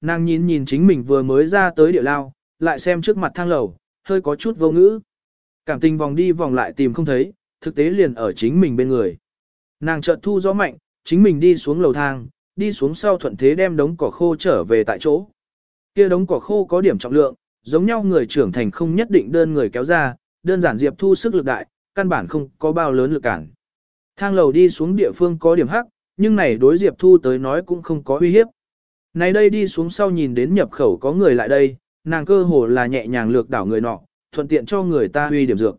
Nàng nhìn nhìn chính mình vừa mới ra tới địa lao, lại xem trước mặt thang lầu, hơi có chút vô ngữ. Cảm tình vòng đi vòng lại tìm không thấy, thực tế liền ở chính mình bên người. Nàng chợt thu gió mạnh, chính mình đi xuống lầu thang, đi xuống sau thuận thế đem đống cỏ khô trở về tại chỗ. Kia đống cỏ khô có điểm trọng lượng, giống nhau người trưởng thành không nhất định đơn người kéo ra, đơn giản Diệp Thu sức lực đại, căn bản không có bao lớn lực cản. Thang lầu đi xuống địa phương có điểm hắc, nhưng này đối Diệp Thu tới nói cũng không có uy hiếp. Này đây đi xuống sau nhìn đến nhập khẩu có người lại đây, nàng cơ hồ là nhẹ nhàng lược đảo người nọ, thuận tiện cho người ta huy điểm dược.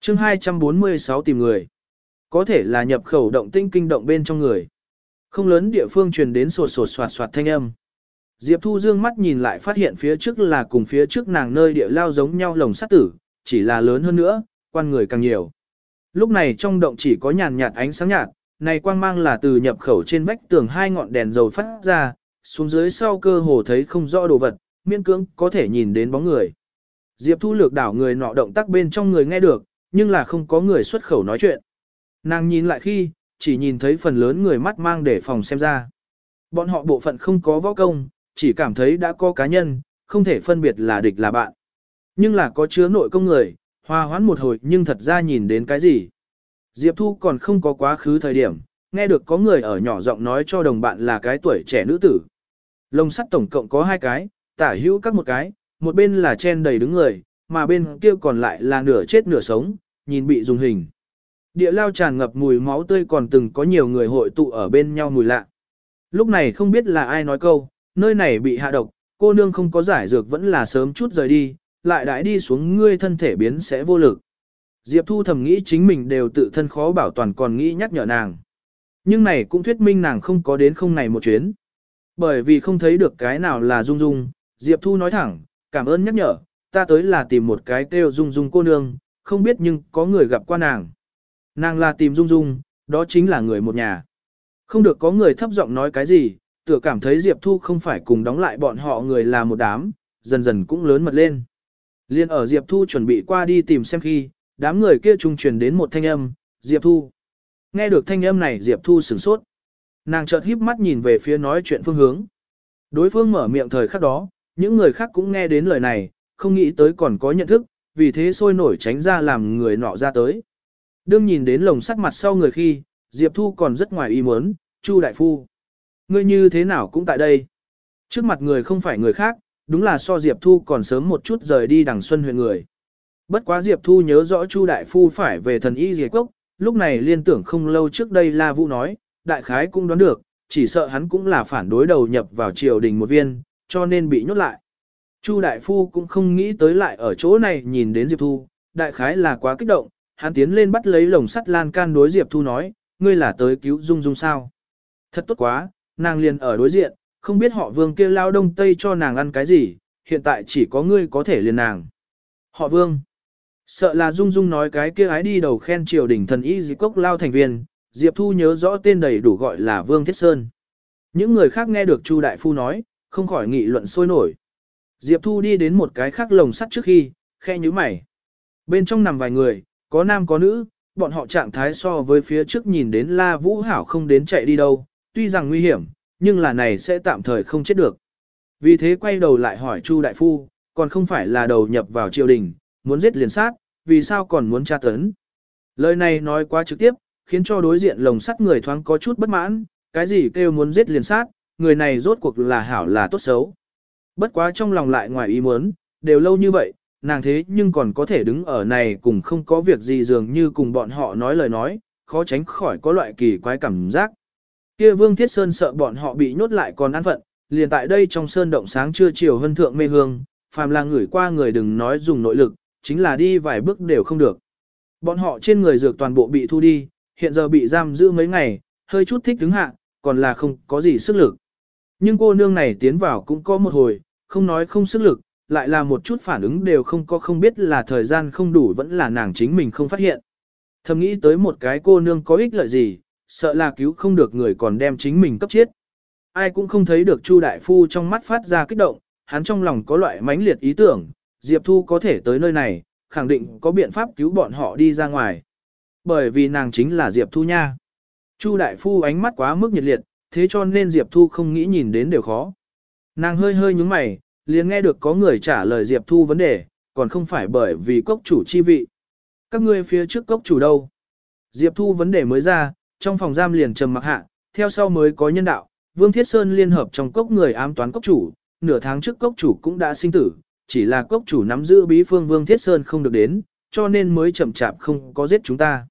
chương 246 tìm người. Có thể là nhập khẩu động tinh kinh động bên trong người. Không lớn địa phương truyền đến sột sột soạt soạt thanh âm. Diệp Thu dương mắt nhìn lại phát hiện phía trước là cùng phía trước nàng nơi địa lao giống nhau lồng sắt tử, chỉ là lớn hơn nữa, quan người càng nhiều. Lúc này trong động chỉ có nhàn nhạt ánh sáng nhạt, này quang mang là từ nhập khẩu trên vách tường hai ngọn đèn dầu phát ra, xuống dưới sau cơ hồ thấy không rõ đồ vật, miễn cưỡng có thể nhìn đến bóng người. Diệp Thu lược đảo người nọ động tác bên trong người nghe được, nhưng là không có người xuất khẩu nói chuyện. Nàng nhìn lại khi, chỉ nhìn thấy phần lớn người mắt mang để phòng xem ra. Bọn họ bộ phận không có võ công, chỉ cảm thấy đã có cá nhân, không thể phân biệt là địch là bạn. Nhưng là có chứa nội công người, hòa hoãn một hồi nhưng thật ra nhìn đến cái gì. Diệp Thu còn không có quá khứ thời điểm, nghe được có người ở nhỏ giọng nói cho đồng bạn là cái tuổi trẻ nữ tử. Lồng sắt tổng cộng có hai cái, tả hữu các một cái, một bên là chen đầy đứng người, mà bên kia còn lại là nửa chết nửa sống, nhìn bị dùng hình. Địa lao tràn ngập mùi máu tươi còn từng có nhiều người hội tụ ở bên nhau mùi lạ. Lúc này không biết là ai nói câu, nơi này bị hạ độc, cô nương không có giải dược vẫn là sớm chút rời đi, lại đãi đi xuống ngươi thân thể biến sẽ vô lực. Diệp Thu thầm nghĩ chính mình đều tự thân khó bảo toàn còn nghĩ nhắc nhở nàng. Nhưng này cũng thuyết minh nàng không có đến không này một chuyến. Bởi vì không thấy được cái nào là Dung Dung, Diệp Thu nói thẳng, cảm ơn nhắc nhở, ta tới là tìm một cái kêu Dung Dung cô nương, không biết nhưng có người gặp qua nàng. Nàng là tìm Dung Dung, đó chính là người một nhà. Không được có người thấp giọng nói cái gì, tựa cảm thấy Diệp Thu không phải cùng đóng lại bọn họ người là một đám, dần dần cũng lớn mật lên. Liên ở Diệp Thu chuẩn bị qua đi tìm xem khi, đám người kia trung truyền đến một thanh âm, Diệp Thu. Nghe được thanh âm này Diệp Thu sửng sốt. Nàng chợt híp mắt nhìn về phía nói chuyện phương hướng. Đối phương mở miệng thời khắc đó, những người khác cũng nghe đến lời này, không nghĩ tới còn có nhận thức, vì thế sôi nổi tránh ra làm người nọ ra tới. Đương nhìn đến lồng sắt mặt sau người khi, Diệp Thu còn rất ngoài ý muốn, Chu Đại Phu. Ngươi như thế nào cũng tại đây. Trước mặt người không phải người khác, đúng là so Diệp Thu còn sớm một chút rời đi đằng xuân huyện người. Bất quá Diệp Thu nhớ rõ Chu Đại Phu phải về thần y diệt cốc, lúc này liên tưởng không lâu trước đây La Vũ nói, đại khái cũng đoán được, chỉ sợ hắn cũng là phản đối đầu nhập vào triều đình một viên, cho nên bị nhốt lại. Chu Đại Phu cũng không nghĩ tới lại ở chỗ này nhìn đến Diệp Thu, đại khái là quá kích động, hắn tiến lên bắt lấy lồng sắt lan can đối Diệp Thu nói, ngươi là tới cứu Dung Dung sao. Thật tốt quá, nàng liền ở đối diện, không biết họ vương kia lao đông tây cho nàng ăn cái gì, hiện tại chỉ có ngươi có thể liền nàng. Họ vương. Sợ là Dung Dung nói cái kia ái đi đầu khen triều đình thần y dị cốc lao thành viên, Diệp Thu nhớ rõ tên đầy đủ gọi là Vương Thiết Sơn. Những người khác nghe được Chu Đại Phu nói, không khỏi nghị luận sôi nổi. Diệp Thu đi đến một cái khác lồng sắt trước khi, khe như mày. Bên trong nằm vài người, có nam có nữ, bọn họ trạng thái so với phía trước nhìn đến La Vũ Hảo không đến chạy đi đâu, tuy rằng nguy hiểm, nhưng là này sẽ tạm thời không chết được. Vì thế quay đầu lại hỏi Chu Đại Phu, còn không phải là đầu nhập vào triều đình, muốn giết liền sát, vì sao còn muốn tra tấn. Lời này nói quá trực tiếp, khiến cho đối diện lồng sắt người thoáng có chút bất mãn, cái gì kêu muốn giết liền sát, người này rốt cuộc là hảo là tốt xấu. Bất quá trong lòng lại ngoài ý muốn, đều lâu như vậy, nàng thế nhưng còn có thể đứng ở này cùng không có việc gì dường như cùng bọn họ nói lời nói, khó tránh khỏi có loại kỳ quái cảm giác. Kia Vương Thiết Sơn sợ bọn họ bị nhốt lại còn ăn phận, liền tại đây trong sơn động sáng trưa chiều hân thượng mê hương, phàm là người qua người đừng nói dùng nội lực, chính là đi vài bước đều không được. Bọn họ trên người dược toàn bộ bị thu đi, hiện giờ bị giam giữ mấy ngày, hơi chút thích đứng hạ, còn là không có gì sức lực. Nhưng cô nương này tiến vào cũng có một hồi, không nói không sức lực, lại là một chút phản ứng đều không có không biết là thời gian không đủ vẫn là nàng chính mình không phát hiện. Thầm nghĩ tới một cái cô nương có ích lợi gì, sợ là cứu không được người còn đem chính mình cấp chết. Ai cũng không thấy được Chu Đại Phu trong mắt phát ra kích động, hắn trong lòng có loại mãnh liệt ý tưởng, Diệp Thu có thể tới nơi này, khẳng định có biện pháp cứu bọn họ đi ra ngoài. Bởi vì nàng chính là Diệp Thu nha. Chu Đại Phu ánh mắt quá mức nhiệt liệt, thế cho nên Diệp Thu không nghĩ nhìn đến đều khó. Nàng hơi hơi nhúng mày, liền nghe được có người trả lời Diệp Thu vấn đề, còn không phải bởi vì cốc chủ chi vị. Các ngươi phía trước cốc chủ đâu? Diệp Thu vấn đề mới ra, trong phòng giam liền trầm mặc hạ, theo sau mới có nhân đạo, Vương Thiết Sơn liên hợp trong cốc người ám toán cốc chủ, nửa tháng trước cốc chủ cũng đã sinh tử, chỉ là cốc chủ nắm giữ bí phương Vương Thiết Sơn không được đến, cho nên mới chậm chạp không có giết chúng ta.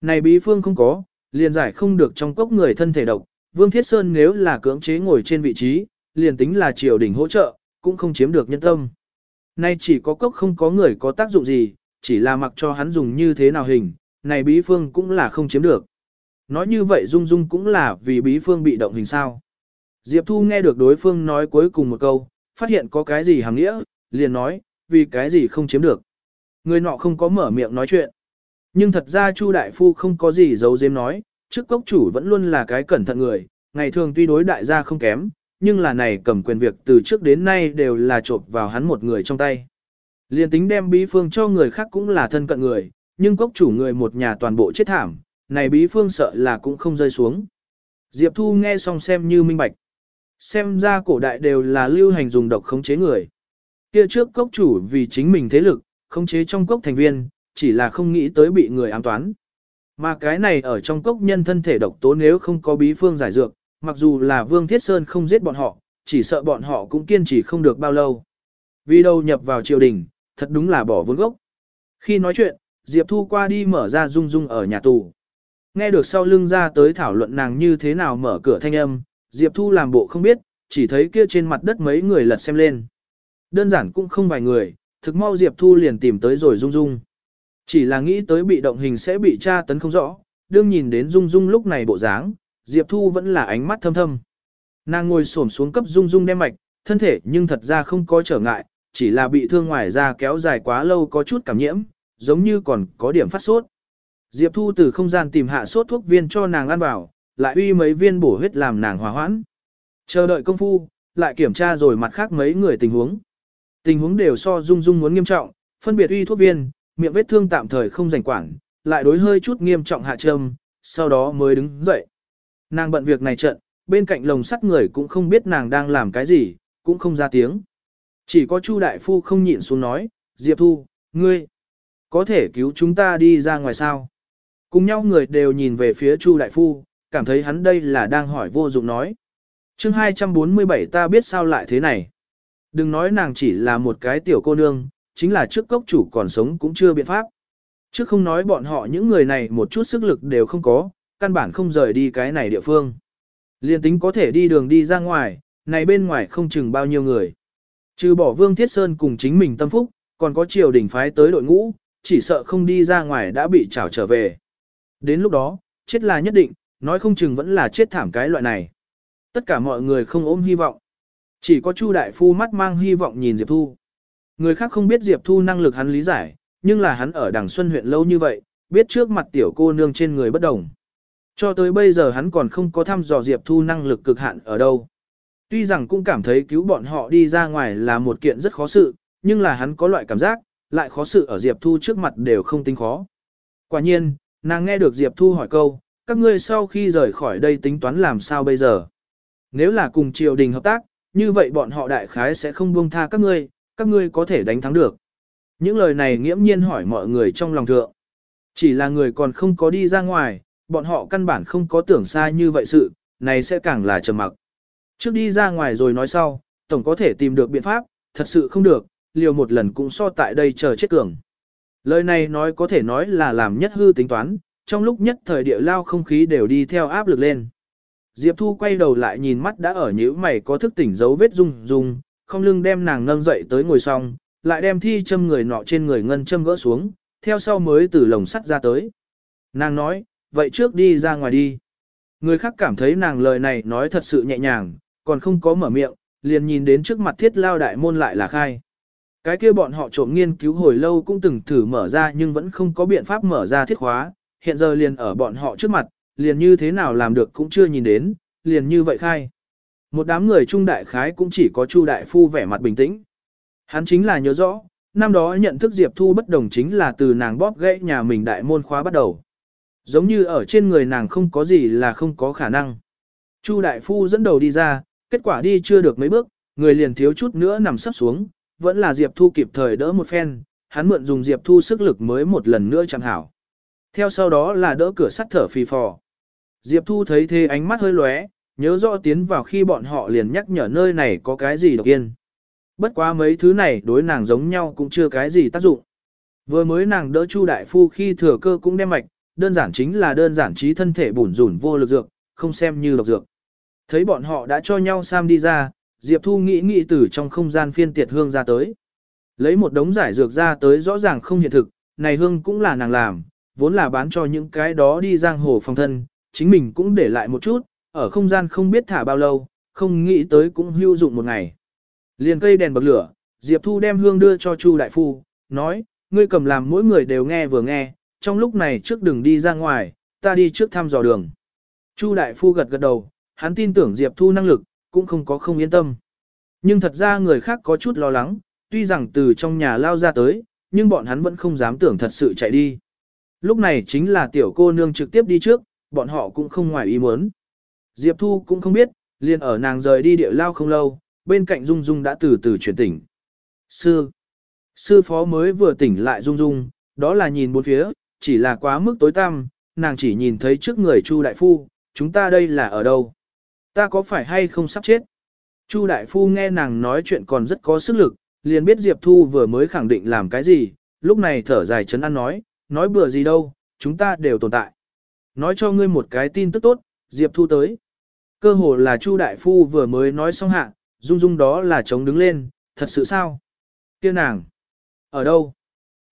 Này bí phương không có, liền giải không được trong cốc người thân thể độc, Vương Thiết Sơn nếu là cưỡng chế ngồi trên vị trí, liền tính là triều đình hỗ trợ, cũng không chiếm được nhân tâm. Nay chỉ có cốc không có người có tác dụng gì, chỉ là mặc cho hắn dùng như thế nào hình, này bí phương cũng là không chiếm được. Nói như vậy Dung Dung cũng là vì bí phương bị động hình sao. Diệp Thu nghe được đối phương nói cuối cùng một câu, phát hiện có cái gì hàng nghĩa, liền nói, vì cái gì không chiếm được. Người nọ không có mở miệng nói chuyện. Nhưng thật ra Chu Đại Phu không có gì giấu giếm nói, trước cốc chủ vẫn luôn là cái cẩn thận người, ngày thường tuy đối đại gia không kém, nhưng là này cầm quyền việc từ trước đến nay đều là trộm vào hắn một người trong tay. Liên tính đem bí phương cho người khác cũng là thân cận người, nhưng cốc chủ người một nhà toàn bộ chết thảm, này bí phương sợ là cũng không rơi xuống. Diệp Thu nghe xong xem như minh bạch. Xem ra cổ đại đều là lưu hành dùng độc khống chế người. Kia trước cốc chủ vì chính mình thế lực, khống chế trong cốc thành viên, chỉ là không nghĩ tới bị người ám toán. Mà cái này ở trong cốc nhân thân thể độc tố nếu không có bí phương giải dược, mặc dù là Vương Thiết Sơn không giết bọn họ, chỉ sợ bọn họ cũng kiên trì không được bao lâu. Vì đâu nhập vào triều đình, thật đúng là bỏ vốn gốc. Khi nói chuyện, Diệp Thu qua đi mở ra rung rung ở nhà tù. Nghe được sau lưng ra tới thảo luận nàng như thế nào mở cửa thanh âm, Diệp Thu làm bộ không biết, chỉ thấy kia trên mặt đất mấy người lật xem lên. Đơn giản cũng không vài người, thực mau Diệp Thu liền tìm tới rồi dung dung. Chỉ là nghĩ tới bị động hình sẽ bị tra tấn không rõ, đương nhìn đến dung dung lúc này bộ dáng, Diệp Thu vẫn là ánh mắt thâm thâm. Nàng ngồi xổm xuống cấp dung dung đem mạch, thân thể nhưng thật ra không có trở ngại, chỉ là bị thương ngoài da kéo dài quá lâu có chút cảm nhiễm, giống như còn có điểm phát sốt. Diệp Thu từ không gian tìm hạ sốt thuốc viên cho nàng ăn vào, lại uy mấy viên bổ huyết làm nàng hòa hoãn. Chờ đợi công phu, lại kiểm tra rồi mặt khác mấy người tình huống. Tình huống đều so dung dung muốn nghiêm trọng, phân biệt uy thuốc viên, miệng vết thương tạm thời không rảnh quản, lại đối hơi chút nghiêm trọng hạ châm, sau đó mới đứng dậy. Nàng bận việc này trận, bên cạnh lồng sắt người cũng không biết nàng đang làm cái gì, cũng không ra tiếng. Chỉ có Chu đại phu không nhịn xuống nói, Diệp Thu, ngươi, có thể cứu chúng ta đi ra ngoài sao? Cùng nhau người đều nhìn về phía Chu đại phu, cảm thấy hắn đây là đang hỏi vô dụng nói. chương 247 ta biết sao lại thế này. Đừng nói nàng chỉ là một cái tiểu cô nương, chính là trước cốc chủ còn sống cũng chưa biện pháp. Trước không nói bọn họ những người này một chút sức lực đều không có, căn bản không rời đi cái này địa phương. Liên tính có thể đi đường đi ra ngoài, này bên ngoài không chừng bao nhiêu người. Trừ bỏ Vương Thiết Sơn cùng chính mình tâm phúc, còn có triều đình phái tới đội ngũ, chỉ sợ không đi ra ngoài đã bị trảo trở về. Đến lúc đó, chết là nhất định, nói không chừng vẫn là chết thảm cái loại này. Tất cả mọi người không ôm hy vọng. Chỉ có Chu Đại Phu mắt mang hy vọng nhìn Diệp Thu. Người khác không biết Diệp Thu năng lực hắn lý giải, nhưng là hắn ở Đằng Xuân huyện lâu như vậy, biết trước mặt tiểu cô nương trên người bất đồng. Cho tới bây giờ hắn còn không có thăm dò Diệp Thu năng lực cực hạn ở đâu. Tuy rằng cũng cảm thấy cứu bọn họ đi ra ngoài là một kiện rất khó sự, nhưng là hắn có loại cảm giác, lại khó sự ở Diệp Thu trước mặt đều không tính khó. Quả nhiên, nàng nghe được Diệp Thu hỏi câu, các ngươi sau khi rời khỏi đây tính toán làm sao bây giờ? Nếu là cùng triều đình hợp tác, như vậy bọn họ đại khái sẽ không buông tha các ngươi, các ngươi có thể đánh thắng được. Những lời này nghiễm nhiên hỏi mọi người trong lòng thượng. Chỉ là người còn không có đi ra ngoài, bọn họ căn bản không có tưởng xa như vậy sự, này sẽ càng là trầm mặc. Trước đi ra ngoài rồi nói sau, tổng có thể tìm được biện pháp, thật sự không được, liều một lần cũng so tại đây chờ chết cường. Lời này nói có thể nói là làm nhất hư tính toán, trong lúc nhất thời địa lao không khí đều đi theo áp lực lên. Diệp Thu quay đầu lại nhìn mắt đã ở nhíu mày có thức tỉnh dấu vết rung rung, không lưng đem nàng nâng dậy tới ngồi xong, lại đem thi châm người nọ trên người ngân châm gỡ xuống, theo sau mới từ lồng sắt ra tới. Nàng nói, vậy trước đi ra ngoài đi. Người khác cảm thấy nàng lời này nói thật sự nhẹ nhàng, còn không có mở miệng, liền nhìn đến trước mặt thiết lao đại môn lại là khai. Cái kia bọn họ trộm nghiên cứu hồi lâu cũng từng thử mở ra nhưng vẫn không có biện pháp mở ra thiết khóa, hiện giờ liền ở bọn họ trước mặt, liền như thế nào làm được cũng chưa nhìn đến, liền như vậy khai. Một đám người trung đại khái cũng chỉ có Chu đại phu vẻ mặt bình tĩnh. Hắn chính là nhớ rõ, năm đó nhận thức Diệp Thu bất đồng chính là từ nàng bóp gãy nhà mình đại môn khóa bắt đầu. Giống như ở trên người nàng không có gì là không có khả năng. Chu đại phu dẫn đầu đi ra, kết quả đi chưa được mấy bước, người liền thiếu chút nữa nằm sắp xuống, vẫn là Diệp Thu kịp thời đỡ một phen, hắn mượn dùng Diệp Thu sức lực mới một lần nữa chẳng hảo. Theo sau đó là đỡ cửa sắt thở phì phò. Diệp Thu thấy thế ánh mắt hơi lóe, nhớ rõ tiến vào khi bọn họ liền nhắc nhở nơi này có cái gì độc yên. Bất quá mấy thứ này đối nàng giống nhau cũng chưa cái gì tác dụng. Vừa mới nàng đỡ Chu đại phu khi thừa cơ cũng đem mạch, đơn giản chính là đơn giản trí thân thể bủn rủn vô lực dược, không xem như độc dược. Thấy bọn họ đã cho nhau Sam đi ra, Diệp Thu nghĩ nghĩ từ trong không gian phiên tiệt hương ra tới. Lấy một đống giải dược ra tới rõ ràng không hiện thực, này hương cũng là nàng làm, vốn là bán cho những cái đó đi giang hồ phòng thân, chính mình cũng để lại một chút, ở không gian không biết thả bao lâu, không nghĩ tới cũng hữu dụng một ngày. Liền cây đèn bật lửa, Diệp Thu đem hương đưa cho Chu đại phu, nói, ngươi cầm làm mỗi người đều nghe vừa nghe, trong lúc này trước đừng đi ra ngoài, ta đi trước thăm dò đường. Chu đại phu gật gật đầu, hắn tin tưởng Diệp Thu năng lực, cũng không có không yên tâm. Nhưng thật ra người khác có chút lo lắng, tuy rằng từ trong nhà lao ra tới, nhưng bọn hắn vẫn không dám tưởng thật sự chạy đi. Lúc này chính là tiểu cô nương trực tiếp đi trước, bọn họ cũng không ngoài ý muốn. Diệp Thu cũng không biết, liền ở nàng rời đi địa lao không lâu, bên cạnh Dung Dung đã từ từ chuyển tỉnh. Sư, sư phó mới vừa tỉnh lại Dung Dung, đó là nhìn bốn phía, chỉ là quá mức tối tăm, nàng chỉ nhìn thấy trước người Chu Đại Phu, chúng ta đây là ở đâu? Ta có phải hay không sắp chết? Chu Đại Phu nghe nàng nói chuyện còn rất có sức lực, liền biết Diệp Thu vừa mới khẳng định làm cái gì, lúc này thở dài chấn an nói, nói bừa gì đâu, chúng ta đều tồn tại. Nói cho ngươi một cái tin tức tốt, Diệp Thu tới. Cơ hồ là Chu Đại Phu vừa mới nói xong hạ, Dung Dung đó là chống đứng lên, thật sự sao? Kia nàng, ở đâu?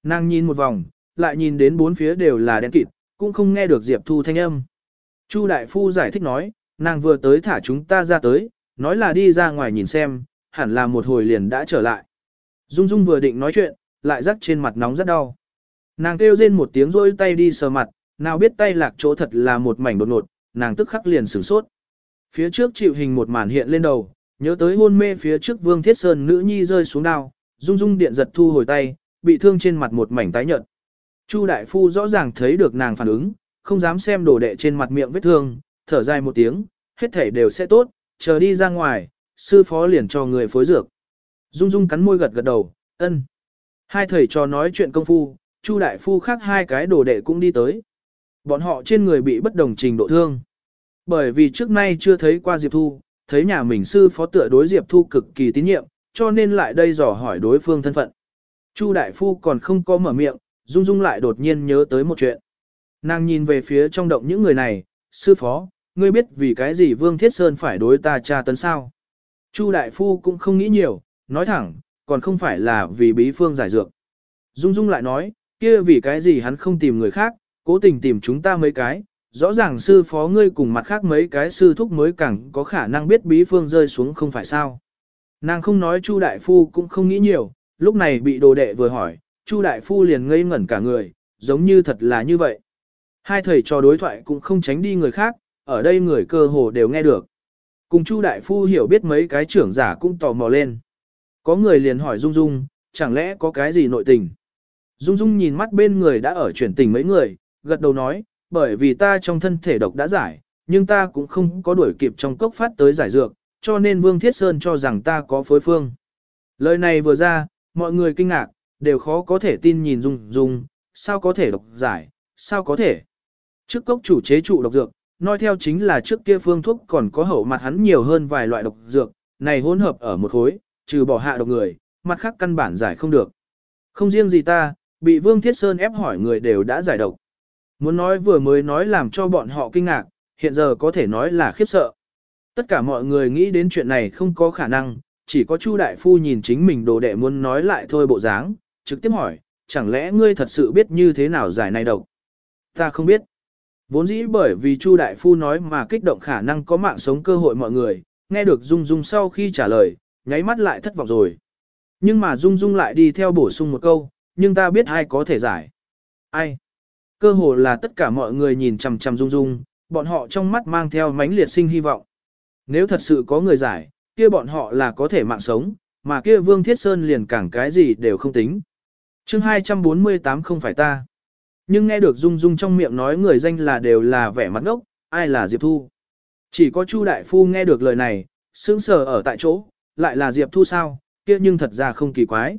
Nàng nhìn một vòng, lại nhìn đến bốn phía đều là đen kịt, cũng không nghe được Diệp Thu thanh âm. Chu Đại Phu giải thích nói, nàng vừa tới thả chúng ta ra tới, nói là đi ra ngoài nhìn xem, hẳn là một hồi liền đã trở lại. Dung Dung vừa định nói chuyện, lại rắc trên mặt nóng rất đau. Nàng kêu rên một tiếng rôi tay đi sờ mặt, nào biết tay lạc chỗ thật là một mảnh đột ngột, nàng tức khắc liền sửng sốt. Phía trước chịu hình một màn hiện lên đầu, nhớ tới hôn mê phía trước Vương Thiết Sơn nữ nhi rơi xuống đao, Dung Dung điện giật thu hồi tay, bị thương trên mặt một mảnh tái nhợt. Chu đại phu rõ ràng thấy được nàng phản ứng, không dám xem đồ đệ trên mặt miệng vết thương, thở dài một tiếng, hết thể đều sẽ tốt, chờ đi ra ngoài, sư phó liền cho người phối dược. Dung Dung cắn môi gật gật đầu, ân. Hai thầy trò nói chuyện công phu, Chu đại phu khác hai cái đồ đệ cũng đi tới. Bọn họ trên người bị bất đồng trình độ thương. Bởi vì trước nay chưa thấy qua Diệp Thu, thấy nhà mình sư phó tựa đối Diệp Thu cực kỳ tín nhiệm, cho nên lại đây dò hỏi đối phương thân phận. Chu đại phu còn không có mở miệng, Dung Dung lại đột nhiên nhớ tới một chuyện. Nàng nhìn về phía trong động những người này, sư phó, ngươi biết vì cái gì Vương Thiết Sơn phải đối ta tra tấn sao? Chu đại phu cũng không nghĩ nhiều, nói thẳng, còn không phải là vì bí phương giải dược. Dung Dung lại nói, kia vì cái gì hắn không tìm người khác, cố tình tìm chúng ta mấy cái, rõ ràng sư phó ngươi cùng mặt khác mấy cái sư thúc mới càng có khả năng biết bí phương rơi xuống không phải sao. Nàng không nói Chu đại phu cũng không nghĩ nhiều, lúc này bị đồ đệ vừa hỏi, Chu đại phu liền ngây ngẩn cả người, giống như thật là như vậy. Hai thầy trò đối thoại cũng không tránh đi người khác, ở đây người cơ hồ đều nghe được. Cùng Chu đại phu hiểu biết mấy cái trưởng giả cũng tò mò lên. Có người liền hỏi Dung Dung, chẳng lẽ có cái gì nội tình? Dung Dung nhìn mắt bên người đã ở chuyển tình mấy người, gật đầu nói, bởi vì ta trong thân thể độc đã giải, nhưng ta cũng không có đuổi kịp trong cốc phát tới giải dược, cho nên Vương Thiết Sơn cho rằng ta có phối phương. Lời này vừa ra, mọi người kinh ngạc, đều khó có thể tin nhìn Dung Dung, sao có thể độc giải, sao có thể. Trước cốc chủ chế trụ độc dược, nói theo chính là trước kia phương thuốc còn có hậu mặt hắn nhiều hơn vài loại độc dược, này hỗn hợp ở một khối, trừ bỏ hạ độc người, mặt khác căn bản giải không được. Không riêng gì ta, bị Vương Thiết Sơn ép hỏi người đều đã giải độc. Muốn nói vừa mới nói làm cho bọn họ kinh ngạc, hiện giờ có thể nói là khiếp sợ. Tất cả mọi người nghĩ đến chuyện này không có khả năng, chỉ có Chu đại phu nhìn chính mình đồ đệ muốn nói lại thôi bộ dáng, trực tiếp hỏi, chẳng lẽ ngươi thật sự biết như thế nào giải này độc? Ta không biết. Vốn dĩ bởi vì Chu đại phu nói mà kích động khả năng có mạng sống cơ hội mọi người, nghe được Dung Dung sau khi trả lời, nháy mắt lại thất vọng rồi. Nhưng mà Dung Dung lại đi theo bổ sung một câu, nhưng ta biết ai có thể giải. Ai? Cơ hồ là tất cả mọi người nhìn chằm chằm Dung Dung, bọn họ trong mắt mang theo mãnh liệt sinh hy vọng. Nếu thật sự có người giải, kia bọn họ là có thể mạng sống, mà kia Vương Thiết Sơn liền cảng cái gì đều không tính. chương 248 không phải ta. Nhưng nghe được Dung Dung trong miệng nói người danh là đều là vẻ mặt ngốc, ai là Diệp Thu. Chỉ có Chu Đại Phu nghe được lời này, sững sờ ở tại chỗ, lại là Diệp Thu sao, kia nhưng thật ra không kỳ quái.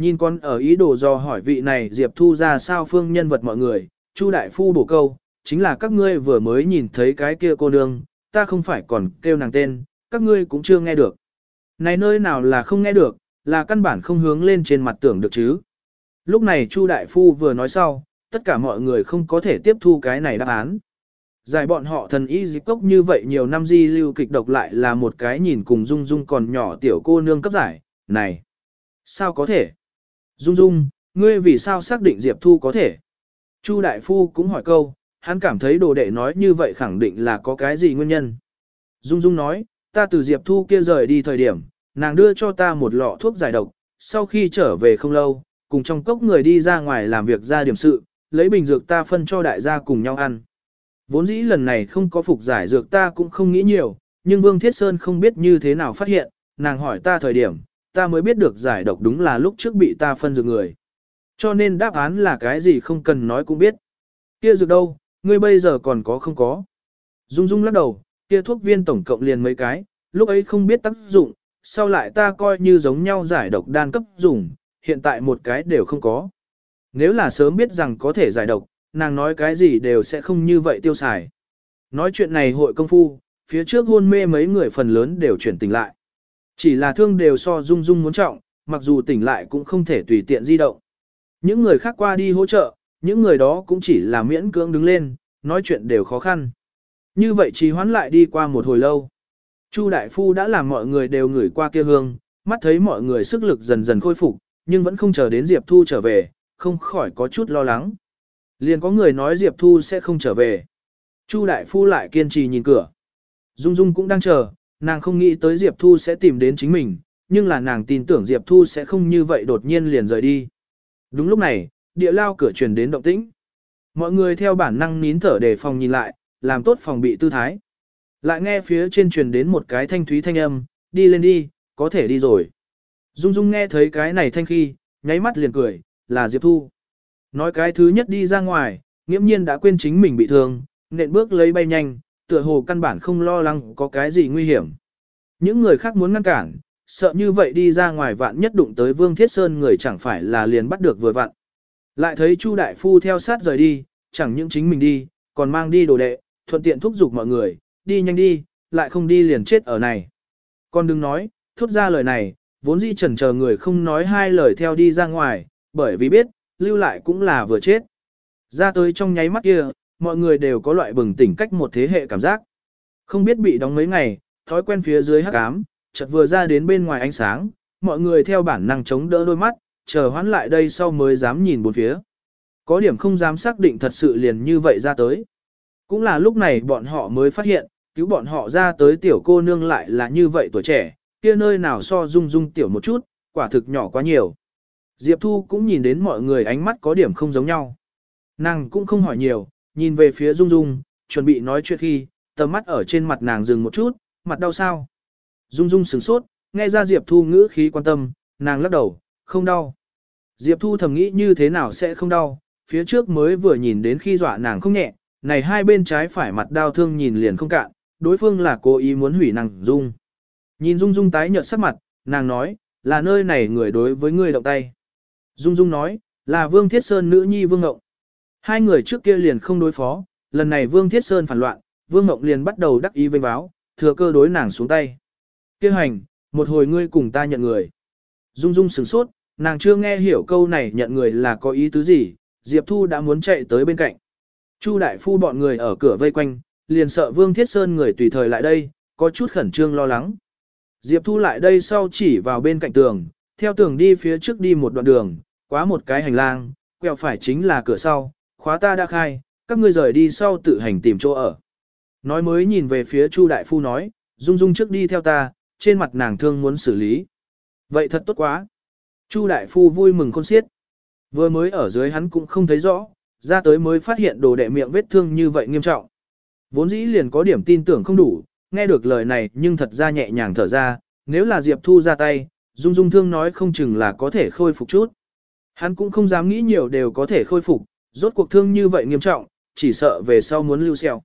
Nhìn con ở ý đồ do hỏi vị này Diệp Thu ra sao phương nhân vật mọi người, Chu Đại Phu bổ câu, chính là các ngươi vừa mới nhìn thấy cái kia cô nương, ta không phải còn kêu nàng tên, các ngươi cũng chưa nghe được. Này nơi nào là không nghe được, là căn bản không hướng lên trên mặt tưởng được chứ. Lúc này Chu Đại Phu vừa nói sau, tất cả mọi người không có thể tiếp thu cái này đáp án. Giải bọn họ thần y dịch cốc như vậy nhiều năm di lưu kịch độc lại là một cái nhìn cùng Dung Dung còn nhỏ tiểu cô nương cấp giải, này. Sao có thể? Dung Dung, ngươi vì sao xác định Diệp Thu có thể? Chu Đại Phu cũng hỏi câu, hắn cảm thấy đồ đệ nói như vậy khẳng định là có cái gì nguyên nhân. Dung Dung nói, ta từ Diệp Thu kia rời đi thời điểm, nàng đưa cho ta một lọ thuốc giải độc, sau khi trở về không lâu, cùng trong cốc người đi ra ngoài làm việc ra điểm sự, lấy bình dược ta phân cho đại gia cùng nhau ăn. Vốn dĩ lần này không có phục giải dược ta cũng không nghĩ nhiều, nhưng Vương Thiết Sơn không biết như thế nào phát hiện, nàng hỏi ta thời điểm, ta mới biết được giải độc đúng là lúc trước bị ta phân dược người. Cho nên đáp án là cái gì không cần nói cũng biết. Kia dược đâu, ngươi bây giờ còn có không có. Dung Dung lắc đầu, kia thuốc viên tổng cộng liền mấy cái, lúc ấy không biết tác dụng, sau lại ta coi như giống nhau giải độc đan cấp dùng, hiện tại một cái đều không có. Nếu là sớm biết rằng có thể giải độc, nàng nói cái gì đều sẽ không như vậy tiêu xài. Nói chuyện này hội công phu, phía trước hôn mê mấy người phần lớn đều chuyển tỉnh lại. Chỉ là thương đều so dung dung muốn trọng, mặc dù tỉnh lại cũng không thể tùy tiện di động. Những người khác qua đi hỗ trợ, những người đó cũng chỉ là miễn cưỡng đứng lên, nói chuyện đều khó khăn. Như vậy trì hoãn lại đi qua một hồi lâu. Chu đại phu đã làm mọi người đều ngửi qua kia hương, mắt thấy mọi người sức lực dần dần khôi phục, nhưng vẫn không chờ đến Diệp Thu trở về, không khỏi có chút lo lắng. Liền có người nói Diệp Thu sẽ không trở về. Chu đại phu lại kiên trì nhìn cửa. Dung Dung cũng đang chờ, nàng không nghĩ tới Diệp Thu sẽ tìm đến chính mình, nhưng là nàng tin tưởng Diệp Thu sẽ không như vậy đột nhiên liền rời đi. Đúng lúc này, địa lao cửa truyền đến động tĩnh. Mọi người theo bản năng nín thở để phòng nhìn lại, làm tốt phòng bị tư thái. Lại nghe phía trên truyền đến một cái thanh thúy thanh âm, đi lên đi, có thể đi rồi. Dung Dung nghe thấy cái này thanh khi, nháy mắt liền cười, là Diệp Thu. Nói cái thứ nhất đi ra ngoài, nghiễm nhiên đã quên chính mình bị thương, nện bước lấy bay nhanh, tựa hồ căn bản không lo lắng có cái gì nguy hiểm. Những người khác muốn ngăn cản, sợ như vậy đi ra ngoài vạn nhất đụng tới Vương Thiết Sơn người chẳng phải là liền bắt được vừa vặn. Lại thấy Chu Đại Phu theo sát rời đi, chẳng những chính mình đi, còn mang đi đồ đệ, thuận tiện thúc giục mọi người, đi nhanh đi, lại không đi liền chết ở này. Con đừng nói, thốt ra lời này, vốn dĩ trần chờ người không nói hai lời theo đi ra ngoài, bởi vì biết, lưu lại cũng là vừa chết. Ra tới trong nháy mắt kia, mọi người đều có loại bừng tỉnh cách một thế hệ cảm giác. Không biết bị đóng mấy ngày, thói quen phía dưới hắc ám, chợt vừa ra đến bên ngoài ánh sáng, mọi người theo bản năng chống đỡ đôi mắt, chờ hoán lại đây sau mới dám nhìn bốn phía. Có điểm không dám xác định thật sự liền như vậy ra tới. Cũng là lúc này bọn họ mới phát hiện, cứu bọn họ ra tới tiểu cô nương lại là như vậy tuổi trẻ, kia nơi nào so dung dung tiểu một chút, quả thực nhỏ quá nhiều. Diệp Thu cũng nhìn đến mọi người ánh mắt có điểm không giống nhau. Nàng cũng không hỏi nhiều, nhìn về phía Dung Dung, chuẩn bị nói chuyện khi, tầm mắt ở trên mặt nàng dừng một chút, mặt đau sao. Dung Dung sửng sốt, nghe ra Diệp Thu ngữ khí quan tâm, nàng lắc đầu, không đau. Diệp Thu thầm nghĩ như thế nào sẽ không đau, phía trước mới vừa nhìn đến khi dọa nàng không nhẹ, này hai bên trái phải mặt đau thương nhìn liền không cạn, đối phương là cố ý muốn hủy nàng Dung. Nhìn Dung Dung tái nhợt sắc mặt, nàng nói, là nơi này người đối với người động tay. Dung Dung nói, là Vương Thiết Sơn nữ nhi Vương Ngộng. Hai người trước kia liền không đối phó, lần này Vương Thiết Sơn phản loạn, Vương Ngọc liền bắt đầu đắc ý vênh báo, thừa cơ đối nàng xuống tay. Kêu hành, một hồi ngươi cùng ta nhận người. Dung Dung sửng sốt, nàng chưa nghe hiểu câu này nhận người là có ý tứ gì, Diệp Thu đã muốn chạy tới bên cạnh. Chu đại phu bọn người ở cửa vây quanh, liền sợ Vương Thiết Sơn người tùy thời lại đây, có chút khẩn trương lo lắng. Diệp Thu lại đây sau chỉ vào bên cạnh tường, theo tường đi phía trước đi một đoạn đường, quá một cái hành lang, quẹo phải chính là cửa sau, khóa ta đã khai, các ngươi rời đi sau tự hành tìm chỗ ở. Nói mới nhìn về phía Chu đại phu nói, Dung Dung trước đi theo ta, trên mặt nàng thương muốn xử lý. Vậy thật tốt quá. Chu đại phu vui mừng khôn xiết. Vừa mới ở dưới hắn cũng không thấy rõ, ra tới mới phát hiện đồ đệ miệng vết thương như vậy nghiêm trọng. Vốn dĩ liền có điểm tin tưởng không đủ, nghe được lời này nhưng thật ra nhẹ nhàng thở ra, nếu là Diệp Thu ra tay, Dung Dung thương nói không chừng là có thể khôi phục chút. Hắn cũng không dám nghĩ nhiều đều có thể khôi phục, rốt cuộc thương như vậy nghiêm trọng, chỉ sợ về sau muốn lưu xeo.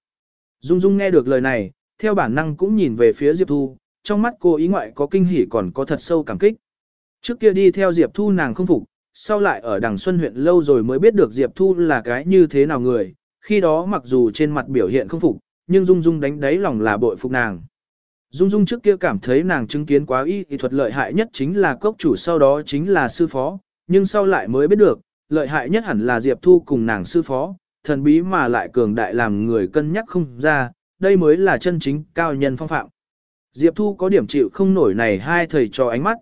Dung Dung nghe được lời này, theo bản năng cũng nhìn về phía Diệp Thu, trong mắt cô ý ngoại có kinh hỉ còn có thật sâu cảm kích. Trước kia đi theo Diệp Thu nàng không phục, sau lại ở đằng Xuân huyện lâu rồi mới biết được Diệp Thu là cái như thế nào người, khi đó mặc dù trên mặt biểu hiện không phục, nhưng Dung Dung đánh đáy lòng là bội phục nàng. Dung Dung trước kia cảm thấy nàng chứng kiến quá y thì thuật lợi hại nhất chính là cốc chủ sau đó chính là sư phó, nhưng sau lại mới biết được, lợi hại nhất hẳn là Diệp Thu cùng nàng sư phó, thần bí mà lại cường đại làm người cân nhắc không ra, đây mới là chân chính cao nhân phong phạm. Diệp Thu có điểm chịu không nổi này hai thầy cho ánh mắt.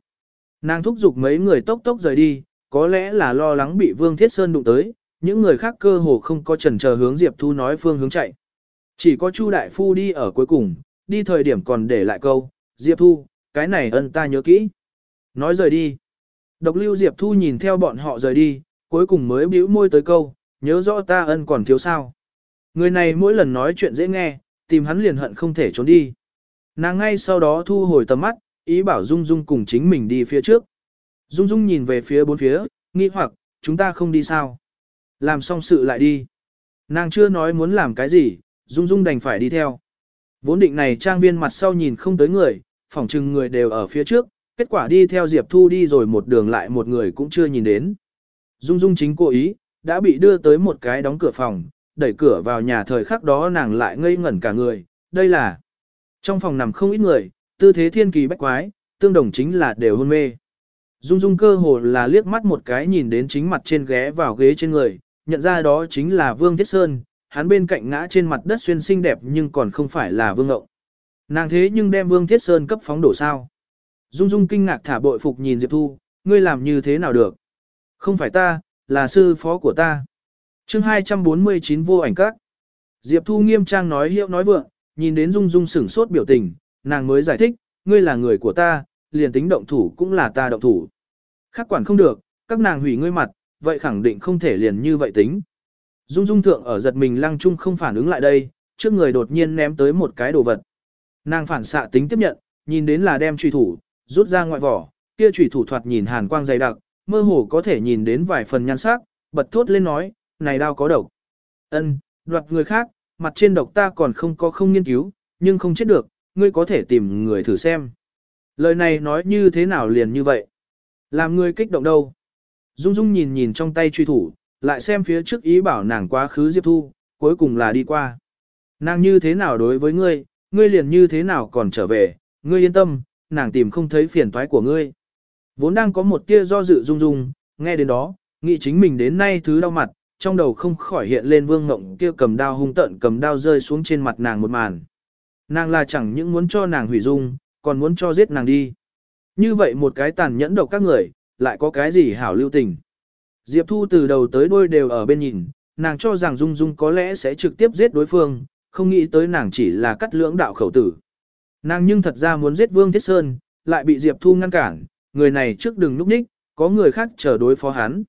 Nàng thúc giục mấy người tốc tốc rời đi, có lẽ là lo lắng bị Vương Thiết Sơn đụng tới, những người khác cơ hồ không có chần chờ hướng Diệp Thu nói phương hướng chạy. Chỉ có Chu Đại Phu đi ở cuối cùng, đi thời điểm còn để lại câu, Diệp Thu, cái này ân ta nhớ kỹ. Nói rời đi. Độc lưu Diệp Thu nhìn theo bọn họ rời đi, cuối cùng mới bĩu môi tới câu, nhớ rõ ta ân còn thiếu sao. Người này mỗi lần nói chuyện dễ nghe, tìm hắn liền hận không thể trốn đi. Nàng ngay sau đó thu hồi tầm mắt, ý bảo Dung Dung cùng chính mình đi phía trước. Dung Dung nhìn về phía bốn phía, nghi hoặc, chúng ta không đi sao. Làm xong sự lại đi. Nàng chưa nói muốn làm cái gì, Dung Dung đành phải đi theo. Vốn định này trang viên mặt sau nhìn không tới người, phỏng chừng người đều ở phía trước, kết quả đi theo Diệp Thu đi rồi một đường lại một người cũng chưa nhìn đến. Dung Dung chính cố ý, đã bị đưa tới một cái đóng cửa phòng, đẩy cửa vào nhà thời khắc đó nàng lại ngây ngẩn cả người, đây là trong phòng nằm không ít người, tư thế thiên kỳ bách quái, tương đồng chính là đều hôn mê. Dung Dung cơ hồ là liếc mắt một cái nhìn đến chính mặt trên ghé vào ghế trên người, nhận ra đó chính là Vương Thiết Sơn, hắn bên cạnh ngã trên mặt đất xuyên xinh đẹp nhưng còn không phải là Vương Ngộng. Nàng thế nhưng đem Vương Thiết Sơn cấp phóng đổ sao. Dung Dung kinh ngạc thả bội phục nhìn Diệp Thu, ngươi làm như thế nào được? Không phải ta, là sư phó của ta. chương 249 vô ảnh các. Diệp Thu nghiêm trang nói hiệu nói vượng, nhìn đến Dung Dung sửng sốt biểu tình, nàng mới giải thích, ngươi là người của ta, liền tính động thủ cũng là ta động thủ. Khác quản không được, các nàng hủy ngươi mặt, vậy khẳng định không thể liền như vậy tính. Dung Dung thượng ở giật mình lăng trung không phản ứng lại đây, trước người đột nhiên ném tới một cái đồ vật. Nàng phản xạ tính tiếp nhận, nhìn đến là đem truy thủ, rút ra ngoại vỏ, kia truy thủ thoạt nhìn hàn quang dày đặc, mơ hồ có thể nhìn đến vài phần nhan sắc, bật thốt lên nói, này đao có độc. Ân, đoạt người khác, mặt trên độc ta còn không có không nghiên cứu, nhưng không chết được, ngươi có thể tìm người thử xem. Lời này nói như thế nào liền như vậy? Làm ngươi kích động đâu? Dung Dung nhìn nhìn trong tay truy thủ, lại xem phía trước ý bảo nàng quá khứ Diệp Thu, cuối cùng là đi qua. Nàng như thế nào đối với ngươi, ngươi liền như thế nào còn trở về, ngươi yên tâm, nàng tìm không thấy phiền toái của ngươi. Vốn đang có một tia do dự Dung Dung, nghe đến đó, nghĩ chính mình đến nay thứ đau mặt, trong đầu không khỏi hiện lên vương ngộng kia cầm đao hung tận cầm đao rơi xuống trên mặt nàng một màn. Nàng là chẳng những muốn cho nàng hủy dung, còn muốn cho giết nàng đi. Như vậy một cái tàn nhẫn độc các người, lại có cái gì hảo lưu tình. Diệp Thu từ đầu tới đuôi đều ở bên nhìn, nàng cho rằng Dung Dung có lẽ sẽ trực tiếp giết đối phương, không nghĩ tới nàng chỉ là cắt lưỡng đạo khẩu tử. Nàng nhưng thật ra muốn giết Vương Thiết Sơn, lại bị Diệp Thu ngăn cản, người này trước đừng núp ních, có người khác chờ đối phó hắn.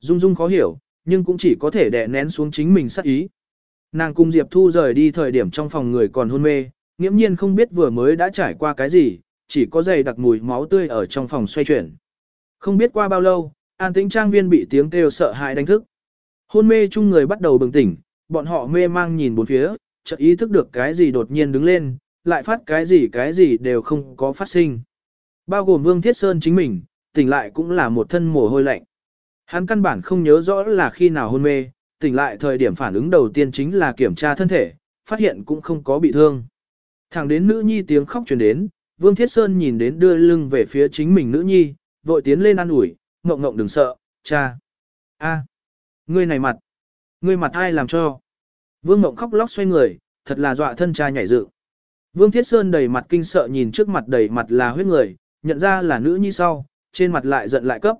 Dung Dung khó hiểu, nhưng cũng chỉ có thể đè nén xuống chính mình sát ý. Nàng cùng Diệp Thu rời đi thời điểm trong phòng người còn hôn mê, nghiễm nhiên không biết vừa mới đã trải qua cái gì, chỉ có dày đặc mùi máu tươi ở trong phòng xoay chuyển. Không biết qua bao lâu, an tĩnh trang viên bị tiếng kêu sợ hãi đánh thức. Hôn mê chung người bắt đầu bừng tỉnh, bọn họ mê mang nhìn bốn phía, chợt ý thức được cái gì đột nhiên đứng lên, lại phát cái gì cái gì đều không có phát sinh. Bao gồm Vương Thiết Sơn chính mình, tỉnh lại cũng là một thân mồ hôi lạnh. Hắn căn bản không nhớ rõ là khi nào hôn mê, tỉnh lại thời điểm phản ứng đầu tiên chính là kiểm tra thân thể, phát hiện cũng không có bị thương. Thẳng đến nữ nhi tiếng khóc truyền đến, Vương Thiết Sơn nhìn đến đưa lưng về phía chính mình nữ nhi, vội tiến lên an ủi, ngộng ngộng đừng sợ, cha. a, ngươi này mặt, ngươi mặt ai làm cho. Vương Ngộng khóc lóc xoay người, thật là dọa thân cha nhảy dựng. Vương Thiết Sơn đầy mặt kinh sợ nhìn trước mặt đầy mặt là huyết người, nhận ra là nữ nhi sau, trên mặt lại giận lại cấp.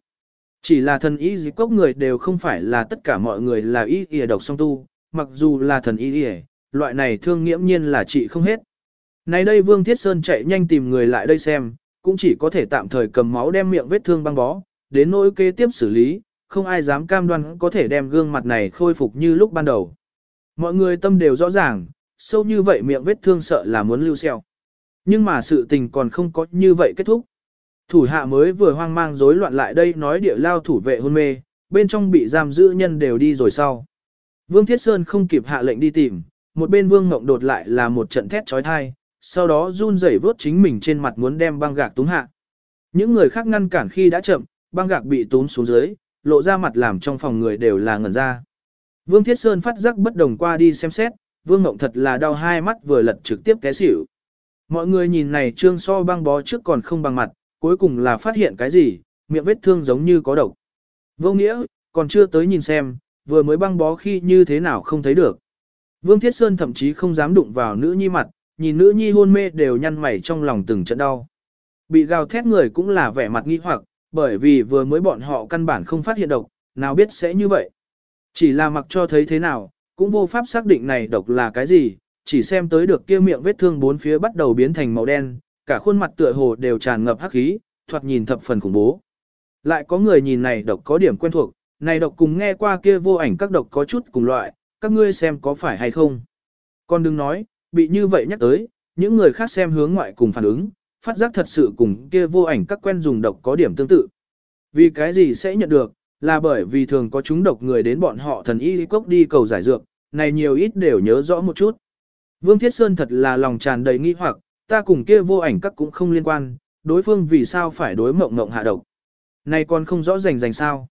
Chỉ là thần y dịp cốc người đều không phải là tất cả mọi người là y y độc song tu, mặc dù là thần y y, loại này thương nghiễm nhiên là trị không hết. Nay đây Vương Thiết Sơn chạy nhanh tìm người lại đây xem, cũng chỉ có thể tạm thời cầm máu đem miệng vết thương băng bó, đến nỗi kế tiếp xử lý, không ai dám cam đoan có thể đem gương mặt này khôi phục như lúc ban đầu. Mọi người tâm đều rõ ràng, sâu như vậy miệng vết thương sợ là muốn lưu xeo. Nhưng mà sự tình còn không có như vậy kết thúc. Thủ hạ mới vừa hoang mang rối loạn lại đây nói địa lao thủ vệ hôn mê, bên trong bị giam giữ nhân đều đi rồi sau. Vương Thiết Sơn không kịp hạ lệnh đi tìm, một bên Vương Ngộng đột lại là một trận thét trói thai, sau đó run rẩy vớt chính mình trên mặt muốn đem băng gạc túng hạ. Những người khác ngăn cản khi đã chậm, băng gạc bị tún xuống dưới, lộ ra mặt làm trong phòng người đều là ngẩn ra. Vương Thiết Sơn phát giác bất đồng qua đi xem xét, Vương Ngộng thật là đau hai mắt vừa lật trực tiếp té xỉu. Mọi người nhìn này trương so băng bó trước còn không bằng mặt, cuối cùng là phát hiện cái gì, miệng vết thương giống như có độc. Vô nghĩa, còn chưa tới nhìn xem, vừa mới băng bó khi như thế nào không thấy được. Vương Thiết Sơn thậm chí không dám đụng vào nữ nhi mặt, nhìn nữ nhi hôn mê đều nhăn mày trong lòng từng trận đau. Bị gào thét người cũng là vẻ mặt nghi hoặc, bởi vì vừa mới bọn họ căn bản không phát hiện độc, nào biết sẽ như vậy. Chỉ là mặc cho thấy thế nào, cũng vô pháp xác định này độc là cái gì, chỉ xem tới được kia miệng vết thương bốn phía bắt đầu biến thành màu đen, cả khuôn mặt tựa hồ đều tràn ngập hắc khí, thoạt nhìn thập phần khủng bố. Lại có người nhìn này độc có điểm quen thuộc, này độc cùng nghe qua kia vô ảnh các độc có chút cùng loại, các ngươi xem có phải hay không. con đừng nói, bị như vậy nhắc tới, những người khác xem hướng ngoại cùng phản ứng, phát giác thật sự cùng kia vô ảnh các quen dùng độc có điểm tương tự. Vì cái gì sẽ nhận được, là bởi vì thường có chúng độc người đến bọn họ thần y cốc đi cầu giải dược, này nhiều ít đều nhớ rõ một chút. Vương Thiết Sơn thật là lòng tràn đầy nghi hoặc, ta cùng kia vô ảnh các cũng không liên quan, đối phương vì sao phải đối mộng mộng hạ độc. Này còn không rõ rành rành sao.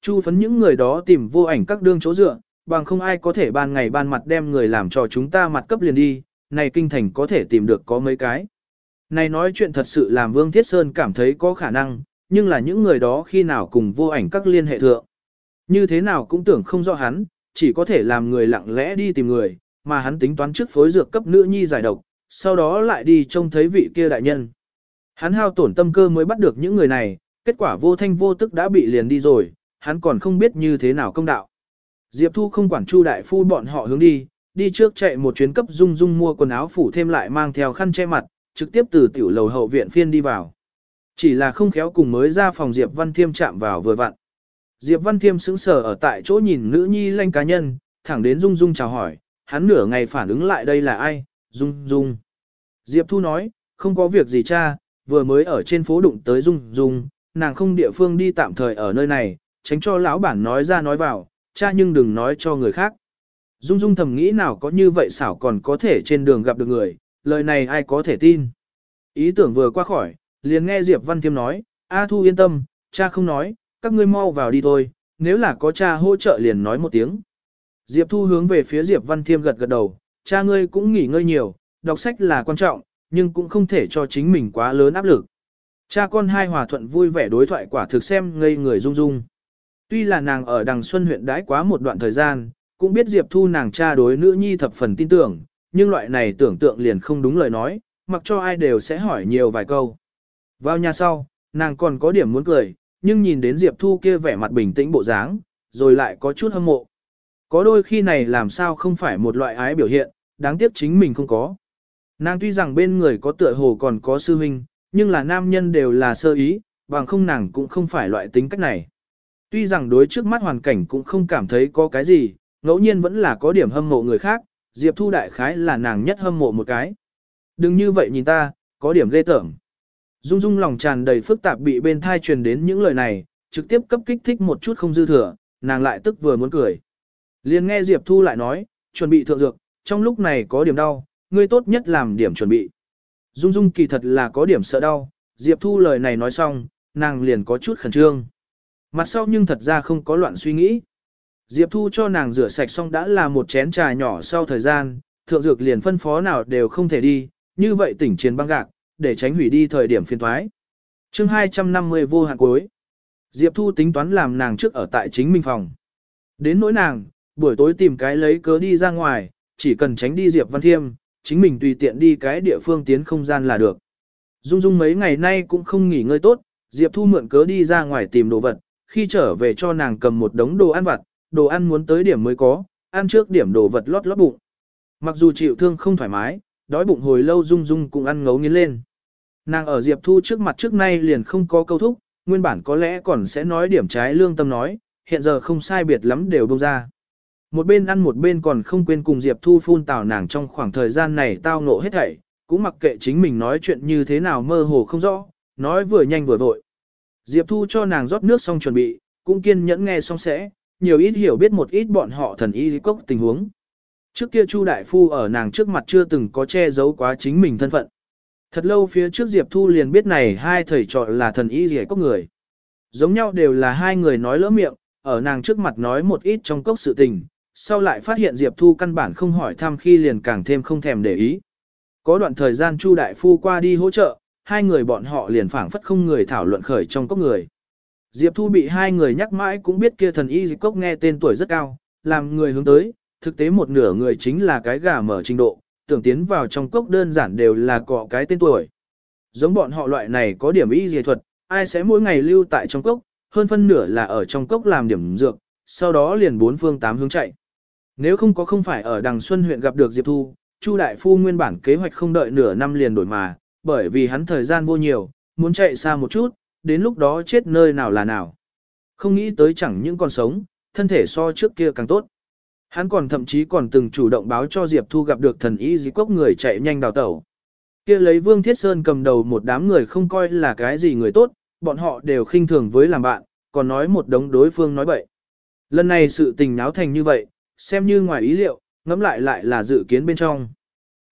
Chu phấn những người đó tìm vô ảnh các đương chỗ dựa, bằng không ai có thể ban ngày ban mặt đem người làm cho chúng ta mặt cấp liền đi, này kinh thành có thể tìm được có mấy cái. Này nói chuyện thật sự làm Vương Thiết Sơn cảm thấy có khả năng, nhưng là những người đó khi nào cùng vô ảnh các liên hệ thượng. Như thế nào cũng tưởng không rõ hắn, chỉ có thể làm người lặng lẽ đi tìm người, mà hắn tính toán trước phối dược cấp nữ nhi giải độc, sau đó lại đi trông thấy vị kia đại nhân. Hắn hao tổn tâm cơ mới bắt được những người này, kết quả vô thanh vô tức đã bị liền đi rồi, hắn còn không biết như thế nào công đạo. Diệp Thu không quản Chu đại phu bọn họ hướng đi, đi trước chạy một chuyến cấp dung dung mua quần áo phủ thêm lại mang theo khăn che mặt, trực tiếp từ tiểu lầu hậu viện phiên đi vào. Chỉ là không khéo cùng mới ra phòng Diệp Văn Thiêm chạm vào vừa vặn. Diệp Văn Thiêm sững sờ ở tại chỗ nhìn nữ nhi lanh cá nhân, thẳng đến Dung Dung chào hỏi, hắn nửa ngày phản ứng lại đây là ai, Dung Dung. Diệp Thu nói, không có việc gì cha, vừa mới ở trên phố đụng tới Dung Dung, nàng không địa phương đi tạm thời ở nơi này, tránh cho lão bản nói ra nói vào, cha nhưng đừng nói cho người khác. Dung Dung thầm nghĩ nào có như vậy xảo còn có thể trên đường gặp được người, lời này ai có thể tin. Ý tưởng vừa qua khỏi, liền nghe Diệp Văn Thiêm nói, A Thu yên tâm, cha không nói, các ngươi mau vào đi thôi, nếu là có cha hỗ trợ liền nói một tiếng. Diệp Thu hướng về phía Diệp Văn Thiêm gật gật đầu, cha ngươi cũng nghỉ ngơi nhiều, đọc sách là quan trọng, nhưng cũng không thể cho chính mình quá lớn áp lực. Cha con hai hòa thuận vui vẻ đối thoại quả thực xem ngây người rung rung. Tuy là nàng ở Đằng Xuân huyện đãi quá một đoạn thời gian, cũng biết Diệp Thu nàng cha đối nữ nhi thập phần tin tưởng, nhưng loại này tưởng tượng liền không đúng lời nói, mặc cho ai đều sẽ hỏi nhiều vài câu. Vào nhà sau, nàng còn có điểm muốn cười, nhưng nhìn đến Diệp Thu kia vẻ mặt bình tĩnh bộ dáng, rồi lại có chút hâm mộ. Có đôi khi này làm sao không phải một loại ái biểu hiện, đáng tiếc chính mình không có. Nàng tuy rằng bên người có tựa hồ còn có sư huynh, nhưng là nam nhân đều là sơ ý, bằng không nàng cũng không phải loại tính cách này. Tuy rằng đối trước mắt hoàn cảnh cũng không cảm thấy có cái gì, ngẫu nhiên vẫn là có điểm hâm mộ người khác, Diệp Thu đại khái là nàng nhất hâm mộ một cái. Đừng như vậy nhìn ta, có điểm ghê tởm. Dung Dung lòng tràn đầy phức tạp bị bên thai truyền đến những lời này, trực tiếp cấp kích thích một chút không dư thừa, nàng lại tức vừa muốn cười. Liền nghe Diệp Thu lại nói, chuẩn bị thượng dược, trong lúc này có điểm đau, ngươi tốt nhất làm điểm chuẩn bị. Dung Dung kỳ thật là có điểm sợ đau, Diệp Thu lời này nói xong, nàng liền có chút khẩn trương. Mặt sau nhưng thật ra không có loạn suy nghĩ. Diệp Thu cho nàng rửa sạch xong đã là một chén trà nhỏ sau thời gian, thượng dược liền phân phó nào đều không thể đi, như vậy tỉnh chiến băng gạc, để tránh hủy đi thời điểm phiên thoái. chương 250 vô hạn cuối. Diệp Thu tính toán làm nàng trước ở tại chính minh phòng. Đến nỗi nàng, buổi tối tìm cái lấy cớ đi ra ngoài, chỉ cần tránh đi Diệp Văn Thiêm, chính mình tùy tiện đi cái địa phương tiến không gian là được. Dung Dung mấy ngày nay cũng không nghỉ ngơi tốt, Diệp Thu mượn cớ đi ra ngoài tìm đồ vật, khi trở về cho nàng cầm một đống đồ ăn vặt, đồ ăn muốn tới điểm mới có, ăn trước điểm đồ vật lót lót bụng. Mặc dù chịu thương không thoải mái, đói bụng hồi lâu Dung Dung cũng ăn ngấu nghiến lên. Nàng ở Diệp Thu trước mặt trước nay liền không có câu thúc, nguyên bản có lẽ còn sẽ nói điểm trái lương tâm nói, hiện giờ không sai biệt lắm đều đông ra. Một bên ăn một bên còn không quên cùng Diệp Thu phun tào nàng trong khoảng thời gian này tao ngộ hết thảy, cũng mặc kệ chính mình nói chuyện như thế nào mơ hồ không rõ, nói vừa nhanh vừa vội. Diệp Thu cho nàng rót nước xong chuẩn bị, cũng kiên nhẫn nghe xong sẽ, nhiều ít hiểu biết một ít bọn họ thần y cốc tình huống. Trước kia Chu Đại Phu ở nàng trước mặt chưa từng có che giấu quá chính mình thân phận. Thật lâu phía trước Diệp Thu liền biết này hai thầy trò là thần y rẻ cốc người. Giống nhau đều là hai người nói lỡ miệng, ở nàng trước mặt nói một ít trong cốc sự tình, sau lại phát hiện Diệp Thu căn bản không hỏi thăm khi liền càng thêm không thèm để ý. Có đoạn thời gian Chu Đại Phu qua đi hỗ trợ, hai người bọn họ liền phảng phất không người thảo luận khởi trong cốc người. Diệp Thu bị hai người nhắc mãi cũng biết kia thần y dịch cốc nghe tên tuổi rất cao, làm người hướng tới, thực tế một nửa người chính là cái gà mở trình độ, tưởng tiến vào trong cốc đơn giản đều là cọ cái tên tuổi. Giống bọn họ loại này có điểm y dề thuật, ai sẽ mỗi ngày lưu tại trong cốc, hơn phân nửa là ở trong cốc làm điểm dược, sau đó liền bốn phương tám hướng chạy. Nếu không có không phải ở Đằng Xuân huyện gặp được Diệp Thu, Chu Đại Phu nguyên bản kế hoạch không đợi nửa năm liền đổi mà, bởi vì hắn thời gian vô nhiều, muốn chạy xa một chút, đến lúc đó chết nơi nào là nào. Không nghĩ tới chẳng những còn sống, thân thể so trước kia càng tốt. Hắn còn thậm chí còn từng chủ động báo cho Diệp Thu gặp được thần y dí cốc người chạy nhanh đào tẩu. kia lấy Vương Thiết Sơn cầm đầu một đám người không coi là cái gì người tốt, bọn họ đều khinh thường với làm bạn, còn nói một đống đối phương nói bậy. Lần này sự tình náo thành như vậy, xem như ngoài ý liệu, ngẫm lại lại là dự kiến bên trong.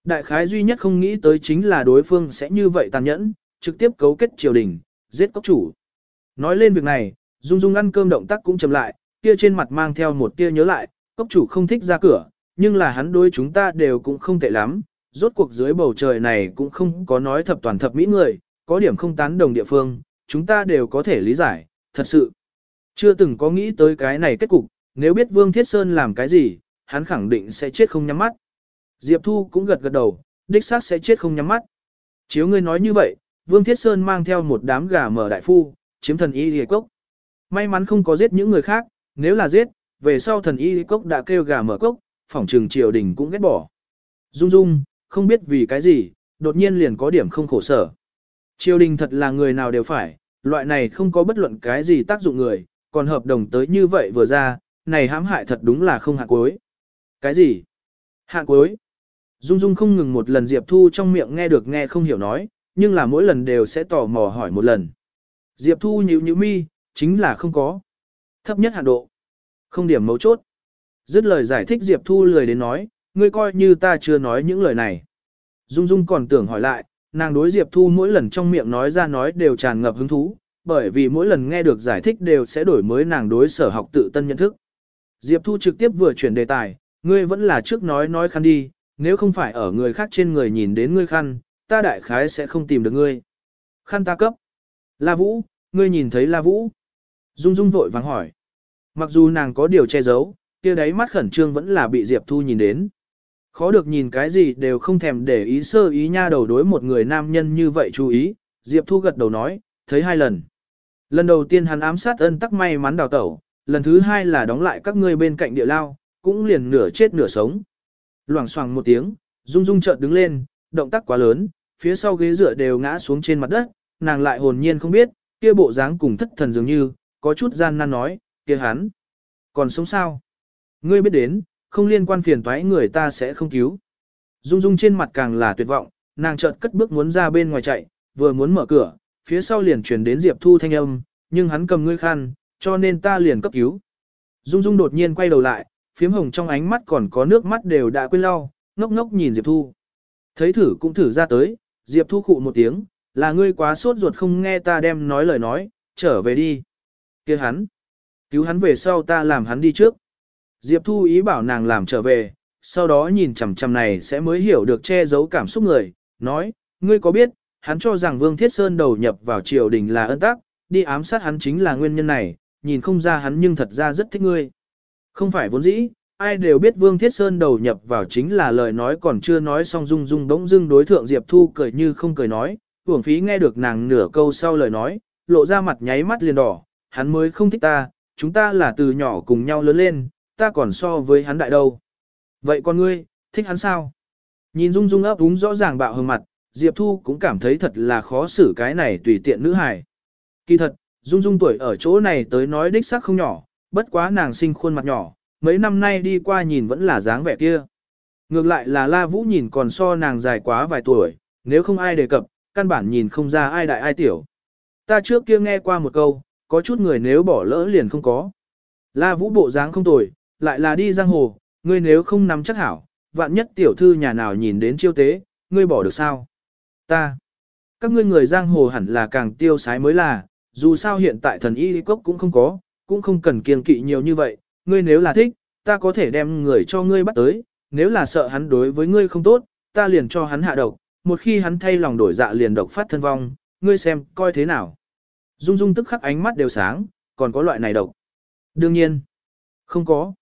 Đại khái duy nhất không nghĩ tới chính là đối phương sẽ như vậy tàn nhẫn, trực tiếp cấu kết triều đình, giết cốc chủ. Nói lên việc này, Dung Dung ăn cơm động tác cũng chậm lại, kia trên mặt mang theo một tia nhớ lại, cốc chủ không thích ra cửa, nhưng là hắn đối chúng ta đều cũng không tệ lắm, rốt cuộc dưới bầu trời này cũng không có nói thập toàn thập mỹ người, có điểm không tán đồng địa phương, chúng ta đều có thể lý giải, thật sự. Chưa từng có nghĩ tới cái này kết cục, nếu biết Vương Thiết Sơn làm cái gì, hắn khẳng định sẽ chết không nhắm mắt. Diệp Thu cũng gật gật đầu, đích xác sẽ chết không nhắm mắt. Chiếu ngươi nói như vậy, Vương Thiết Sơn mang theo một đám gà mở đại phu, chiếm thần y hề cốc. May mắn không có giết những người khác, nếu là giết, về sau thần y cốc đã kêu gà mở cốc, phỏng trừng triều đình cũng ghét bỏ. Dung dung, không biết vì cái gì, đột nhiên liền có điểm không khổ sở. Triều đình thật là người nào đều phải, loại này không có bất luận cái gì tác dụng người, còn hợp đồng tới như vậy vừa ra, này hãm hại thật đúng là không hạ cuối. Cái gì? Hạ cuối? Dung Dung không ngừng một lần Diệp Thu trong miệng nghe được nghe không hiểu nói, nhưng là mỗi lần đều sẽ tò mò hỏi một lần. Diệp Thu nhíu nhíu mi, chính là không có. Thấp nhất hạn độ. Không điểm mấu chốt. Dứt lời giải thích Diệp Thu lười đến nói, ngươi coi như ta chưa nói những lời này. Dung Dung còn tưởng hỏi lại, nàng đối Diệp Thu mỗi lần trong miệng nói ra nói đều tràn ngập hứng thú, bởi vì mỗi lần nghe được giải thích đều sẽ đổi mới nàng đối sở học tự tân nhận thức. Diệp Thu trực tiếp vừa chuyển đề tài, ngươi vẫn là trước nói nói khăn đi, nếu không phải ở người khác trên người nhìn đến ngươi khăn, ta đại khái sẽ không tìm được ngươi. Khăn ta cấp. La Vũ, ngươi nhìn thấy La Vũ. Dung Dung vội vàng hỏi. Mặc dù nàng có điều che giấu, kia đáy mắt khẩn trương vẫn là bị Diệp Thu nhìn đến. Khó được nhìn cái gì đều không thèm để ý sơ ý nha đầu đối một người nam nhân như vậy chú ý, Diệp Thu gật đầu nói, thấy hai lần. Lần đầu tiên hắn ám sát ân tắc may mắn đào tẩu, lần thứ hai là đóng lại các ngươi bên cạnh địa lao, cũng liền nửa chết nửa sống. Loảng xoảng một tiếng, Dung Dung chợt đứng lên, động tác quá lớn, phía sau ghế dựa đều ngã xuống trên mặt đất, nàng lại hồn nhiên không biết, kia bộ dáng cùng thất thần dường như, có chút gian nan nói, kia hắn. Còn sống sao? Ngươi biết đến, không liên quan phiền toái người ta sẽ không cứu. Dung Dung trên mặt càng là tuyệt vọng, nàng chợt cất bước muốn ra bên ngoài chạy, vừa muốn mở cửa, phía sau liền truyền đến Diệp Thu thanh âm, nhưng hắn cầm ngươi khăn, cho nên ta liền cấp cứu. Dung Dung đột nhiên quay đầu lại, phiếm hồng trong ánh mắt còn có nước mắt đều đã quên lau, ngốc ngốc nhìn Diệp Thu. Thấy thử cũng thử ra tới, Diệp Thu khụ một tiếng, là ngươi quá sốt ruột không nghe ta đem nói lời nói, trở về đi. kia hắn. Cứu hắn về sau ta làm hắn đi trước. Diệp Thu ý bảo nàng làm trở về, sau đó nhìn chằm chằm này sẽ mới hiểu được che giấu cảm xúc người, nói, ngươi có biết, hắn cho rằng Vương Thiết Sơn đầu nhập vào triều đình là ân tắc, đi ám sát hắn chính là nguyên nhân này, nhìn không ra hắn nhưng thật ra rất thích ngươi. Không phải vốn dĩ, ai đều biết Vương Thiết Sơn đầu nhập vào chính là lời nói còn chưa nói xong dung dung bỗng dưng đối thượng Diệp Thu cười như không cười nói, hưởng phí nghe được nàng nửa câu sau lời nói, lộ ra mặt nháy mắt liền đỏ, hắn mới không thích ta, chúng ta là từ nhỏ cùng nhau lớn lên, ta còn so với hắn đại đâu. Vậy con ngươi, thích hắn sao? Nhìn Dung Dung ấp úng rõ ràng bạo hờ mặt, Diệp Thu cũng cảm thấy thật là khó xử cái này tùy tiện nữ hài. Kỳ thật, Dung Dung tuổi ở chỗ này tới nói đích xác không nhỏ, bất quá nàng sinh khuôn mặt nhỏ, mấy năm nay đi qua nhìn vẫn là dáng vẻ kia. Ngược lại là La Vũ nhìn còn so nàng dài quá vài tuổi, nếu không ai đề cập, căn bản nhìn không ra ai đại ai tiểu. Ta trước kia nghe qua một câu, có chút người nếu bỏ lỡ liền không có. La Vũ bộ dáng không tồi, lại là đi giang hồ, ngươi nếu không nắm chắc hảo, vạn nhất tiểu thư nhà nào nhìn đến chiêu tế, ngươi bỏ được sao? Ta. Các ngươi người giang hồ hẳn là càng tiêu sái mới là, dù sao hiện tại thần y cốc cũng không có, cũng không cần kiêng kỵ nhiều như vậy, ngươi nếu là thích, ta có thể đem người cho ngươi bắt tới, nếu là sợ hắn đối với ngươi không tốt, ta liền cho hắn hạ độc, một khi hắn thay lòng đổi dạ liền độc phát thân vong, ngươi xem, coi thế nào. Dung Dung tức khắc ánh mắt đều sáng, còn có loại này độc. Đương nhiên, không có.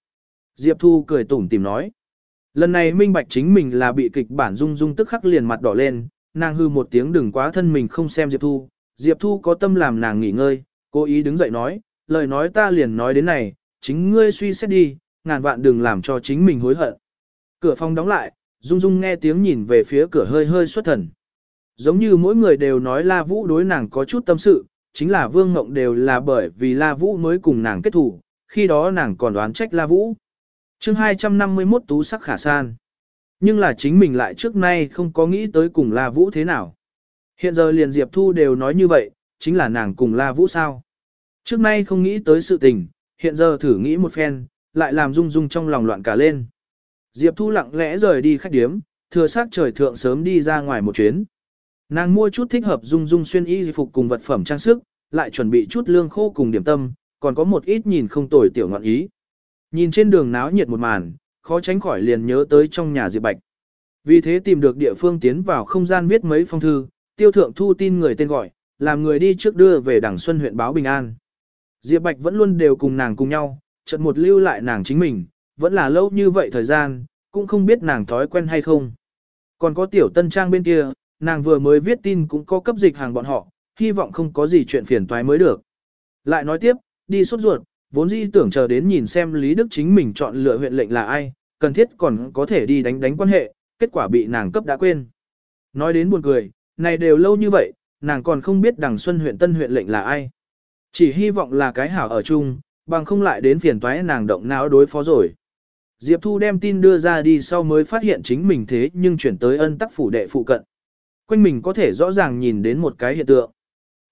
Diệp Thu cười tủm tìm nói. Lần này minh bạch chính mình là bị kịch bản Dung Dung tức khắc liền mặt đỏ lên, nàng hư một tiếng đừng quá thân mình không xem Diệp Thu. Diệp Thu có tâm làm nàng nghỉ ngơi, cố ý đứng dậy nói, lời nói ta liền nói đến này, chính ngươi suy xét đi, ngàn vạn đừng làm cho chính mình hối hận. Cửa phòng đóng lại, Dung Dung nghe tiếng nhìn về phía cửa hơi hơi xuất thần. Giống như mỗi người đều nói La Vũ đối nàng có chút tâm sự, chính là Vương Ngộng đều là bởi vì La Vũ mới cùng nàng kết thủ, khi đó nàng còn đoán trách La Vũ. chương 251 tú sắc khả san. Nhưng là chính mình lại trước nay không có nghĩ tới cùng La Vũ thế nào. Hiện giờ liền Diệp Thu đều nói như vậy, chính là nàng cùng La Vũ sao. Trước nay không nghĩ tới sự tình, hiện giờ thử nghĩ một phen, lại làm rung rung trong lòng loạn cả lên. Diệp Thu lặng lẽ rời đi khách điếm, thừa sát trời thượng sớm đi ra ngoài một chuyến. Nàng mua chút thích hợp Dung Dung xuyên y phục cùng vật phẩm trang sức, lại chuẩn bị chút lương khô cùng điểm tâm, còn có một ít nhìn không tồi tiểu ngọn ý. Nhìn trên đường náo nhiệt một màn, khó tránh khỏi liền nhớ tới trong nhà Diệp Bạch. Vì thế tìm được địa phương tiến vào không gian viết mấy phong thư, tiêu thượng thu tin người tên gọi, làm người đi trước đưa về đảng Xuân huyện báo bình an. Diệp Bạch vẫn luôn đều cùng nàng cùng nhau, chợt một lưu lại nàng chính mình, vẫn là lâu như vậy thời gian, cũng không biết nàng thói quen hay không. Còn có tiểu tân trang bên kia, nàng vừa mới viết tin cũng có cấp dịch hàng bọn họ, hy vọng không có gì chuyện phiền toái mới được. Lại nói tiếp, đi sốt ruột, vốn dĩ tưởng chờ đến nhìn xem Lý Đức chính mình chọn lựa huyện lệnh là ai, cần thiết còn có thể đi đánh đánh quan hệ, kết quả bị nàng cấp đã quên. Nói đến buồn cười, này đều lâu như vậy, nàng còn không biết đằng Xuân huyện tân huyện lệnh là ai. Chỉ hy vọng là cái hảo ở chung, bằng không lại đến phiền toái nàng động não đối phó rồi. Diệp Thu đem tin đưa ra đi sau mới phát hiện chính mình thế nhưng chuyển tới ân tắc phủ đệ phụ cận. Quanh mình có thể rõ ràng nhìn đến một cái hiện tượng.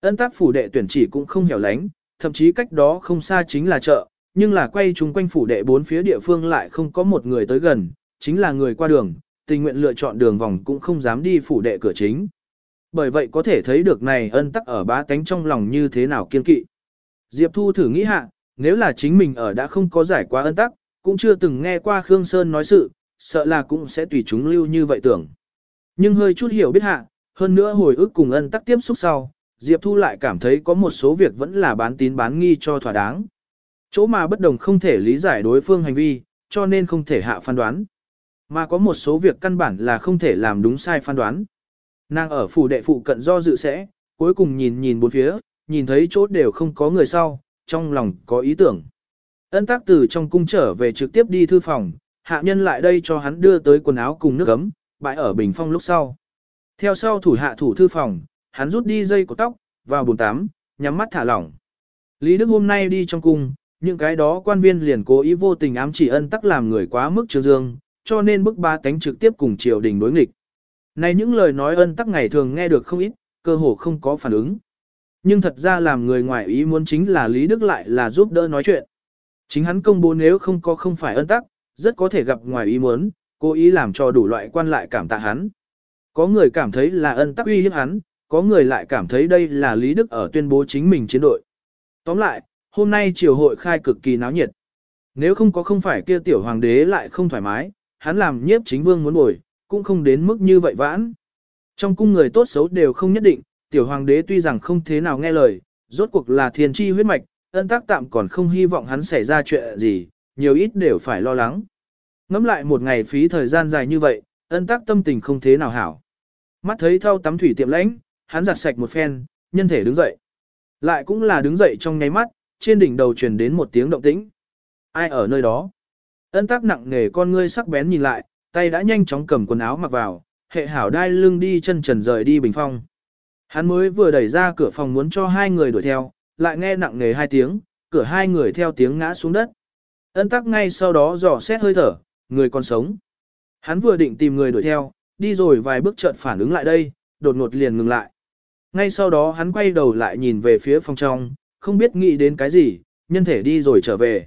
Ân tắc phủ đệ tuyển chỉ cũng không hẻo lánh, thậm chí cách đó không xa chính là chợ, nhưng là quay chung quanh phủ đệ bốn phía địa phương lại không có một người tới gần, chính là người qua đường, tình nguyện lựa chọn đường vòng cũng không dám đi phủ đệ cửa chính. Bởi vậy có thể thấy được này ân tắc ở bá tánh trong lòng như thế nào kiên kỵ. Diệp Thu thử nghĩ hạ, nếu là chính mình ở đã không có giải quá ân tắc, cũng chưa từng nghe qua Khương Sơn nói sự, sợ là cũng sẽ tùy chúng lưu như vậy tưởng. Nhưng hơi chút hiểu biết hạ, hơn nữa hồi ức cùng ân tắc tiếp xúc sau, Diệp Thu lại cảm thấy có một số việc vẫn là bán tín bán nghi cho thỏa đáng. Chỗ mà bất đồng không thể lý giải đối phương hành vi, cho nên không thể hạ phán đoán. Mà có một số việc căn bản là không thể làm đúng sai phán đoán. Nàng ở phủ đệ phụ cận do dự sẽ, cuối cùng nhìn nhìn bốn phía, nhìn thấy chỗ đều không có người sau, trong lòng có ý tưởng. Ân tác từ trong cung trở về trực tiếp đi thư phòng, hạ nhân lại đây cho hắn đưa tới quần áo cùng nước ấm, bãi ở bình phong lúc sau. Theo sau thủ hạ thủ thư phòng, hắn rút đi dây của tóc, vào bồn tắm, nhắm mắt thả lỏng. Lý Đức hôm nay đi trong cung, những cái đó quan viên liền cố ý vô tình ám chỉ ân tắc làm người quá mức trương dương, cho nên bức ba tánh trực tiếp cùng triều đình đối nghịch. Này những lời nói ân tắc ngày thường nghe được không ít, cơ hồ không có phản ứng. Nhưng thật ra làm người ngoài ý muốn chính là Lý Đức lại là giúp đỡ nói chuyện. Chính hắn công bố nếu không có không phải ân tắc, rất có thể gặp ngoài ý muốn, cố ý làm cho đủ loại quan lại cảm tạ hắn. Có người cảm thấy là ân tắc uy hiếp hắn, có người lại cảm thấy đây là Lý Đức ở tuyên bố chính mình chiến đội. Tóm lại, hôm nay triều hội khai cực kỳ náo nhiệt. Nếu không có không phải kia tiểu hoàng đế lại không thoải mái, hắn làm nhiếp chính vương muốn bồi, cũng không đến mức như vậy vãn. Trong cung người tốt xấu đều không nhất định, tiểu hoàng đế tuy rằng không thế nào nghe lời, rốt cuộc là thiên tri huyết mạch, ân tác tạm còn không hy vọng hắn xảy ra chuyện gì, nhiều ít đều phải lo lắng. Ngắm lại một ngày phí thời gian dài như vậy, ân tác tâm tình không thế nào hảo. Mắt thấy thau tắm thủy tiệm lãnh, hắn giặt sạch một phen, nhân thể đứng dậy. Lại cũng là đứng dậy trong nháy mắt, trên đỉnh đầu truyền đến một tiếng động tĩnh. Ai ở nơi đó? Ân tác nặng nề con ngươi sắc bén nhìn lại, tay đã nhanh chóng cầm quần áo mặc vào, hệ hảo đai lưng đi chân trần rời đi bình phong. Hắn mới vừa đẩy ra cửa phòng muốn cho hai người đuổi theo, lại nghe nặng nề hai tiếng, cửa hai người theo tiếng ngã xuống đất. Ân tắc ngay sau đó dò xét hơi thở, người còn sống. Hắn vừa định tìm người đuổi theo, đi rồi vài bước chợt phản ứng lại đây, đột ngột liền ngừng lại. Ngay sau đó hắn quay đầu lại nhìn về phía phòng trong, không biết nghĩ đến cái gì, nhân thể đi rồi trở về.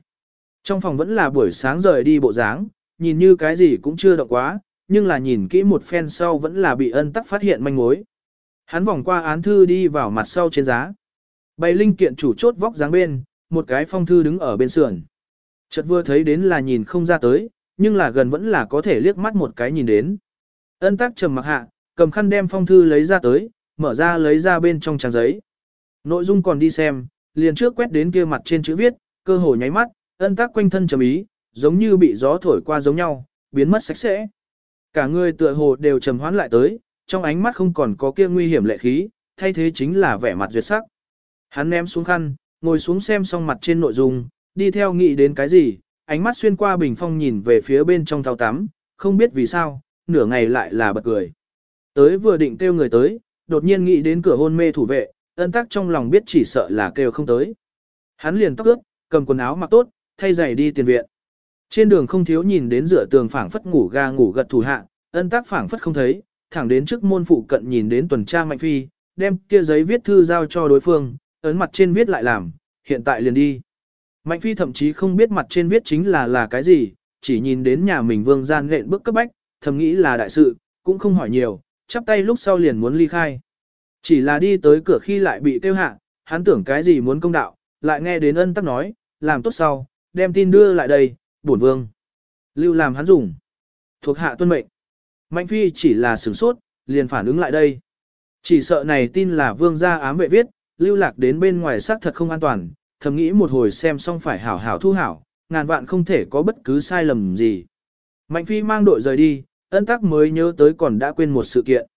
Trong phòng vẫn là buổi sáng rời đi bộ dáng, nhìn như cái gì cũng chưa động quá, nhưng là nhìn kỹ một phen sau vẫn là bị ân tắc phát hiện manh mối. Hắn vòng qua án thư đi vào mặt sau trên giá. Bày linh kiện chủ chốt vóc dáng bên, một cái phong thư đứng ở bên sườn. Chợt vừa thấy đến là nhìn không ra tới, nhưng là gần vẫn là có thể liếc mắt một cái nhìn đến. Ân tắc trầm mặc hạ, cầm khăn đem phong thư lấy ra tới, mở ra lấy ra bên trong trang giấy. Nội dung còn đi xem, liền trước quét đến kia mặt trên chữ viết, cơ hồ nháy mắt, ân tắc quanh thân trầm ý, giống như bị gió thổi qua giống nhau, biến mất sạch sẽ. Cả người tựa hồ đều trầm hoán lại tới, trong ánh mắt không còn có kia nguy hiểm lệ khí, thay thế chính là vẻ mặt duyệt sắc. Hắn ném xuống khăn, ngồi xuống xem xong mặt trên nội dung, đi theo nghĩ đến cái gì, ánh mắt xuyên qua bình phong nhìn về phía bên trong thao tắm, không biết vì sao, nửa ngày lại là bật cười. Tới vừa định kêu người tới, đột nhiên nghĩ đến cửa hôn mê thủ vệ, ân tắc trong lòng biết chỉ sợ là kêu không tới. Hắn liền tóc ướt, cầm quần áo mặc tốt, thay giày đi tiền viện. Trên đường không thiếu nhìn đến dựa tường phảng phất ngủ ga ngủ gật thủ hạ, ân tắc phảng phất không thấy, thẳng đến trước môn phụ cận nhìn đến tuần tra mạnh phi, đem kia giấy viết thư giao cho đối phương, ấn mặt trên viết lại làm, hiện tại liền đi. Mạnh phi thậm chí không biết mặt trên viết chính là là cái gì, chỉ nhìn đến nhà mình vương gian lện bước cấp bách, thầm nghĩ là đại sự, cũng không hỏi nhiều, chắp tay lúc sau liền muốn ly khai. Chỉ là đi tới cửa khi lại bị tiêu hạ, hắn tưởng cái gì muốn công đạo, lại nghe đến ân tắc nói, làm tốt sau, đem tin đưa lại đây, bổn vương. Lưu làm hắn dùng. Thuộc hạ tuân mệnh. Mạnh phi chỉ là sửng sốt, liền phản ứng lại đây. Chỉ sợ này tin là vương gia ám vệ viết, lưu lạc đến bên ngoài xác thật không an toàn, thầm nghĩ một hồi xem xong phải hảo hảo thu hảo, ngàn vạn không thể có bất cứ sai lầm gì. Mạnh phi mang đội rời đi, ân tắc mới nhớ tới còn đã quên một sự kiện.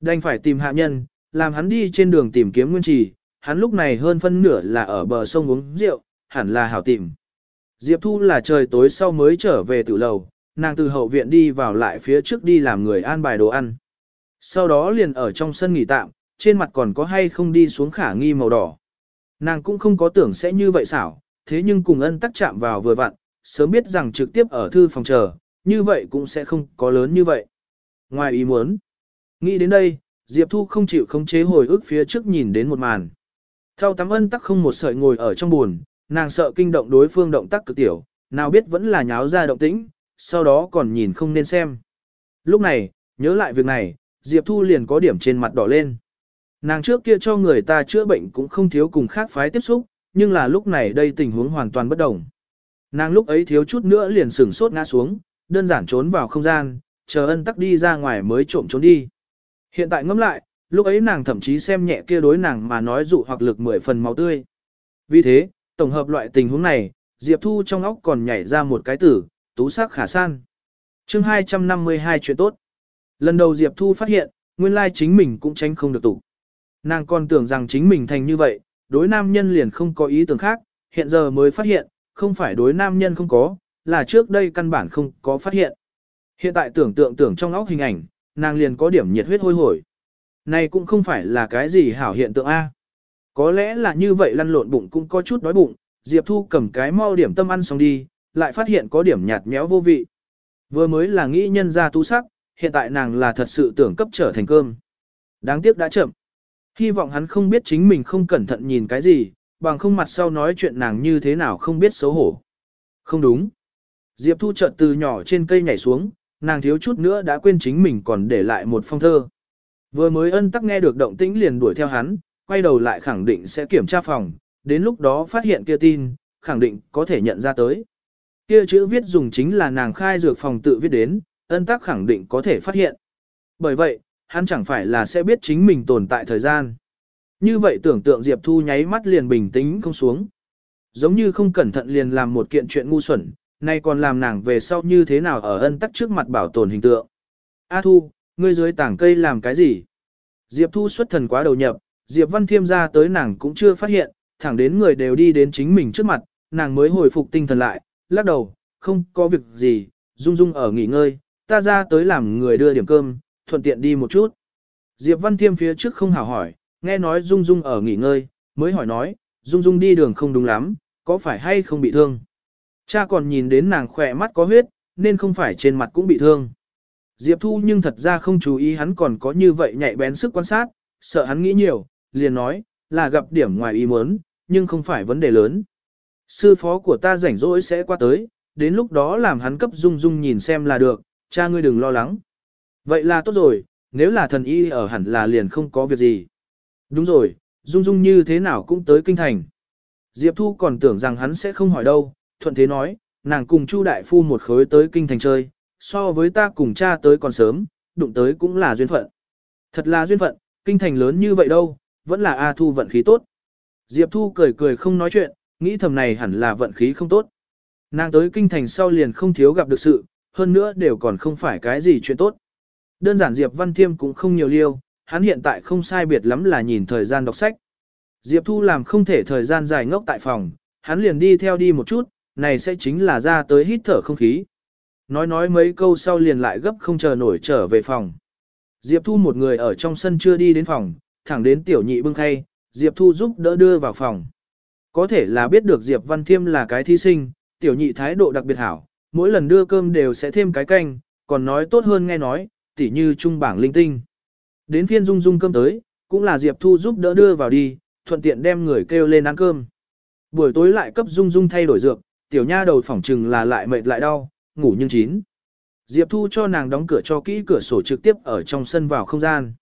Đành phải tìm hạ nhân, làm hắn đi trên đường tìm kiếm nguyên trì, hắn lúc này hơn phân nửa là ở bờ sông uống rượu, hẳn là hảo tìm. Diệp Thu là trời tối sau mới trở về tử lầu, nàng từ hậu viện đi vào lại phía trước đi làm người an bài đồ ăn. Sau đó liền ở trong sân nghỉ tạm, trên mặt còn có hay không đi xuống khả nghi màu đỏ. Nàng cũng không có tưởng sẽ như vậy xảo, thế nhưng cùng ân tắc chạm vào vừa vặn, sớm biết rằng trực tiếp ở thư phòng chờ, như vậy cũng sẽ không có lớn như vậy. Ngoài ý muốn, nghĩ đến đây, Diệp Thu không chịu khống chế hồi ức phía trước nhìn đến một màn. Theo tắm ân tắc không một sợi ngồi ở trong buồn, nàng sợ kinh động đối phương động tác cực tiểu, nào biết vẫn là nháo ra động tĩnh, sau đó còn nhìn không nên xem. Lúc này, nhớ lại việc này, Diệp Thu liền có điểm trên mặt đỏ lên. Nàng trước kia cho người ta chữa bệnh cũng không thiếu cùng khác phái tiếp xúc, nhưng là lúc này đây tình huống hoàn toàn bất đồng. Nàng lúc ấy thiếu chút nữa liền sửng sốt ngã xuống, đơn giản trốn vào không gian, chờ ân tắc đi ra ngoài mới trộm trốn đi. Hiện tại ngẫm lại, lúc ấy nàng thậm chí xem nhẹ kia đối nàng mà nói dụ hoặc lực mười phần máu tươi. Vì thế, tổng hợp loại tình huống này, Diệp Thu trong óc còn nhảy ra một cái tử, tú sắc khả san. chương 252 chuyện tốt. Lần đầu Diệp Thu phát hiện, nguyên lai chính mình cũng tránh không được tụ. Nàng còn tưởng rằng chính mình thành như vậy, đối nam nhân liền không có ý tưởng khác, hiện giờ mới phát hiện, không phải đối nam nhân không có, là trước đây căn bản không có phát hiện. Hiện tại tưởng tượng tưởng trong óc hình ảnh, nàng liền có điểm nhiệt huyết hôi hổi. Này cũng không phải là cái gì hảo hiện tượng A. Có lẽ là như vậy lăn lộn bụng cũng có chút đói bụng, Diệp Thu cầm cái mau điểm tâm ăn xong đi, lại phát hiện có điểm nhạt méo vô vị. Vừa mới là nghĩ nhân ra tu sắc, hiện tại nàng là thật sự tưởng cấp trở thành cơm. Đáng tiếc đã chậm. Hy vọng hắn không biết chính mình không cẩn thận nhìn cái gì, bằng không mặt sau nói chuyện nàng như thế nào không biết xấu hổ. Không đúng. Diệp Thu chợt từ nhỏ trên cây nhảy xuống, nàng thiếu chút nữa đã quên chính mình còn để lại một phong thơ. Vừa mới ân tắc nghe được động tĩnh liền đuổi theo hắn, quay đầu lại khẳng định sẽ kiểm tra phòng, đến lúc đó phát hiện kia tin, khẳng định có thể nhận ra tới. Kia chữ viết dùng chính là nàng khai dược phòng tự viết đến, ân tắc khẳng định có thể phát hiện. Bởi vậy, hắn chẳng phải là sẽ biết chính mình tồn tại thời gian. Như vậy tưởng tượng Diệp Thu nháy mắt liền bình tĩnh không xuống. Giống như không cẩn thận liền làm một kiện chuyện ngu xuẩn, nay còn làm nàng về sau như thế nào ở ân tắc trước mặt bảo tồn hình tượng. A Thu, ngươi dưới tảng cây làm cái gì? Diệp Thu xuất thần quá đầu nhập, Diệp Văn Thiêm ra tới nàng cũng chưa phát hiện, thẳng đến người đều đi đến chính mình trước mặt, nàng mới hồi phục tinh thần lại, lắc đầu, không có việc gì, Dung Dung ở nghỉ ngơi, ta ra tới làm người đưa điểm cơm, thuận tiện đi một chút. Diệp Văn Thiêm phía trước không hảo hỏi, nghe nói Dung Dung ở nghỉ ngơi, mới hỏi nói, Dung Dung đi đường không đúng lắm, có phải hay không bị thương? Cha còn nhìn đến nàng khỏe mắt có huyết, nên không phải trên mặt cũng bị thương. Diệp Thu nhưng thật ra không chú ý hắn còn có như vậy nhạy bén sức quan sát, sợ hắn nghĩ nhiều, liền nói, là gặp điểm ngoài ý muốn, nhưng không phải vấn đề lớn. Sư phó của ta rảnh rỗi sẽ qua tới, đến lúc đó làm hắn cấp Dung Dung nhìn xem là được, cha ngươi đừng lo lắng. Vậy là tốt rồi, nếu là thần y ở hẳn là liền không có việc gì. Đúng rồi, Dung Dung như thế nào cũng tới kinh thành. Diệp Thu còn tưởng rằng hắn sẽ không hỏi đâu, thuận thế nói, nàng cùng Chu Đại Phu một khối tới kinh thành chơi, so với ta cùng cha tới còn sớm, đụng tới cũng là duyên phận. Thật là duyên phận, kinh thành lớn như vậy đâu, vẫn là A Thu vận khí tốt. Diệp Thu cười cười không nói chuyện, nghĩ thầm này hẳn là vận khí không tốt. Nàng tới kinh thành sau liền không thiếu gặp được sự, hơn nữa đều còn không phải cái gì chuyện tốt. Đơn giản Diệp Văn Thiêm cũng không nhiều liêu, hắn hiện tại không sai biệt lắm là nhìn thời gian đọc sách. Diệp Thu làm không thể thời gian dài ngốc tại phòng, hắn liền đi theo đi một chút, này sẽ chính là ra tới hít thở không khí. Nói nói mấy câu sau liền lại gấp không chờ nổi trở về phòng. Diệp Thu một người ở trong sân chưa đi đến phòng, thẳng đến tiểu nhị bưng khay, Diệp Thu giúp đỡ đưa vào phòng. Có thể là biết được Diệp Văn Thiêm là cái thí sinh, tiểu nhị thái độ đặc biệt hảo, mỗi lần đưa cơm đều sẽ thêm cái canh, còn nói tốt hơn nghe nói, tỉ như trung bảng linh tinh. Đến phiên dung dung cơm tới, cũng là Diệp Thu giúp đỡ đưa vào đi, thuận tiện đem người kêu lên ăn cơm. Buổi tối lại cấp dung dung thay đổi dược, tiểu nha đầu phỏng trừng là lại mệt lại đau, ngủ nhưng chín. Diệp Thu cho nàng đóng cửa cho kỹ cửa sổ trực tiếp ở trong sân vào không gian.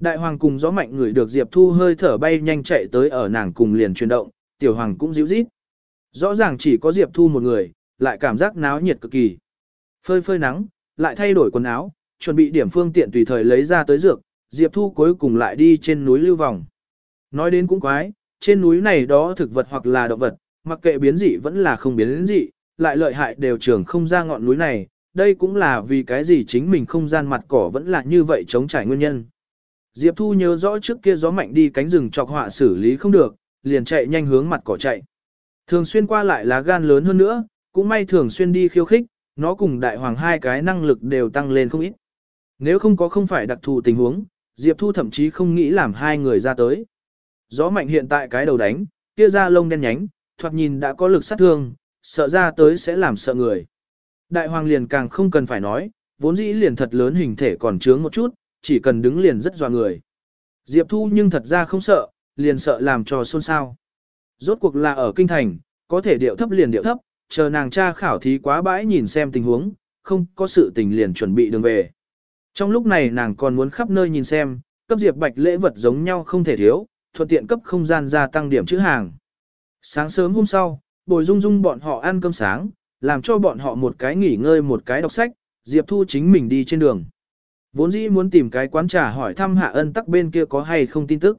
Đại hoàng cùng gió mạnh người được Diệp Thu hơi thở bay nhanh chạy tới ở nàng cùng liền chuyển động, tiểu hoàng cũng dịu rít. Rõ ràng chỉ có Diệp Thu một người, lại cảm giác náo nhiệt cực kỳ. Phơi phơi nắng, lại thay đổi quần áo, chuẩn bị điểm phương tiện tùy thời lấy ra tới dược, Diệp Thu cuối cùng lại đi trên núi lưu vòng. Nói đến cũng quái, trên núi này đó thực vật hoặc là động vật, mặc kệ biến dị vẫn là không biến dị, lại lợi hại đều trưởng không ra ngọn núi này, đây cũng là vì cái gì chính mình không gian mặt cỏ vẫn là như vậy chống trải nguyên nhân. Diệp Thu nhớ rõ trước kia gió mạnh đi cánh rừng chọc họa xử lý không được, liền chạy nhanh hướng mặt cỏ chạy. Thường xuyên qua lại lá gan lớn hơn nữa, cũng may thường xuyên đi khiêu khích, nó cùng đại hoàng hai cái năng lực đều tăng lên không ít. Nếu không có không phải đặc thù tình huống, Diệp Thu thậm chí không nghĩ làm hai người ra tới. Gió mạnh hiện tại cái đầu đánh, kia ra lông đen nhánh, thoạt nhìn đã có lực sát thương, sợ ra tới sẽ làm sợ người. Đại hoàng liền càng không cần phải nói, vốn dĩ liền thật lớn hình thể còn trướng một chút, chỉ cần đứng liền rất dọa người. Diệp Thu nhưng thật ra không sợ, liền sợ làm cho xôn xao. Rốt cuộc là ở kinh thành, có thể điệu thấp liền điệu thấp, chờ nàng cha khảo thí quá bãi nhìn xem tình huống, không có sự tình liền chuẩn bị đường về. Trong lúc này nàng còn muốn khắp nơi nhìn xem, cấp Diệp Bạch lễ vật giống nhau không thể thiếu, thuận tiện cấp không gian gia tăng điểm chữ hàng. Sáng sớm hôm sau, bồi dung dung bọn họ ăn cơm sáng, làm cho bọn họ một cái nghỉ ngơi một cái đọc sách, Diệp Thu chính mình đi trên đường. Vốn dĩ muốn tìm cái quán trà hỏi thăm hạ ân tắc bên kia có hay không tin tức.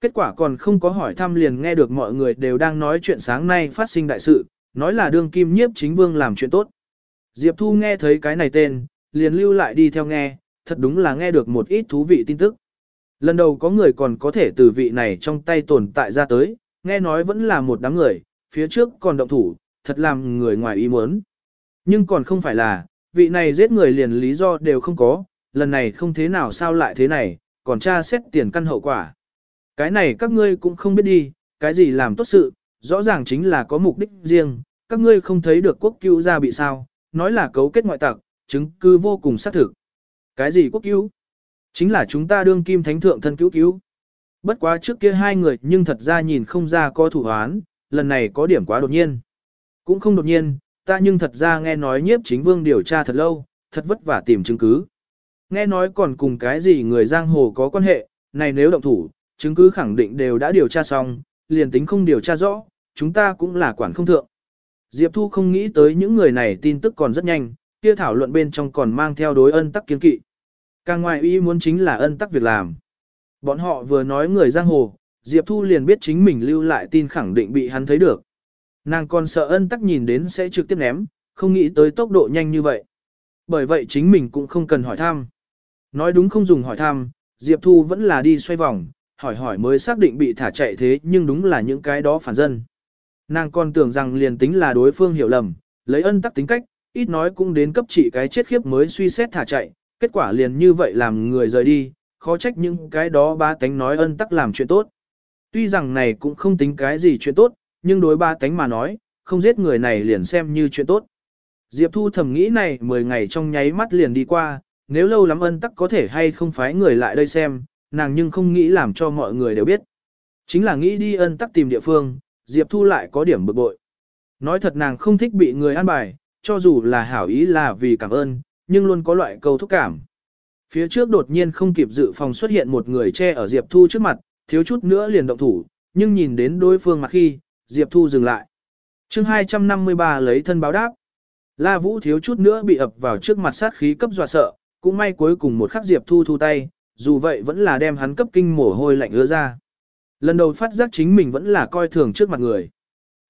Kết quả còn không có hỏi thăm liền nghe được mọi người đều đang nói chuyện sáng nay phát sinh đại sự, nói là đương kim nhiếp chính vương làm chuyện tốt. Diệp Thu nghe thấy cái này tên, liền lưu lại đi theo nghe, thật đúng là nghe được một ít thú vị tin tức. Lần đầu có người còn có thể từ vị này trong tay tồn tại ra tới, nghe nói vẫn là một đám người, phía trước còn động thủ, thật làm người ngoài ý muốn. Nhưng còn không phải là, vị này giết người liền lý do đều không có, lần này không thế nào sao lại thế này, còn tra xét tiền căn hậu quả. Cái này các ngươi cũng không biết đi, cái gì làm tốt sự, rõ ràng chính là có mục đích riêng, các ngươi không thấy được quốc cứu ra bị sao, nói là cấu kết ngoại tặc, chứng cứ vô cùng xác thực. Cái gì quốc cứu? Chính là chúng ta đương kim thánh thượng thân cứu cứu. Bất quá trước kia hai người nhưng thật ra nhìn không ra có thủ hoán, lần này có điểm quá đột nhiên. Cũng không đột nhiên, ta nhưng thật ra nghe nói nhiếp chính vương điều tra thật lâu, thật vất vả tìm chứng cứ. Nghe nói còn cùng cái gì người giang hồ có quan hệ, này nếu động thủ, chứng cứ khẳng định đều đã điều tra xong, liền tính không điều tra rõ, chúng ta cũng là quản không thượng. Diệp Thu không nghĩ tới những người này tin tức còn rất nhanh, kia thảo luận bên trong còn mang theo đối ân tắc kiến kỵ. Càng ngoài ý muốn chính là ân tắc việc làm. Bọn họ vừa nói người giang hồ, Diệp Thu liền biết chính mình lưu lại tin khẳng định bị hắn thấy được. Nàng còn sợ ân tắc nhìn đến sẽ trực tiếp ném, không nghĩ tới tốc độ nhanh như vậy. Bởi vậy chính mình cũng không cần hỏi thăm. Nói đúng không dùng hỏi thăm, Diệp Thu vẫn là đi xoay vòng, hỏi hỏi mới xác định bị thả chạy thế nhưng đúng là những cái đó phản dân. Nàng còn tưởng rằng liền tính là đối phương hiểu lầm, lấy ân tắc tính cách, ít nói cũng đến cấp trị cái chết khiếp mới suy xét thả chạy, kết quả liền như vậy làm người rời đi, khó trách những cái đó ba tánh nói ân tắc làm chuyện tốt. Tuy rằng này cũng không tính cái gì chuyện tốt, nhưng đối ba tánh mà nói, không giết người này liền xem như chuyện tốt. Diệp Thu thầm nghĩ này 10 ngày trong nháy mắt liền đi qua, nếu lâu lắm ân tắc có thể hay không phái người lại đây xem, nàng nhưng không nghĩ làm cho mọi người đều biết. Chính là nghĩ đi ân tắc tìm địa phương, Diệp Thu lại có điểm bực bội. Nói thật nàng không thích bị người an bài, cho dù là hảo ý là vì cảm ơn, nhưng luôn có loại câu thúc cảm. Phía trước đột nhiên không kịp dự phòng xuất hiện một người che ở Diệp Thu trước mặt, thiếu chút nữa liền động thủ, nhưng nhìn đến đối phương mặt khi, Diệp Thu dừng lại. chương 253 lấy thân báo đáp. La Vũ thiếu chút nữa bị ập vào trước mặt sát khí cấp dọa sợ, cũng may cuối cùng một khắc Diệp Thu thu tay, dù vậy vẫn là đem hắn cấp kinh mồ hôi lạnh ứa ra. Lần đầu phát giác chính mình vẫn là coi thường trước mặt người.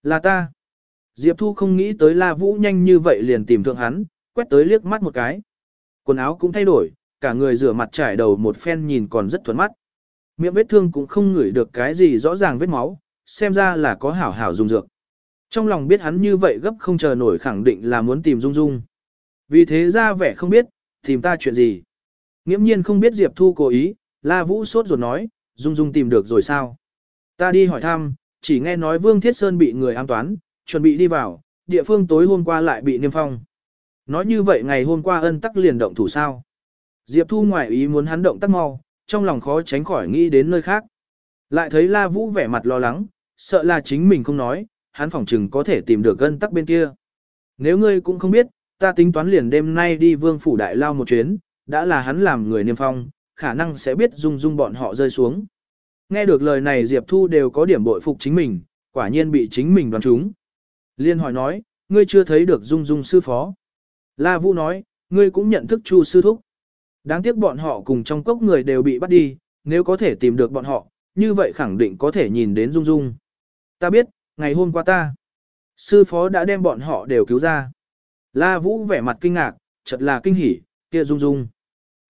Là ta. Diệp Thu không nghĩ tới La Vũ nhanh như vậy liền tìm thượng hắn, quét tới liếc mắt một cái. Quần áo cũng thay đổi, cả người rửa mặt trải đầu một phen nhìn còn rất thuần mắt. Miệng vết thương cũng không ngửi được cái gì rõ ràng vết máu, xem ra là có hảo hảo dùng dược. Trong lòng biết hắn như vậy gấp không chờ nổi khẳng định là muốn tìm Dung Dung. Vì thế ra vẻ không biết, tìm ta chuyện gì. Nghiễm nhiên không biết Diệp Thu cố ý, La Vũ sốt ruột nói, Dung Dung tìm được rồi sao? Ta đi hỏi thăm, chỉ nghe nói Vương Thiết Sơn bị người an toán, chuẩn bị đi vào, địa phương tối hôm qua lại bị niêm phong. Nói như vậy ngày hôm qua ân tắc liền động thủ sao? Diệp Thu ngoại ý muốn hắn động tác mau, trong lòng khó tránh khỏi nghĩ đến nơi khác. Lại thấy La Vũ vẻ mặt lo lắng, sợ là chính mình không nói, hắn phỏng chừng có thể tìm được ân tắc bên kia. Nếu ngươi cũng không biết, ta tính toán liền đêm nay đi vương phủ đại lao một chuyến, đã là hắn làm người niêm phong, khả năng sẽ biết dung dung bọn họ rơi xuống. Nghe được lời này Diệp Thu đều có điểm bội phục chính mình, quả nhiên bị chính mình đoán trúng. Liên hỏi nói, ngươi chưa thấy được dung dung sư phó. La Vũ nói, ngươi cũng nhận thức Chu sư thúc. Đáng tiếc bọn họ cùng trong cốc người đều bị bắt đi, nếu có thể tìm được bọn họ, như vậy khẳng định có thể nhìn đến Dung Dung. Ta biết, ngày hôm qua ta, sư phó đã đem bọn họ đều cứu ra. La Vũ vẻ mặt kinh ngạc, chợt là kinh hỉ, kia Dung Dung.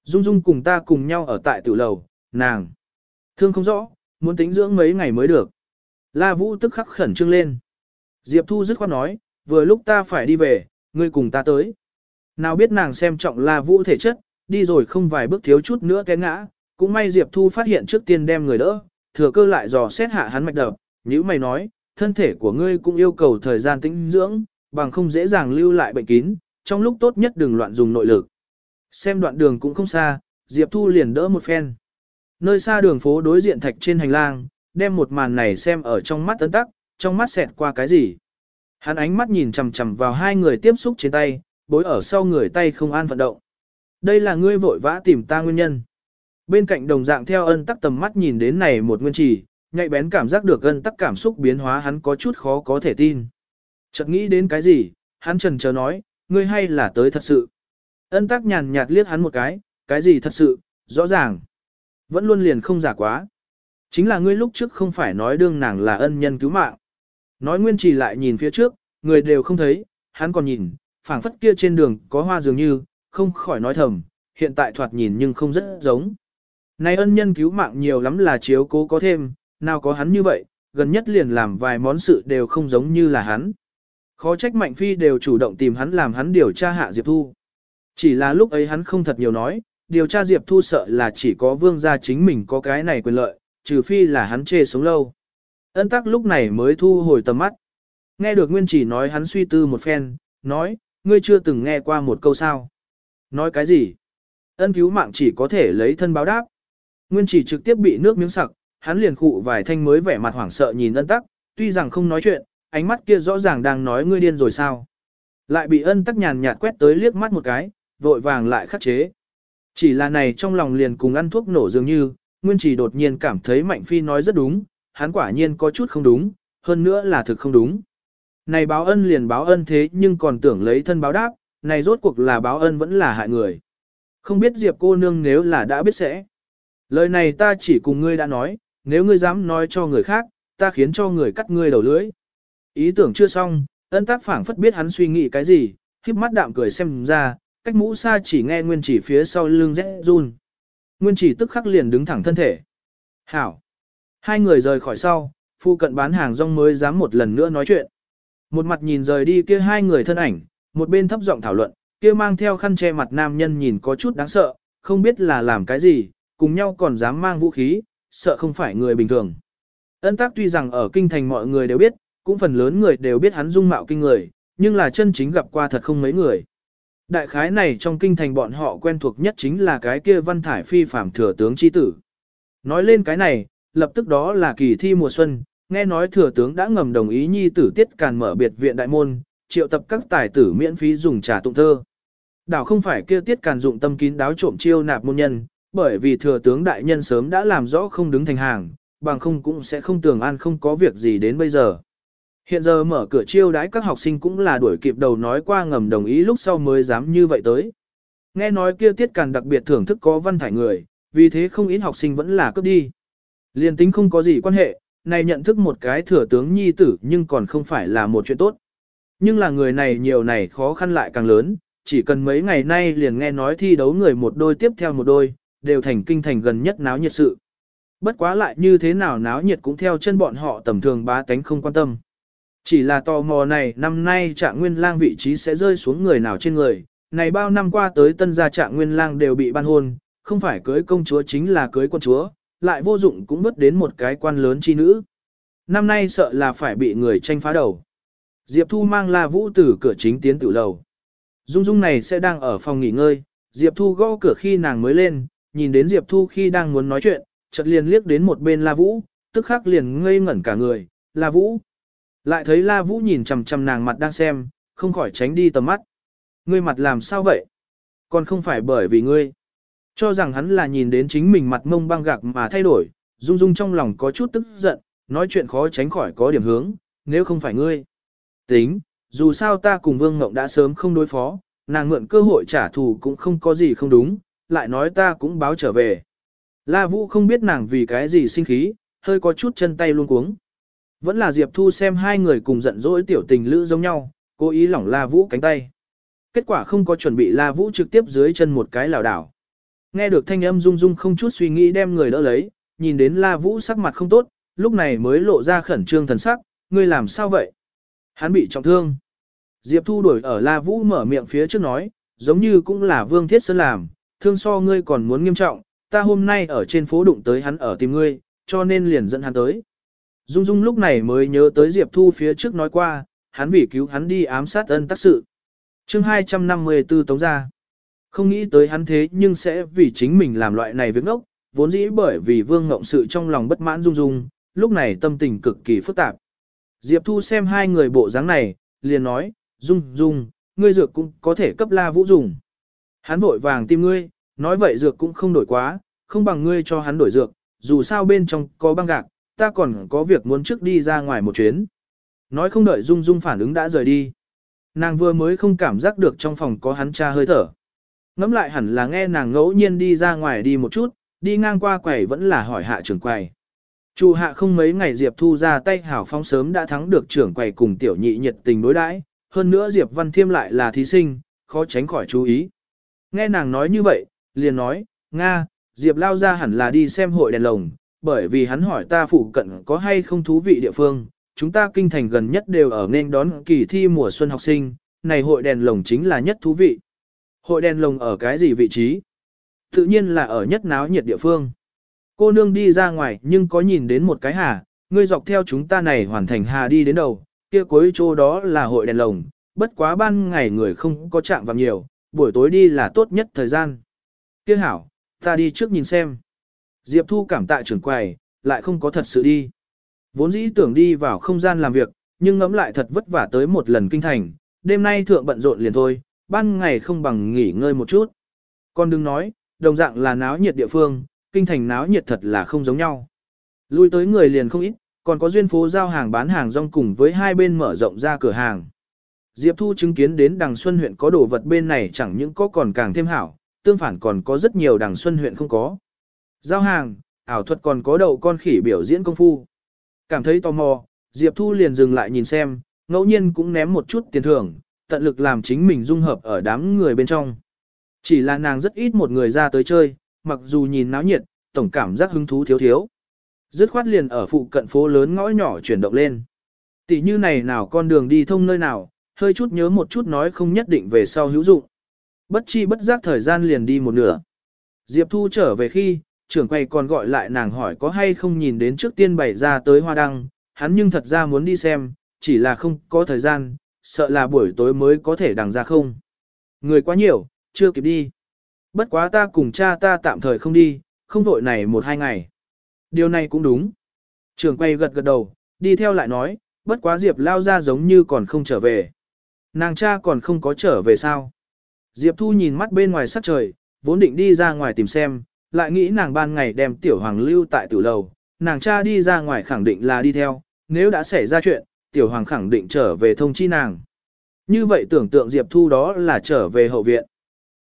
Dung Dung cùng ta cùng nhau ở tại tiểu lầu, nàng. Thương không rõ, muốn tính dưỡng mấy ngày mới được. La Vũ tức khắc khẩn trương lên. Diệp Thu dứt khoát nói, vừa lúc ta phải đi về, ngươi cùng ta tới. Nào biết nàng xem trọng La Vũ thể chất, đi rồi không vài bước thiếu chút nữa té ngã, cũng may Diệp Thu phát hiện trước tiên đem người đỡ, thừa cơ lại dò xét hạ hắn mạch đập, như mày nói, thân thể của ngươi cũng yêu cầu thời gian tĩnh dưỡng, bằng không dễ dàng lưu lại bệnh kín, trong lúc tốt nhất đừng loạn dùng nội lực. Xem đoạn đường cũng không xa, Diệp Thu liền đỡ một phen. Nơi xa đường phố đối diện thạch trên hành lang, đem một màn này xem ở trong mắt tấn tắc, trong mắt xẹt qua cái gì. Hắn ánh mắt nhìn chằm chằm vào hai người tiếp xúc trên tay, bối ở sau người tay không an vận động. Đây là ngươi vội vã tìm ta nguyên nhân. Bên cạnh đồng dạng theo ân tắc tầm mắt nhìn đến này một nguyên trì, nhạy bén cảm giác được ân tắc cảm xúc biến hóa hắn có chút khó có thể tin. Chợt nghĩ đến cái gì, hắn trần chờ nói, ngươi hay là tới thật sự. Ân tắc nhàn nhạt liếc hắn một cái, cái gì thật sự, rõ ràng. Vẫn luôn liền không giả quá. Chính là ngươi lúc trước không phải nói đương nàng là ân nhân cứu mạng. Nói nguyên trì lại nhìn phía trước, người đều không thấy, hắn còn nhìn, phảng phất kia trên đường có hoa dường như, không khỏi nói thầm, hiện tại thoạt nhìn nhưng không rất giống. Này ân nhân cứu mạng nhiều lắm là chiếu cố có thêm, nào có hắn như vậy, gần nhất liền làm vài món sự đều không giống như là hắn. Khó trách Mạnh Phi đều chủ động tìm hắn làm hắn điều tra hạ Diệp Thu. Chỉ là lúc ấy hắn không thật nhiều nói, điều tra Diệp Thu sợ là chỉ có vương gia chính mình có cái này quyền lợi, trừ phi là hắn chê sống lâu. Ân tắc lúc này mới thu hồi tầm mắt. Nghe được Nguyên chỉ nói hắn suy tư một phen, nói, ngươi chưa từng nghe qua một câu sao. Nói cái gì? Ân cứu mạng chỉ có thể lấy thân báo đáp. Nguyên chỉ trực tiếp bị nước miếng sặc, hắn liền khụ vài thanh mới vẻ mặt hoảng sợ nhìn ân tắc, tuy rằng không nói chuyện, ánh mắt kia rõ ràng đang nói ngươi điên rồi sao. Lại bị ân tắc nhàn nhạt quét tới liếc mắt một cái, vội vàng lại khắc chế. Chỉ là này trong lòng liền cùng ăn thuốc nổ dường như, Nguyên chỉ đột nhiên cảm thấy Mạnh Phi nói rất đúng, hắn quả nhiên có chút không đúng, hơn nữa là thực không đúng. Này báo ân liền báo ân thế nhưng còn tưởng lấy thân báo đáp, này rốt cuộc là báo ân vẫn là hại người. Không biết Diệp cô nương nếu là đã biết sẽ. Lời này ta chỉ cùng ngươi đã nói, nếu ngươi dám nói cho người khác, ta khiến cho người cắt ngươi đầu lưỡi. Ý tưởng chưa xong, ân tác phảng phất biết hắn suy nghĩ cái gì, híp mắt đạm cười xem ra, cách mũ xa chỉ nghe nguyên chỉ phía sau lưng rẽ run. Nguyên chỉ tức khắc liền đứng thẳng thân thể. Hảo. Hai người rời khỏi sau, phu cận bán hàng rong mới dám một lần nữa nói chuyện. Một mặt nhìn rời đi kia hai người thân ảnh, một bên thấp giọng thảo luận, kia mang theo khăn che mặt nam nhân nhìn có chút đáng sợ, không biết là làm cái gì, cùng nhau còn dám mang vũ khí, sợ không phải người bình thường. Ân tác tuy rằng ở kinh thành mọi người đều biết, cũng phần lớn người đều biết hắn dung mạo kinh người, nhưng là chân chính gặp qua thật không mấy người. Đại khái này trong kinh thành bọn họ quen thuộc nhất chính là cái kia văn thải phi phạm thừa tướng chi tử. Nói lên cái này, lập tức đó là kỳ thi mùa xuân, nghe nói thừa tướng đã ngầm đồng ý nhi tử tiết càn mở biệt viện đại môn, triệu tập các tài tử miễn phí dùng trà tụng thơ. Đảo không phải kia tiết càn dụng tâm kín đáo trộm chiêu nạp môn nhân, bởi vì thừa tướng đại nhân sớm đã làm rõ không đứng thành hàng, bằng không cũng sẽ không tưởng an không có việc gì đến bây giờ. Hiện giờ mở cửa chiêu đãi các học sinh cũng là đuổi kịp đầu nói qua ngầm đồng ý lúc sau mới dám như vậy tới. Nghe nói kia tiết càn đặc biệt thưởng thức có văn thải người, vì thế không ít học sinh vẫn là cướp đi. Liên tính không có gì quan hệ, này nhận thức một cái thừa tướng nhi tử nhưng còn không phải là một chuyện tốt. Nhưng là người này nhiều này khó khăn lại càng lớn, chỉ cần mấy ngày nay liền nghe nói thi đấu người một đôi tiếp theo một đôi, đều thành kinh thành gần nhất náo nhiệt sự. Bất quá lại như thế nào náo nhiệt cũng theo chân bọn họ tầm thường bá tánh không quan tâm. Chỉ là tò mò này năm nay trạng nguyên lang vị trí sẽ rơi xuống người nào trên người, này bao năm qua tới tân gia trạng nguyên lang đều bị ban hôn, không phải cưới công chúa chính là cưới quân chúa, lại vô dụng cũng vứt đến một cái quan lớn chi nữ. Năm nay sợ là phải bị người tranh phá đầu. Diệp Thu mang La Vũ từ cửa chính tiến tử lầu. Dung Dung này sẽ đang ở phòng nghỉ ngơi, Diệp Thu gõ cửa khi nàng mới lên, nhìn đến Diệp Thu khi đang muốn nói chuyện, chợt liền liếc đến một bên La Vũ, tức khắc liền ngây ngẩn cả người, La Vũ. Lại thấy La Vũ nhìn chằm chằm nàng mặt đang xem, không khỏi tránh đi tầm mắt. Ngươi mặt làm sao vậy? Còn không phải bởi vì ngươi. Cho rằng hắn là nhìn đến chính mình mặt mông băng gạc mà thay đổi, Dung Dung trong lòng có chút tức giận, nói chuyện khó tránh khỏi có điểm hướng, nếu không phải ngươi. Tính, dù sao ta cùng Vương Ngộng đã sớm không đối phó, nàng mượn cơ hội trả thù cũng không có gì không đúng, lại nói ta cũng báo trở về. La Vũ không biết nàng vì cái gì sinh khí, hơi có chút chân tay luôn cuống. Vẫn là Diệp Thu xem hai người cùng giận dỗi tiểu tình lữ giống nhau, cố ý lỏng La Vũ cánh tay. Kết quả không có chuẩn bị La Vũ trực tiếp dưới chân một cái lảo đảo. Nghe được thanh âm rung rung không chút suy nghĩ đem người đỡ lấy, nhìn đến La Vũ sắc mặt không tốt, lúc này mới lộ ra khẩn trương thần sắc, ngươi làm sao vậy? Hắn bị trọng thương. Diệp Thu đuổi ở La Vũ mở miệng phía trước nói, giống như cũng là Vương Thiết Sơn làm, thương so ngươi còn muốn nghiêm trọng, ta hôm nay ở trên phố đụng tới hắn ở tìm ngươi, cho nên liền dẫn hắn tới. Dung Dung lúc này mới nhớ tới Diệp Thu phía trước nói qua, hắn vì cứu hắn đi ám sát ân tác sự. chương 254 tống ra. Không nghĩ tới hắn thế nhưng sẽ vì chính mình làm loại này việc ngốc, vốn dĩ bởi vì vương ngộng sự trong lòng bất mãn Dung Dung, lúc này tâm tình cực kỳ phức tạp. Diệp Thu xem hai người bộ dáng này, liền nói, Dung Dung, ngươi dược cũng có thể cấp la vũ dùng. Hắn vội vàng tìm ngươi, nói vậy dược cũng không đổi quá, không bằng ngươi cho hắn đổi dược, dù sao bên trong có băng gạc, ta còn có việc muốn trước đi ra ngoài một chuyến. Nói không đợi Dung Dung phản ứng đã rời đi. Nàng vừa mới không cảm giác được trong phòng có hắn cha hơi thở. Ngắm lại hẳn là nghe nàng ngẫu nhiên đi ra ngoài đi một chút, đi ngang qua quầy vẫn là hỏi hạ trưởng quầy. Chủ hạ không mấy ngày Diệp Thu ra tay hảo phong sớm đã thắng được trưởng quầy cùng tiểu nhị nhiệt tình đối đãi, hơn nữa Diệp Văn Thiêm lại là thí sinh, khó tránh khỏi chú ý. Nghe nàng nói như vậy, liền nói, Nga, Diệp lao ra hẳn là đi xem hội đèn lồng, bởi vì hắn hỏi ta phụ cận có hay không thú vị địa phương, chúng ta kinh thành gần nhất đều ở nên đón kỳ thi mùa xuân học sinh, này hội đèn lồng chính là nhất thú vị. Hội đèn lồng ở cái gì vị trí? Tự nhiên là ở nhất náo nhiệt địa phương. Cô nương đi ra ngoài nhưng có nhìn đến một cái hà, ngươi dọc theo chúng ta này hoàn thành hà đi đến đầu, kia cuối chỗ đó là hội đèn lồng, bất quá ban ngày người không có chạm vào nhiều, buổi tối đi là tốt nhất thời gian. Kia hảo, ta đi trước nhìn xem. Diệp Thu cảm tạ trưởng quầy, lại không có thật sự đi. Vốn dĩ tưởng đi vào không gian làm việc, nhưng ngẫm lại thật vất vả tới một lần kinh thành, đêm nay thượng bận rộn liền thôi, ban ngày không bằng nghỉ ngơi một chút. Con đừng nói, đồng dạng là náo nhiệt địa phương, kinh thành náo nhiệt thật là không giống nhau. Lui tới người liền không ít, còn có duyên phố giao hàng bán hàng rong cùng với hai bên mở rộng ra cửa hàng. Diệp Thu chứng kiến đến đằng Xuân huyện có đồ vật bên này chẳng những có còn càng thêm hảo, tương phản còn có rất nhiều đằng Xuân huyện không có. Giao hàng, ảo thuật còn có đầu con khỉ biểu diễn công phu. Cảm thấy tò mò, Diệp Thu liền dừng lại nhìn xem, ngẫu nhiên cũng ném một chút tiền thưởng, tận lực làm chính mình dung hợp ở đám người bên trong. Chỉ là nàng rất ít một người ra tới chơi, mặc dù nhìn náo nhiệt, tổng cảm giác hứng thú thiếu thiếu. Dứt khoát liền ở phụ cận phố lớn ngõ nhỏ chuyển động lên. Tỷ như này nào con đường đi thông nơi nào, hơi chút nhớ một chút nói không nhất định về sau hữu dụng. Bất chi bất giác thời gian liền đi một nửa. Diệp Thu trở về khi, trưởng quầy còn gọi lại nàng hỏi có hay không nhìn đến trước tiên bày ra tới hoa đăng, hắn nhưng thật ra muốn đi xem, chỉ là không có thời gian, sợ là buổi tối mới có thể đằng ra không. Người quá nhiều, chưa kịp đi. Bất quá ta cùng cha ta tạm thời không đi, không vội này một hai ngày. Điều này cũng đúng. Trưởng quay gật gật đầu, đi theo lại nói, bất quá Diệp lao ra giống như còn không trở về. Nàng cha còn không có trở về sao. Diệp Thu nhìn mắt bên ngoài sắc trời, vốn định đi ra ngoài tìm xem, lại nghĩ nàng ban ngày đem tiểu hoàng lưu tại tử lầu, nàng cha đi ra ngoài khẳng định là đi theo, nếu đã xảy ra chuyện, tiểu hoàng khẳng định trở về thông chi nàng. Như vậy tưởng tượng Diệp Thu đó là trở về hậu viện.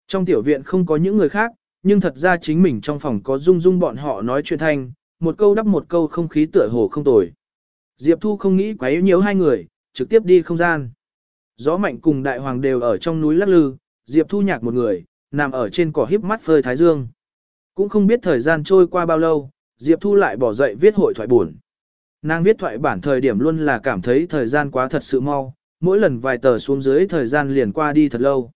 Trong tiểu viện không có những người khác, nhưng thật ra chính mình trong phòng có dung dung bọn họ nói chuyện thanh, một câu đắp một câu không khí tựa hồ không tồi. Diệp Thu không nghĩ quá yếu nhiều hai người, trực tiếp đi không gian. Gió mạnh cùng đại hoàng đều ở trong núi lắc lư, Diệp Thu nhạc một người, nằm ở trên cỏ híp mắt phơi thái dương. Cũng không biết thời gian trôi qua bao lâu, Diệp Thu lại bỏ dậy viết hội thoại buồn. Nàng viết thoại bản thời điểm luôn là cảm thấy thời gian quá thật sự mau, mỗi lần vài tờ xuống dưới thời gian liền qua đi thật lâu.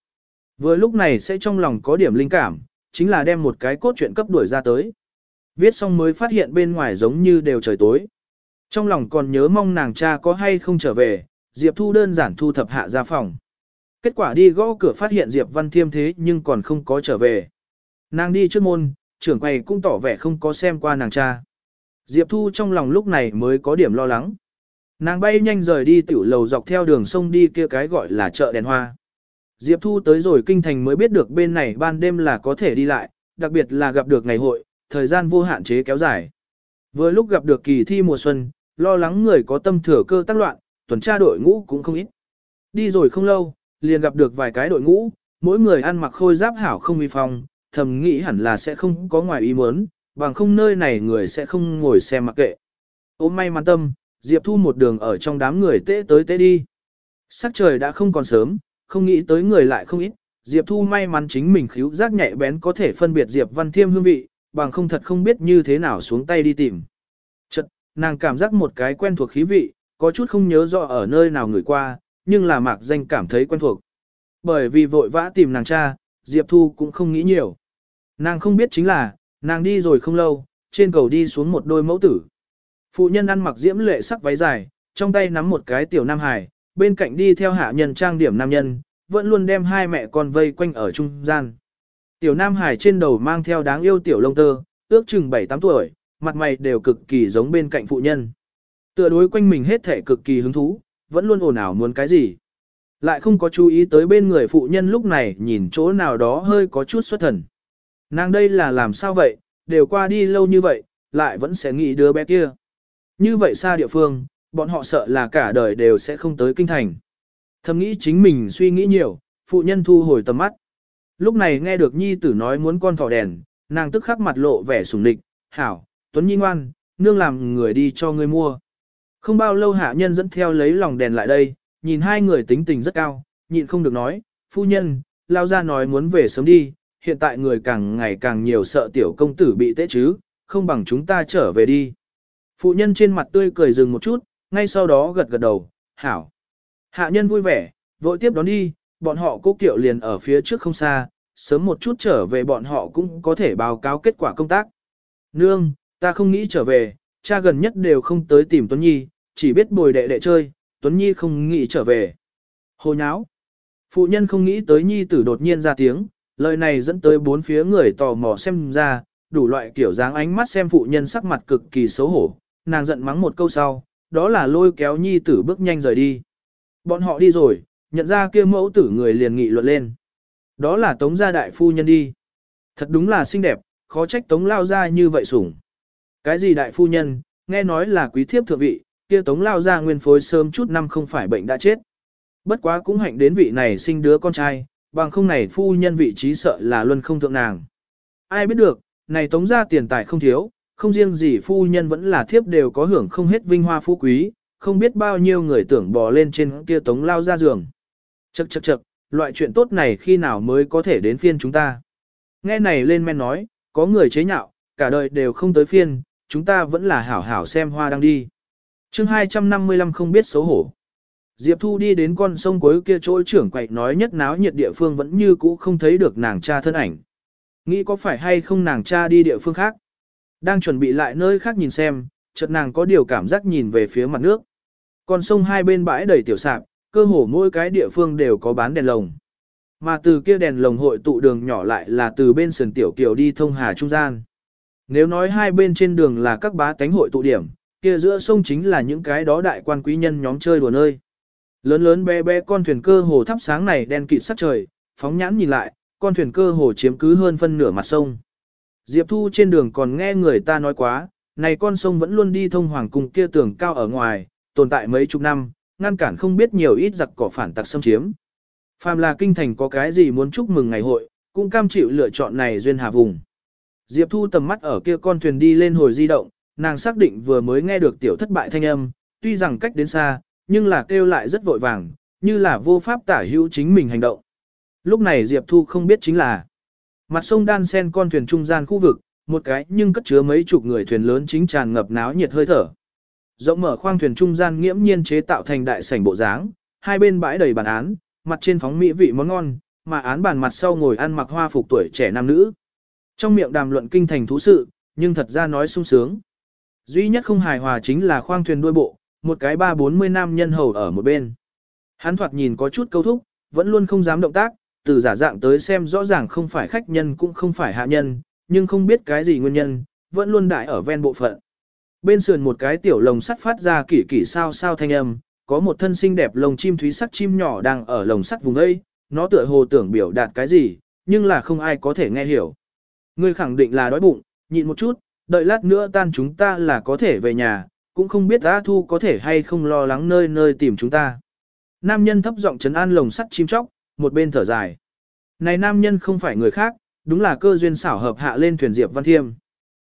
Vừa lúc này sẽ trong lòng có điểm linh cảm, chính là đem một cái cốt truyện cấp đuổi ra tới. Viết xong mới phát hiện bên ngoài giống như đều trời tối. Trong lòng còn nhớ mong nàng cha có hay không trở về, Diệp Thu đơn giản thu thập hạ ra phòng. Kết quả đi gõ cửa phát hiện Diệp Văn Thiêm thế nhưng còn không có trở về. Nàng đi trước môn, trưởng quầy cũng tỏ vẻ không có xem qua nàng cha. Diệp Thu trong lòng lúc này mới có điểm lo lắng. Nàng bay nhanh rời đi tiểu lầu dọc theo đường sông đi kia cái gọi là chợ đèn hoa. Diệp Thu tới rồi kinh thành mới biết được bên này ban đêm là có thể đi lại, đặc biệt là gặp được ngày hội, thời gian vô hạn chế kéo dài. Vừa lúc gặp được kỳ thi mùa xuân, lo lắng người có tâm thừa cơ tác loạn, tuần tra đội ngũ cũng không ít. Đi rồi không lâu, liền gặp được vài cái đội ngũ, mỗi người ăn mặc khôi giáp hảo không uy phong, thầm nghĩ hẳn là sẽ không có ngoài ý muốn, bằng không nơi này người sẽ không ngồi xem mặc kệ. Ôm may mắn tâm, Diệp Thu một đường ở trong đám người tế tới tế đi. Sắc trời đã không còn sớm, không nghĩ tới người lại không ít, Diệp Thu may mắn chính mình khíu giác nhạy bén có thể phân biệt Diệp Văn Thiêm hương vị, bằng không thật không biết như thế nào xuống tay đi tìm. Chật, nàng cảm giác một cái quen thuộc khí vị, có chút không nhớ rõ ở nơi nào người qua, nhưng là mạc danh cảm thấy quen thuộc. Bởi vì vội vã tìm nàng cha, Diệp Thu cũng không nghĩ nhiều. Nàng không biết chính là, nàng đi rồi không lâu, trên cầu đi xuống một đôi mẫu tử. Phụ nhân ăn mặc diễm lệ sắc váy dài, trong tay nắm một cái tiểu nam hải, bên cạnh đi theo hạ nhân trang điểm nam nhân, vẫn luôn đem hai mẹ con vây quanh ở trung gian. Tiểu nam hải trên đầu mang theo đáng yêu tiểu lông tơ, ước chừng 7-8 tuổi, mặt mày đều cực kỳ giống bên cạnh phụ nhân. Tựa đối quanh mình hết thể cực kỳ hứng thú, vẫn luôn ồn ào muốn cái gì. Lại không có chú ý tới bên người phụ nhân lúc này nhìn chỗ nào đó hơi có chút xuất thần. Nàng đây là làm sao vậy, đều qua đi lâu như vậy, lại vẫn sẽ nghĩ đứa bé kia. Như vậy xa địa phương, bọn họ sợ là cả đời đều sẽ không tới kinh thành. Thầm nghĩ chính mình suy nghĩ nhiều, phụ nhân thu hồi tầm mắt. Lúc này nghe được nhi tử nói muốn con thỏ đèn, nàng tức khắc mặt lộ vẻ sùng địch, hảo, tuấn nhi ngoan, nương làm người đi cho ngươi mua. Không bao lâu hạ nhân dẫn theo lấy lòng đèn lại đây, nhìn hai người tính tình rất cao, nhịn không được nói, phu nhân, lao ra nói muốn về sớm đi, hiện tại người càng ngày càng nhiều sợ tiểu công tử bị tế chứ, không bằng chúng ta trở về đi. Phụ nhân trên mặt tươi cười dừng một chút, ngay sau đó gật gật đầu, hảo. Hạ nhân vui vẻ, vội tiếp đón đi, bọn họ cố kiệu liền ở phía trước không xa, sớm một chút trở về bọn họ cũng có thể báo cáo kết quả công tác. Nương, ta không nghĩ trở về, cha gần nhất đều không tới tìm Tuấn Nhi, chỉ biết bồi đệ đệ chơi, Tuấn Nhi không nghĩ trở về. Hồ nháo. Phụ nhân không nghĩ tới Nhi tử đột nhiên ra tiếng, lời này dẫn tới bốn phía người tò mò xem ra, đủ loại kiểu dáng ánh mắt xem phụ nhân sắc mặt cực kỳ xấu hổ, nàng giận mắng một câu sau, đó là lôi kéo Nhi tử bước nhanh rời đi. Bọn họ đi rồi, nhận ra kia mẫu tử người liền nghị luận lên. Đó là Tống gia đại phu nhân đi. Thật đúng là xinh đẹp, khó trách Tống lao ra như vậy sủng. Cái gì đại phu nhân, nghe nói là quý thiếp thượng vị, kia Tống lao ra nguyên phối sớm chút năm không phải bệnh đã chết. Bất quá cũng hạnh đến vị này sinh đứa con trai, bằng không này phu nhân vị trí sợ là luân không thượng nàng. Ai biết được, này Tống gia tiền tài không thiếu, không riêng gì phu nhân vẫn là thiếp đều có hưởng không hết vinh hoa phú quý, không biết bao nhiêu người tưởng bò lên trên kia Tống lao ra giường. Chậc chậc chậc, loại chuyện tốt này khi nào mới có thể đến phiên chúng ta. Nghe này lên men nói, có người chế nhạo, cả đời đều không tới phiên, chúng ta vẫn là hảo hảo xem hoa đang đi. chương 255 không biết xấu hổ. Diệp Thu đi đến con sông cuối kia chỗ trưởng quậy nói nhất náo nhiệt địa phương vẫn như cũ không thấy được nàng cha thân ảnh. Nghĩ có phải hay không nàng cha đi địa phương khác. Đang chuẩn bị lại nơi khác nhìn xem, chợt nàng có điều cảm giác nhìn về phía mặt nước. Con sông hai bên bãi đầy tiểu sạp, cơ hồ mỗi cái địa phương đều có bán đèn lồng. Mà từ kia đèn lồng hội tụ đường nhỏ lại là từ bên sườn tiểu kiều đi thông hà trung gian. Nếu nói hai bên trên đường là các bá tánh hội tụ điểm, kia giữa sông chính là những cái đó đại quan quý nhân nhóm chơi đùa nơi. Lớn lớn bé bé con thuyền cơ hồ thắp sáng này đen kịt sắc trời, phóng nhãn nhìn lại, con thuyền cơ hồ chiếm cứ hơn phân nửa mặt sông. Diệp Thu trên đường còn nghe người ta nói quá, này con sông vẫn luôn đi thông hoàng cung kia tường cao ở ngoài, tồn tại mấy chục năm, ngăn cản không biết nhiều ít giặc cỏ phản tặc xâm chiếm. Phàm là kinh thành có cái gì muốn chúc mừng ngày hội, cũng cam chịu lựa chọn này duyên hà vùng. Diệp Thu tầm mắt ở kia con thuyền đi lên hồi di động, nàng xác định vừa mới nghe được tiểu thất bại thanh âm, tuy rằng cách đến xa, nhưng là kêu lại rất vội vàng, như là vô pháp tả hữu chính mình hành động. Lúc này Diệp Thu không biết chính là mặt sông đan sen con thuyền trung gian khu vực, một cái nhưng cất chứa mấy chục người thuyền lớn chính tràn ngập náo nhiệt hơi thở. Rộng mở khoang thuyền trung gian nghiễm nhiên chế tạo thành đại sảnh bộ dáng, hai bên bãi đầy bàn án, mặt trên phóng mỹ vị món ngon, mà án bàn mặt sau ngồi ăn mặc hoa phục tuổi trẻ nam nữ. Trong miệng đàm luận kinh thành thú sự, nhưng thật ra nói sung sướng. Duy nhất không hài hòa chính là khoang thuyền đuôi bộ, một cái ba bốn mươi nam nhân hầu ở một bên. Hắn thoạt nhìn có chút câu thúc, vẫn luôn không dám động tác, từ giả dạng tới xem rõ ràng không phải khách nhân cũng không phải hạ nhân, nhưng không biết cái gì nguyên nhân, vẫn luôn đại ở ven bộ phận. Bên sườn một cái tiểu lồng sắt phát ra kỷ kỷ sao sao thanh âm, có một thân xinh đẹp lồng chim thúy sắt chim nhỏ đang ở lồng sắt vùng đây, nó tựa hồ tưởng biểu đạt cái gì, nhưng là không ai có thể nghe hiểu. Ngươi khẳng định là đói bụng, nhịn một chút, đợi lát nữa tan chúng ta là có thể về nhà, cũng không biết A Thu có thể hay không lo lắng nơi nơi tìm chúng ta. Nam nhân thấp giọng trấn an lồng sắt chim chóc, một bên thở dài. Này nam nhân không phải người khác, đúng là cơ duyên xảo hợp hạ lên thuyền Diệp Văn Thiêm.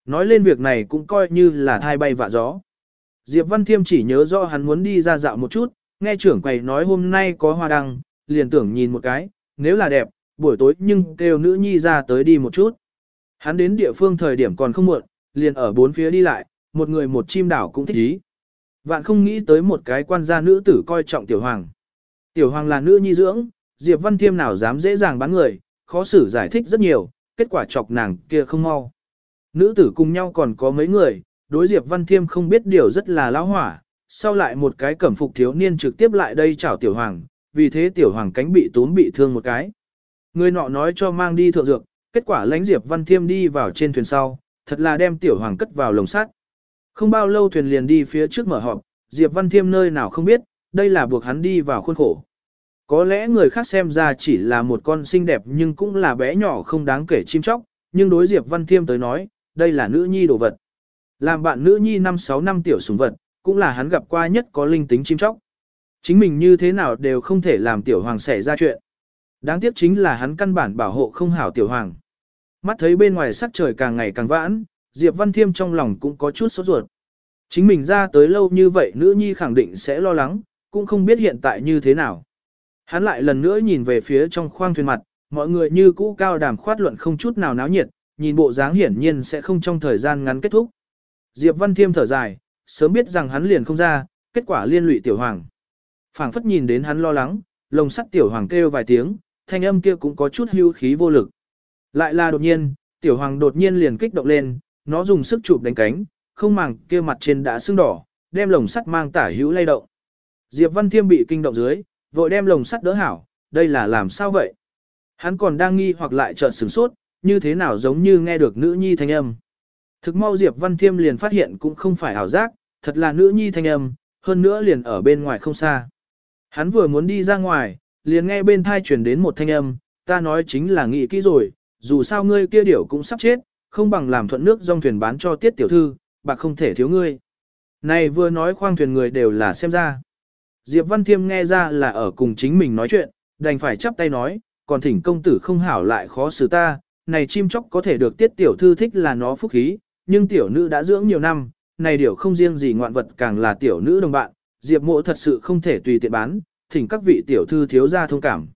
Nói lên việc này cũng coi như là thai bay vạ gió. Diệp Văn Thiêm chỉ nhớ rõ hắn muốn đi ra dạo một chút, nghe trưởng quầy nói hôm nay có hoa đăng, liền tưởng nhìn một cái, nếu là đẹp, buổi tối nhưng kêu nữ nhi ra tới đi một chút. Hắn đến địa phương thời điểm còn không muộn, liền ở bốn phía đi lại, một người một chim đảo cũng thích ý. Vạn không nghĩ tới một cái quan gia nữ tử coi trọng tiểu hoàng. Tiểu hoàng là nữ nhi dưỡng, Diệp Văn Thiêm nào dám dễ dàng bán người, khó xử giải thích rất nhiều, kết quả chọc nàng kia không mau. Nữ tử cùng nhau còn có mấy người, đối Diệp Văn Thiêm không biết điều rất là lão hỏa, sau lại một cái cẩm phục thiếu niên trực tiếp lại đây chào tiểu hoàng, vì thế tiểu hoàng cánh bị tốn bị thương một cái. Người nọ nói cho mang đi thượng dược, kết quả lãnh Diệp Văn Thiêm đi vào trên thuyền sau, thật là đem tiểu hoàng cất vào lồng sắt. Không bao lâu thuyền liền đi phía trước mở họp, Diệp Văn Thiêm nơi nào không biết, đây là buộc hắn đi vào khuôn khổ. Có lẽ người khác xem ra chỉ là một con xinh đẹp nhưng cũng là bé nhỏ không đáng kể chim chóc, nhưng đối Diệp Văn Thiêm tới nói, đây là nữ nhi đồ vật. Làm bạn nữ nhi 5-6 năm tiểu sùng vật, cũng là hắn gặp qua nhất có linh tính chim chóc. Chính mình như thế nào đều không thể làm tiểu hoàng xảy ra chuyện. Đáng tiếc chính là hắn căn bản bảo hộ không hảo tiểu hoàng. Mắt thấy bên ngoài sắc trời càng ngày càng vãn, Diệp Văn Thiêm trong lòng cũng có chút sốt ruột. Chính mình ra tới lâu như vậy nữ nhi khẳng định sẽ lo lắng, cũng không biết hiện tại như thế nào. Hắn lại lần nữa nhìn về phía trong khoang thuyền mặt, mọi người như cũ cao đàm khoát luận không chút nào náo nhiệt, nhìn bộ dáng hiển nhiên sẽ không trong thời gian ngắn kết thúc. Diệp Văn Thiêm thở dài, sớm biết rằng hắn liền không ra, kết quả liên lụy tiểu hoàng. phảng phất nhìn đến hắn lo lắng, lồng sắt tiểu hoàng kêu vài tiếng, thanh âm kia cũng có chút hưu khí vô lực. Lại là đột nhiên, tiểu hoàng đột nhiên liền kích động lên, nó dùng sức chụp đánh cánh, không màng kia mặt trên đã sưng đỏ, đem lồng sắt mang tả hữu lay động. Diệp Văn Thiêm bị kinh động dưới, vội đem lồng sắt đỡ hảo, đây là làm sao vậy? Hắn còn đang nghi hoặc lại chợt sửng sốt, như thế nào giống như nghe được nữ nhi thanh âm. Thực mau Diệp Văn Thiêm liền phát hiện cũng không phải ảo giác, thật là nữ nhi thanh âm, hơn nữa liền ở bên ngoài không xa. Hắn vừa muốn đi ra ngoài, liền nghe bên thai chuyển đến một thanh âm, ta nói chính là nghĩ kỹ rồi, dù sao ngươi kia điểu cũng sắp chết, không bằng làm thuận nước dòng thuyền bán cho tiết tiểu thư, bạc không thể thiếu ngươi. Này vừa nói khoang thuyền người đều là xem ra. Diệp Văn Thiêm nghe ra là ở cùng chính mình nói chuyện, đành phải chắp tay nói, còn thỉnh công tử không hảo lại khó xử ta, này chim chóc có thể được tiết tiểu thư thích là nó phúc khí, nhưng tiểu nữ đã dưỡng nhiều năm, này điều không riêng gì ngoạn vật càng là tiểu nữ đồng bạn, Diệp mộ thật sự không thể tùy tiện bán, thỉnh các vị tiểu thư thiếu gia thông cảm.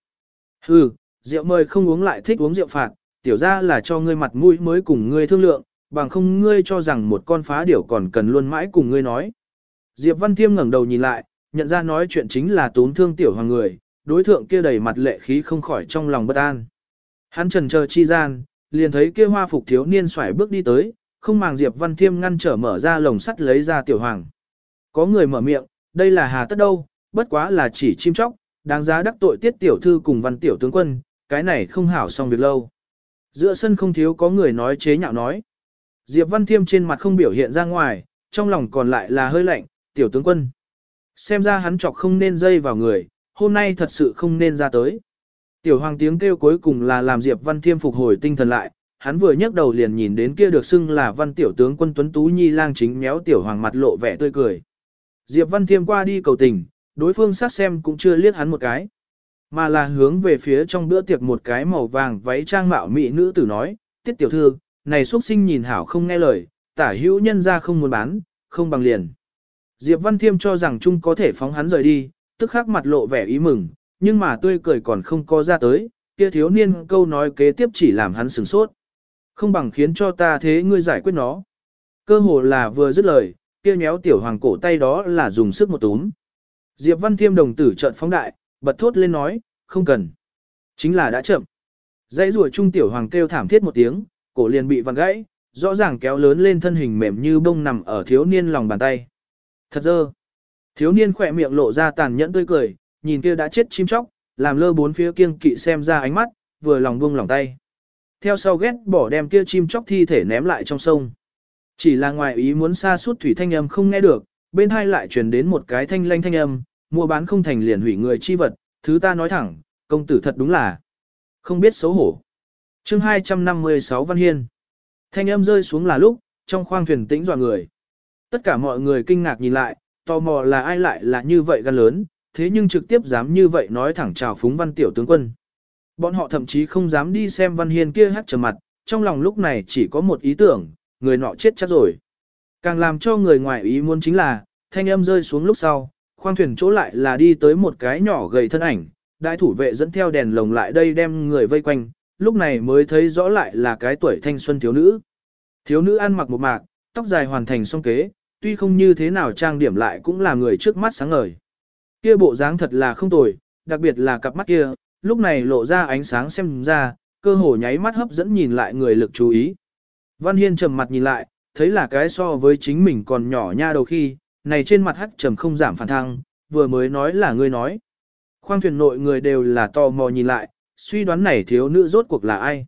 Hừ, rượu mời không uống lại thích uống rượu phạt, tiểu ra là cho ngươi mặt mũi mới cùng ngươi thương lượng, bằng không ngươi cho rằng một con phá điểu còn cần luôn mãi cùng ngươi nói. Diệp Văn Thiêm ngẩng đầu nhìn lại, nhận ra nói chuyện chính là tốn thương tiểu hoàng người, đối thượng kia đầy mặt lệ khí không khỏi trong lòng bất an. Hắn trần chờ chi gian, liền thấy kia hoa phục thiếu niên xoải bước đi tới, không màng Diệp Văn Thiêm ngăn trở mở ra lồng sắt lấy ra tiểu hoàng. Có người mở miệng, đây là hà tất đâu, bất quá là chỉ chim chóc, đáng giá đắc tội tiết tiểu thư cùng văn tiểu tướng quân, cái này không hảo xong việc lâu. Giữa sân không thiếu có người nói chế nhạo nói. Diệp Văn Thiêm trên mặt không biểu hiện ra ngoài, trong lòng còn lại là hơi lạnh, tiểu tướng quân. Xem ra hắn chọc không nên dây vào người, hôm nay thật sự không nên ra tới. Tiểu hoàng tiếng kêu cuối cùng là làm Diệp Văn Thiêm phục hồi tinh thần lại, hắn vừa nhấc đầu liền nhìn đến kia được xưng là văn tiểu tướng quân Tuấn Tú Nhi lang chính méo tiểu hoàng mặt lộ vẻ tươi cười. Diệp Văn Thiêm qua đi cầu tình, đối phương sát xem cũng chưa liếc hắn một cái, mà là hướng về phía trong bữa tiệc một cái màu vàng váy trang mạo mỹ nữ tử nói, tiết tiểu thư, này xuất sinh nhìn hảo không nghe lời, tả hữu nhân ra không muốn bán, không bằng liền. Diệp Văn Thiêm cho rằng Trung có thể phóng hắn rời đi, tức khắc mặt lộ vẻ ý mừng, nhưng mà tươi cười còn không có ra tới, kia thiếu niên câu nói kế tiếp chỉ làm hắn sửng sốt. Không bằng khiến cho ta thế ngươi giải quyết nó. Cơ hồ là vừa dứt lời, kia méo tiểu hoàng cổ tay đó là dùng sức một túm. Diệp Văn Thiêm đồng tử trợn phóng đại, bật thốt lên nói, không cần. Chính là đã chậm. Dãy rùa trung tiểu hoàng kêu thảm thiết một tiếng, cổ liền bị vặn gãy, rõ ràng kéo lớn lên thân hình mềm như bông nằm ở thiếu niên lòng bàn tay. Thật dơ. Thiếu niên khỏe miệng lộ ra tàn nhẫn tươi cười, nhìn kia đã chết chim chóc, làm lơ bốn phía kiêng kỵ xem ra ánh mắt, vừa lòng buông lòng tay. Theo sau ghét bỏ đem kia chim chóc thi thể ném lại trong sông. Chỉ là ngoài ý muốn xa suốt thủy thanh âm không nghe được, bên hai lại truyền đến một cái thanh lanh thanh âm, mua bán không thành liền hủy người chi vật, thứ ta nói thẳng, công tử thật đúng là không biết xấu hổ. Chương 256 Văn Hiên Thanh âm rơi xuống là lúc, trong khoang thuyền tĩnh dọa người. Tất cả mọi người kinh ngạc nhìn lại, tò mò là ai lại là như vậy gan lớn, thế nhưng trực tiếp dám như vậy nói thẳng chào phúng văn tiểu tướng quân. Bọn họ thậm chí không dám đi xem văn hiên kia hát trầm mặt, trong lòng lúc này chỉ có một ý tưởng, người nọ chết chắc rồi. Càng làm cho người ngoài ý muốn chính là, thanh âm rơi xuống lúc sau, khoang thuyền chỗ lại là đi tới một cái nhỏ gầy thân ảnh, đại thủ vệ dẫn theo đèn lồng lại đây đem người vây quanh, lúc này mới thấy rõ lại là cái tuổi thanh xuân thiếu nữ. Thiếu nữ ăn mặc một mạc, tóc dài hoàn thành song kế, tuy không như thế nào trang điểm lại cũng là người trước mắt sáng ngời. Kia bộ dáng thật là không tồi, đặc biệt là cặp mắt kia, lúc này lộ ra ánh sáng xem ra, cơ hồ nháy mắt hấp dẫn nhìn lại người lực chú ý. Văn Hiên trầm mặt nhìn lại, thấy là cái so với chính mình còn nhỏ nha đầu khi, này trên mặt hắc trầm không giảm phản thăng, vừa mới nói là ngươi nói. Khoang thuyền nội người đều là tò mò nhìn lại, suy đoán này thiếu nữ rốt cuộc là ai.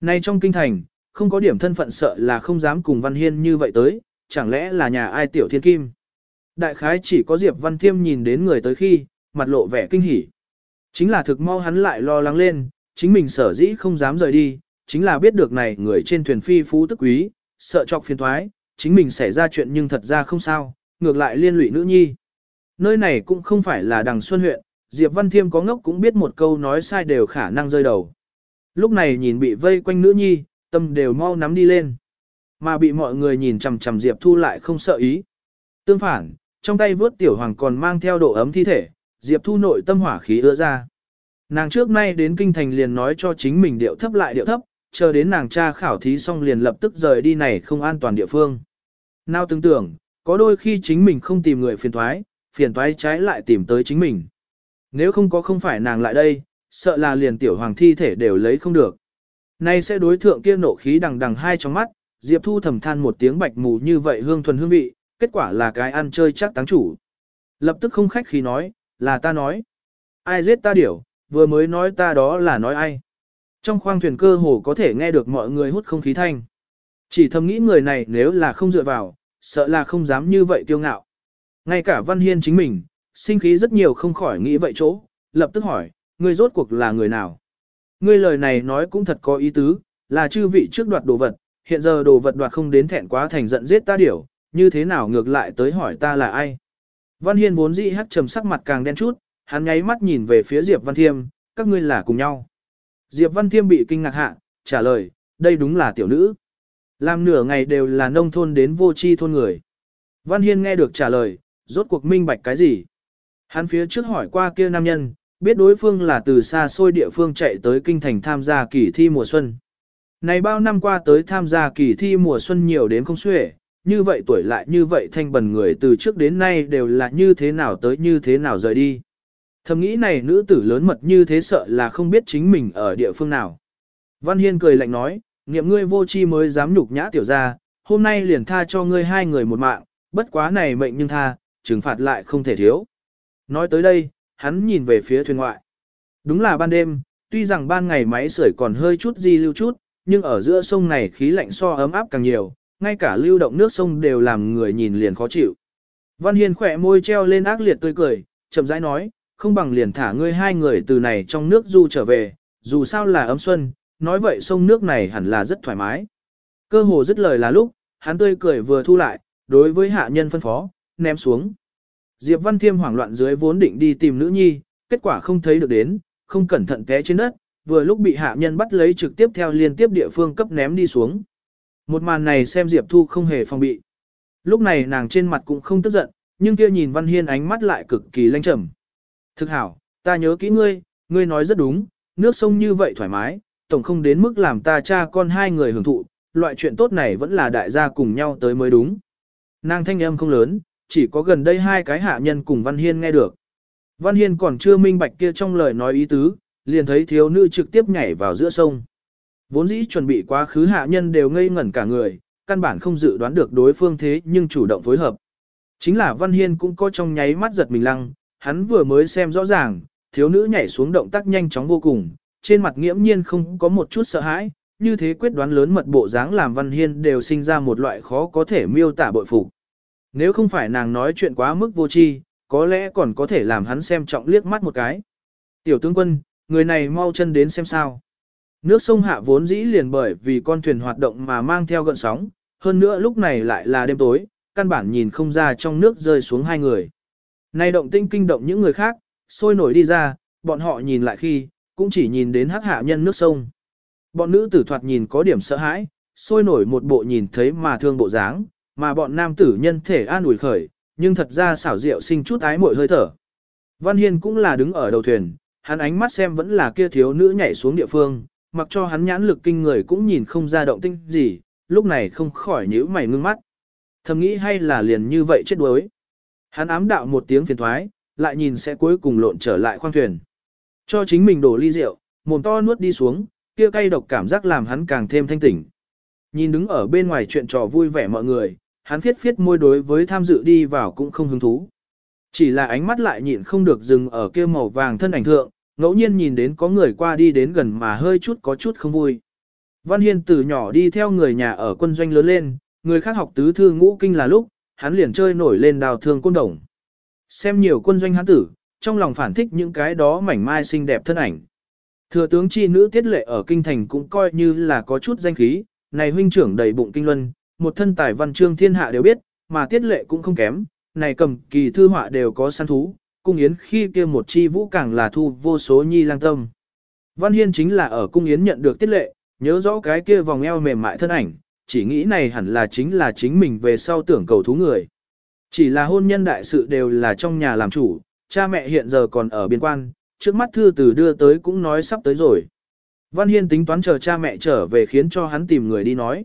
Nay trong kinh thành, không có điểm thân phận sợ là không dám cùng Văn Hiên như vậy tới, chẳng lẽ là nhà ai tiểu thiên kim. Đại khái chỉ có Diệp Văn Thiêm nhìn đến người tới khi, mặt lộ vẻ kinh hỉ. Chính là thực mau hắn lại lo lắng lên, chính mình sở dĩ không dám rời đi, chính là biết được này người trên thuyền phi phú tức quý, sợ chọc phiền thoái, chính mình xảy ra chuyện nhưng thật ra không sao, ngược lại liên lụy nữ nhi. Nơi này cũng không phải là đằng xuân huyện, Diệp Văn Thiêm có ngốc cũng biết một câu nói sai đều khả năng rơi đầu. Lúc này nhìn bị vây quanh nữ nhi, tâm đều mau nắm đi lên. Mà bị mọi người nhìn chằm chằm Diệp Thu lại không sợ ý. Tương phản, trong tay vớt tiểu hoàng còn mang theo độ ấm thi thể, Diệp Thu nội tâm hỏa khí ưa ra. Nàng trước nay đến kinh thành liền nói cho chính mình điệu thấp lại điệu thấp, chờ đến nàng cha khảo thí xong liền lập tức rời đi này không an toàn địa phương. Nào tưởng tưởng, có đôi khi chính mình không tìm người phiền thoái, phiền thoái trái lại tìm tới chính mình. Nếu không có không phải nàng lại đây, sợ là liền tiểu hoàng thi thể đều lấy không được. Nay sẽ đối thượng kia nộ khí đằng đằng hai trong mắt, Diệp Thu thầm than một tiếng bạch mù như vậy hương thuần hương vị, kết quả là cái ăn chơi chắc táng chủ. Lập tức không khách khí nói, là ta nói. Ai giết ta điểu, vừa mới nói ta đó là nói ai. Trong khoang thuyền cơ hồ có thể nghe được mọi người hút không khí thanh. Chỉ thầm nghĩ người này nếu là không dựa vào, sợ là không dám như vậy kiêu ngạo. Ngay cả Văn Hiên chính mình, sinh khí rất nhiều không khỏi nghĩ vậy chỗ, lập tức hỏi, ngươi rốt cuộc là người nào? Ngươi lời này nói cũng thật có ý tứ, là chư vị trước đoạt đồ vật, hiện giờ đồ vật đoạt không đến thẹn quá thành giận giết ta điểu, như thế nào ngược lại tới hỏi ta là ai? Văn Hiên vốn dĩ hắt trầm sắc mặt càng đen chút, hắn nháy mắt nhìn về phía Diệp Văn Thiêm, các ngươi là cùng nhau. Diệp Văn Thiêm bị kinh ngạc hạ, trả lời, đây đúng là tiểu nữ. Làm nửa ngày đều là nông thôn đến vô chi thôn người. Văn Hiên nghe được trả lời, rốt cuộc minh bạch cái gì? Hắn phía trước hỏi qua kia nam nhân, biết đối phương là từ xa xôi địa phương chạy tới kinh thành tham gia kỳ thi mùa xuân. Này bao năm qua tới tham gia kỳ thi mùa xuân nhiều đến không xuể, như vậy tuổi lại như vậy thanh bần người từ trước đến nay đều là như thế nào tới như thế nào rời đi. Thầm nghĩ này nữ tử lớn mật như thế sợ là không biết chính mình ở địa phương nào. Văn Hiên cười lạnh nói, niệm ngươi vô chi mới dám nhục nhã tiểu gia, hôm nay liền tha cho ngươi hai người một mạng, bất quá này mệnh nhưng tha, trừng phạt lại không thể thiếu. Nói tới đây, hắn nhìn về phía thuyền ngoại. Đúng là ban đêm, tuy rằng ban ngày máy sưởi còn hơi chút di lưu chút, nhưng ở giữa sông này khí lạnh so ấm áp càng nhiều, ngay cả lưu động nước sông đều làm người nhìn liền khó chịu. Văn Hiên khỏe môi treo lên ác liệt tươi cười, chậm rãi nói, không bằng liền thả ngươi hai người từ này trong nước du trở về, dù sao là ấm xuân, nói vậy sông nước này hẳn là rất thoải mái. Cơ hồ dứt lời là lúc, hắn tươi cười vừa thu lại, đối với hạ nhân phân phó, ném xuống. Diệp Văn Thiêm hoảng loạn dưới vốn định đi tìm nữ nhi, kết quả không thấy được đến, không cẩn thận té trên đất, vừa lúc bị hạ nhân bắt lấy trực tiếp theo liên tiếp địa phương cấp ném đi xuống. Một màn này xem Diệp Thu không hề phòng bị. Lúc này nàng trên mặt cũng không tức giận, nhưng kia nhìn Văn Hiên ánh mắt lại cực kỳ lanh trầm. Thực hảo, ta nhớ kỹ ngươi, ngươi nói rất đúng, nước sông như vậy thoải mái, tổng không đến mức làm ta cha con hai người hưởng thụ, loại chuyện tốt này vẫn là đại gia cùng nhau tới mới đúng. Nàng thanh âm không lớn, chỉ có gần đây hai cái hạ nhân cùng Văn Hiên nghe được. Văn Hiên còn chưa minh bạch kia trong lời nói ý tứ, liền thấy thiếu nữ trực tiếp nhảy vào giữa sông. Vốn dĩ chuẩn bị quá khứ hạ nhân đều ngây ngẩn cả người, căn bản không dự đoán được đối phương thế nhưng chủ động phối hợp. Chính là Văn Hiên cũng có trong nháy mắt giật mình lăng, hắn vừa mới xem rõ ràng, thiếu nữ nhảy xuống động tác nhanh chóng vô cùng, trên mặt nghiễm nhiên không có một chút sợ hãi, như thế quyết đoán lớn mật bộ dáng làm Văn Hiên đều sinh ra một loại khó có thể miêu tả bội phục. Nếu không phải nàng nói chuyện quá mức vô tri, có lẽ còn có thể làm hắn xem trọng liếc mắt một cái. Tiểu tướng quân, người này mau chân đến xem sao. Nước sông hạ vốn dĩ liền bởi vì con thuyền hoạt động mà mang theo gợn sóng, hơn nữa lúc này lại là đêm tối, căn bản nhìn không ra trong nước rơi xuống hai người. Này động tinh kinh động những người khác, sôi nổi đi ra, bọn họ nhìn lại khi, cũng chỉ nhìn đến hắc hạ nhân nước sông. Bọn nữ tử thoạt nhìn có điểm sợ hãi, sôi nổi một bộ nhìn thấy mà thương bộ dáng, mà bọn nam tử nhân thể an ủi khởi, nhưng thật ra xảo diệu sinh chút ái muội hơi thở. Văn Hiên cũng là đứng ở đầu thuyền, hắn ánh mắt xem vẫn là kia thiếu nữ nhảy xuống địa phương, mặc cho hắn nhãn lực kinh người cũng nhìn không ra động tinh gì, lúc này không khỏi nhíu mày ngưng mắt. Thầm nghĩ hay là liền như vậy chết đuối. Hắn ám đạo một tiếng phiền thoái, lại nhìn sẽ cuối cùng lộn trở lại khoang thuyền. Cho chính mình đổ ly rượu, mồm to nuốt đi xuống, kia cay độc cảm giác làm hắn càng thêm thanh tỉnh. Nhìn đứng ở bên ngoài chuyện trò vui vẻ mọi người, hắn phiết phiết môi đối với tham dự đi vào cũng không hứng thú. Chỉ là ánh mắt lại nhịn không được dừng ở kia màu vàng thân ảnh thượng, ngẫu nhiên nhìn đến có người qua đi đến gần mà hơi chút có chút không vui. Văn Hiên từ nhỏ đi theo người nhà ở quân doanh lớn lên, người khác học tứ thư ngũ kinh là lúc, hắn liền chơi nổi lên đào thương côn đồng. Xem nhiều quân doanh hắn tử, trong lòng phản thích những cái đó mảnh mai xinh đẹp thân ảnh. Thừa tướng chi nữ tiết lệ ở kinh thành cũng coi như là có chút danh khí, này huynh trưởng đầy bụng kinh luân, một thân tài văn chương thiên hạ đều biết, mà tiết lệ cũng không kém, này cầm kỳ thư họa đều có săn thú, cung yến khi kia một chi vũ càng là thu vô số nhi lang tâm. Văn Hiên chính là ở cung yến nhận được tiết lệ, nhớ rõ cái kia vòng eo mềm mại thân ảnh, chỉ nghĩ này hẳn là chính là chính mình về sau tưởng cầu thú người. Chỉ là hôn nhân đại sự đều là trong nhà làm chủ, cha mẹ hiện giờ còn ở biên quan, trước mắt thư từ đưa tới cũng nói sắp tới rồi. Văn Hiên tính toán chờ cha mẹ trở về khiến cho hắn tìm người đi nói.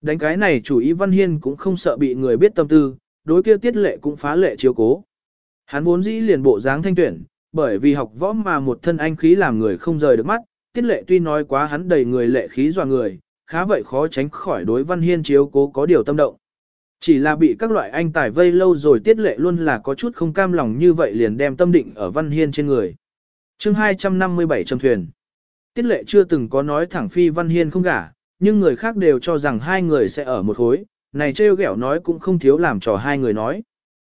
Đánh cái này chủ ý Văn Hiên cũng không sợ bị người biết tâm tư, đối kia tiết lệ cũng phá lệ chiếu cố. Hắn vốn dĩ liền bộ dáng thanh tuyển, bởi vì học võ mà một thân anh khí làm người không rời được mắt, tiết lệ tuy nói quá hắn đầy người lệ khí dọa người, khá vậy khó tránh khỏi đối Văn Hiên chiếu cố có điều tâm động. Chỉ là bị các loại anh tài vây lâu rồi tiết lệ luôn là có chút không cam lòng như vậy liền đem tâm định ở Văn Hiên trên người. chương 257 trầm thuyền. Tiết lệ chưa từng có nói thẳng phi Văn Hiên không gả, nhưng người khác đều cho rằng hai người sẽ ở một khối, này trêu ghẹo nói cũng không thiếu làm trò hai người nói.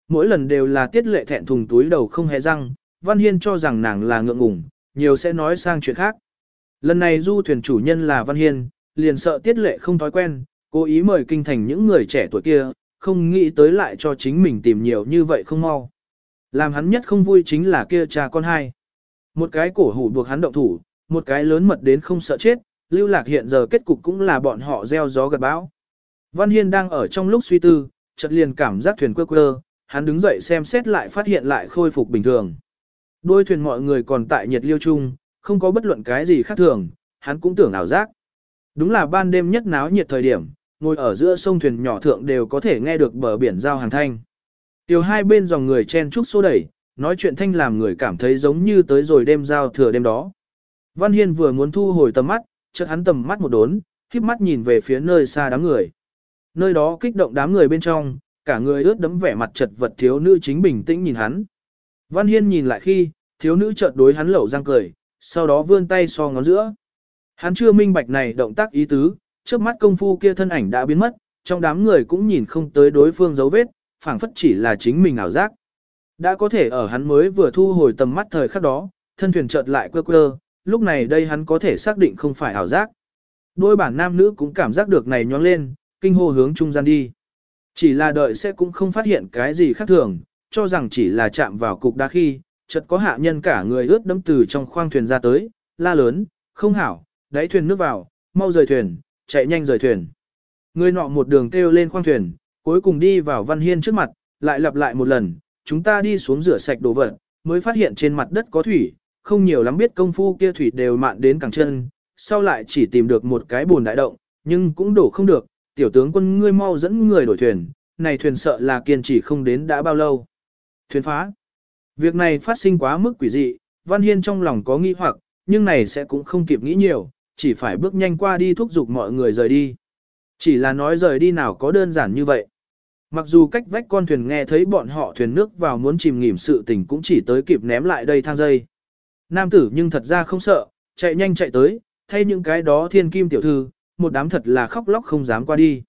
Mỗi lần đều là tiết lệ thẹn thùng túi đầu không hề răng, Văn Hiên cho rằng nàng là ngượng ngùng, nhiều sẽ nói sang chuyện khác. Lần này du thuyền chủ nhân là Văn Hiên, liền sợ tiết lệ không thói quen, cố ý mời kinh thành những người trẻ tuổi kia, không nghĩ tới lại cho chính mình tìm nhiều như vậy không mau. Làm hắn nhất không vui chính là kia cha con hai. Một cái cổ hủ buộc hắn động thủ, một cái lớn mật đến không sợ chết, lưu lạc hiện giờ kết cục cũng là bọn họ gieo gió gặt bão. Văn Hiên đang ở trong lúc suy tư, chợt liền cảm giác thuyền quơ quơ, hắn đứng dậy xem xét lại phát hiện lại khôi phục bình thường. Đôi thuyền mọi người còn tại nhiệt liêu chung, không có bất luận cái gì khác thường, hắn cũng tưởng ảo giác. Đúng là ban đêm nhất náo nhiệt thời điểm, ngồi ở giữa sông thuyền nhỏ thượng đều có thể nghe được bờ biển giao hàng thanh. Tiểu hai bên dòng người chen chúc xô đẩy, nói chuyện thanh làm người cảm thấy giống như tới rồi đêm giao thừa đêm đó. Văn Hiên vừa muốn thu hồi tầm mắt, chợt hắn tầm mắt một đốn, khiếp mắt nhìn về phía nơi xa đám người. Nơi đó kích động đám người bên trong, cả người ướt đẫm vẻ mặt chật vật thiếu nữ chính bình tĩnh nhìn hắn. Văn Hiên nhìn lại khi, thiếu nữ chợt đối hắn lẩu răng cười, sau đó vươn tay so ngón giữa. Hắn chưa minh bạch này động tác ý tứ, trước mắt công phu kia thân ảnh đã biến mất, trong đám người cũng nhìn không tới đối phương dấu vết, phảng phất chỉ là chính mình ảo giác. Đã có thể ở hắn mới vừa thu hồi tầm mắt thời khắc đó, thân thuyền chợt lại quơ quơ, lúc này đây hắn có thể xác định không phải ảo giác. Đôi bản nam nữ cũng cảm giác được này nhoáng lên, kinh hô hướng trung gian đi. Chỉ là đợi sẽ cũng không phát hiện cái gì khác thường, cho rằng chỉ là chạm vào cục đá khi, chợt có hạ nhân cả người ướt đẫm từ trong khoang thuyền ra tới, la lớn, không hảo, đáy thuyền nước vào, mau rời thuyền, chạy nhanh rời thuyền. Người nọ một đường kêu lên khoang thuyền, cuối cùng đi vào Văn Hiên trước mặt, lại lặp lại một lần, chúng ta đi xuống rửa sạch đồ vật, mới phát hiện trên mặt đất có thủy, không nhiều lắm biết công phu kia thủy đều mạn đến cẳng chân, sau lại chỉ tìm được một cái bùn đại động, nhưng cũng đổ không được, tiểu tướng quân ngươi mau dẫn người đổi thuyền, này thuyền sợ là kiên trì không đến đã bao lâu. Thuyền phá. Việc này phát sinh quá mức quỷ dị, Văn Hiên trong lòng có nghi hoặc, nhưng này sẽ cũng không kịp nghĩ nhiều, chỉ phải bước nhanh qua đi thúc giục mọi người rời đi. Chỉ là nói rời đi nào có đơn giản như vậy. Mặc dù cách vách con thuyền nghe thấy bọn họ thuyền nước vào muốn chìm nghỉm sự tình cũng chỉ tới kịp ném lại đây thang dây. Nam tử nhưng thật ra không sợ, chạy nhanh chạy tới, thay những cái đó thiên kim tiểu thư, một đám thật là khóc lóc không dám qua đi.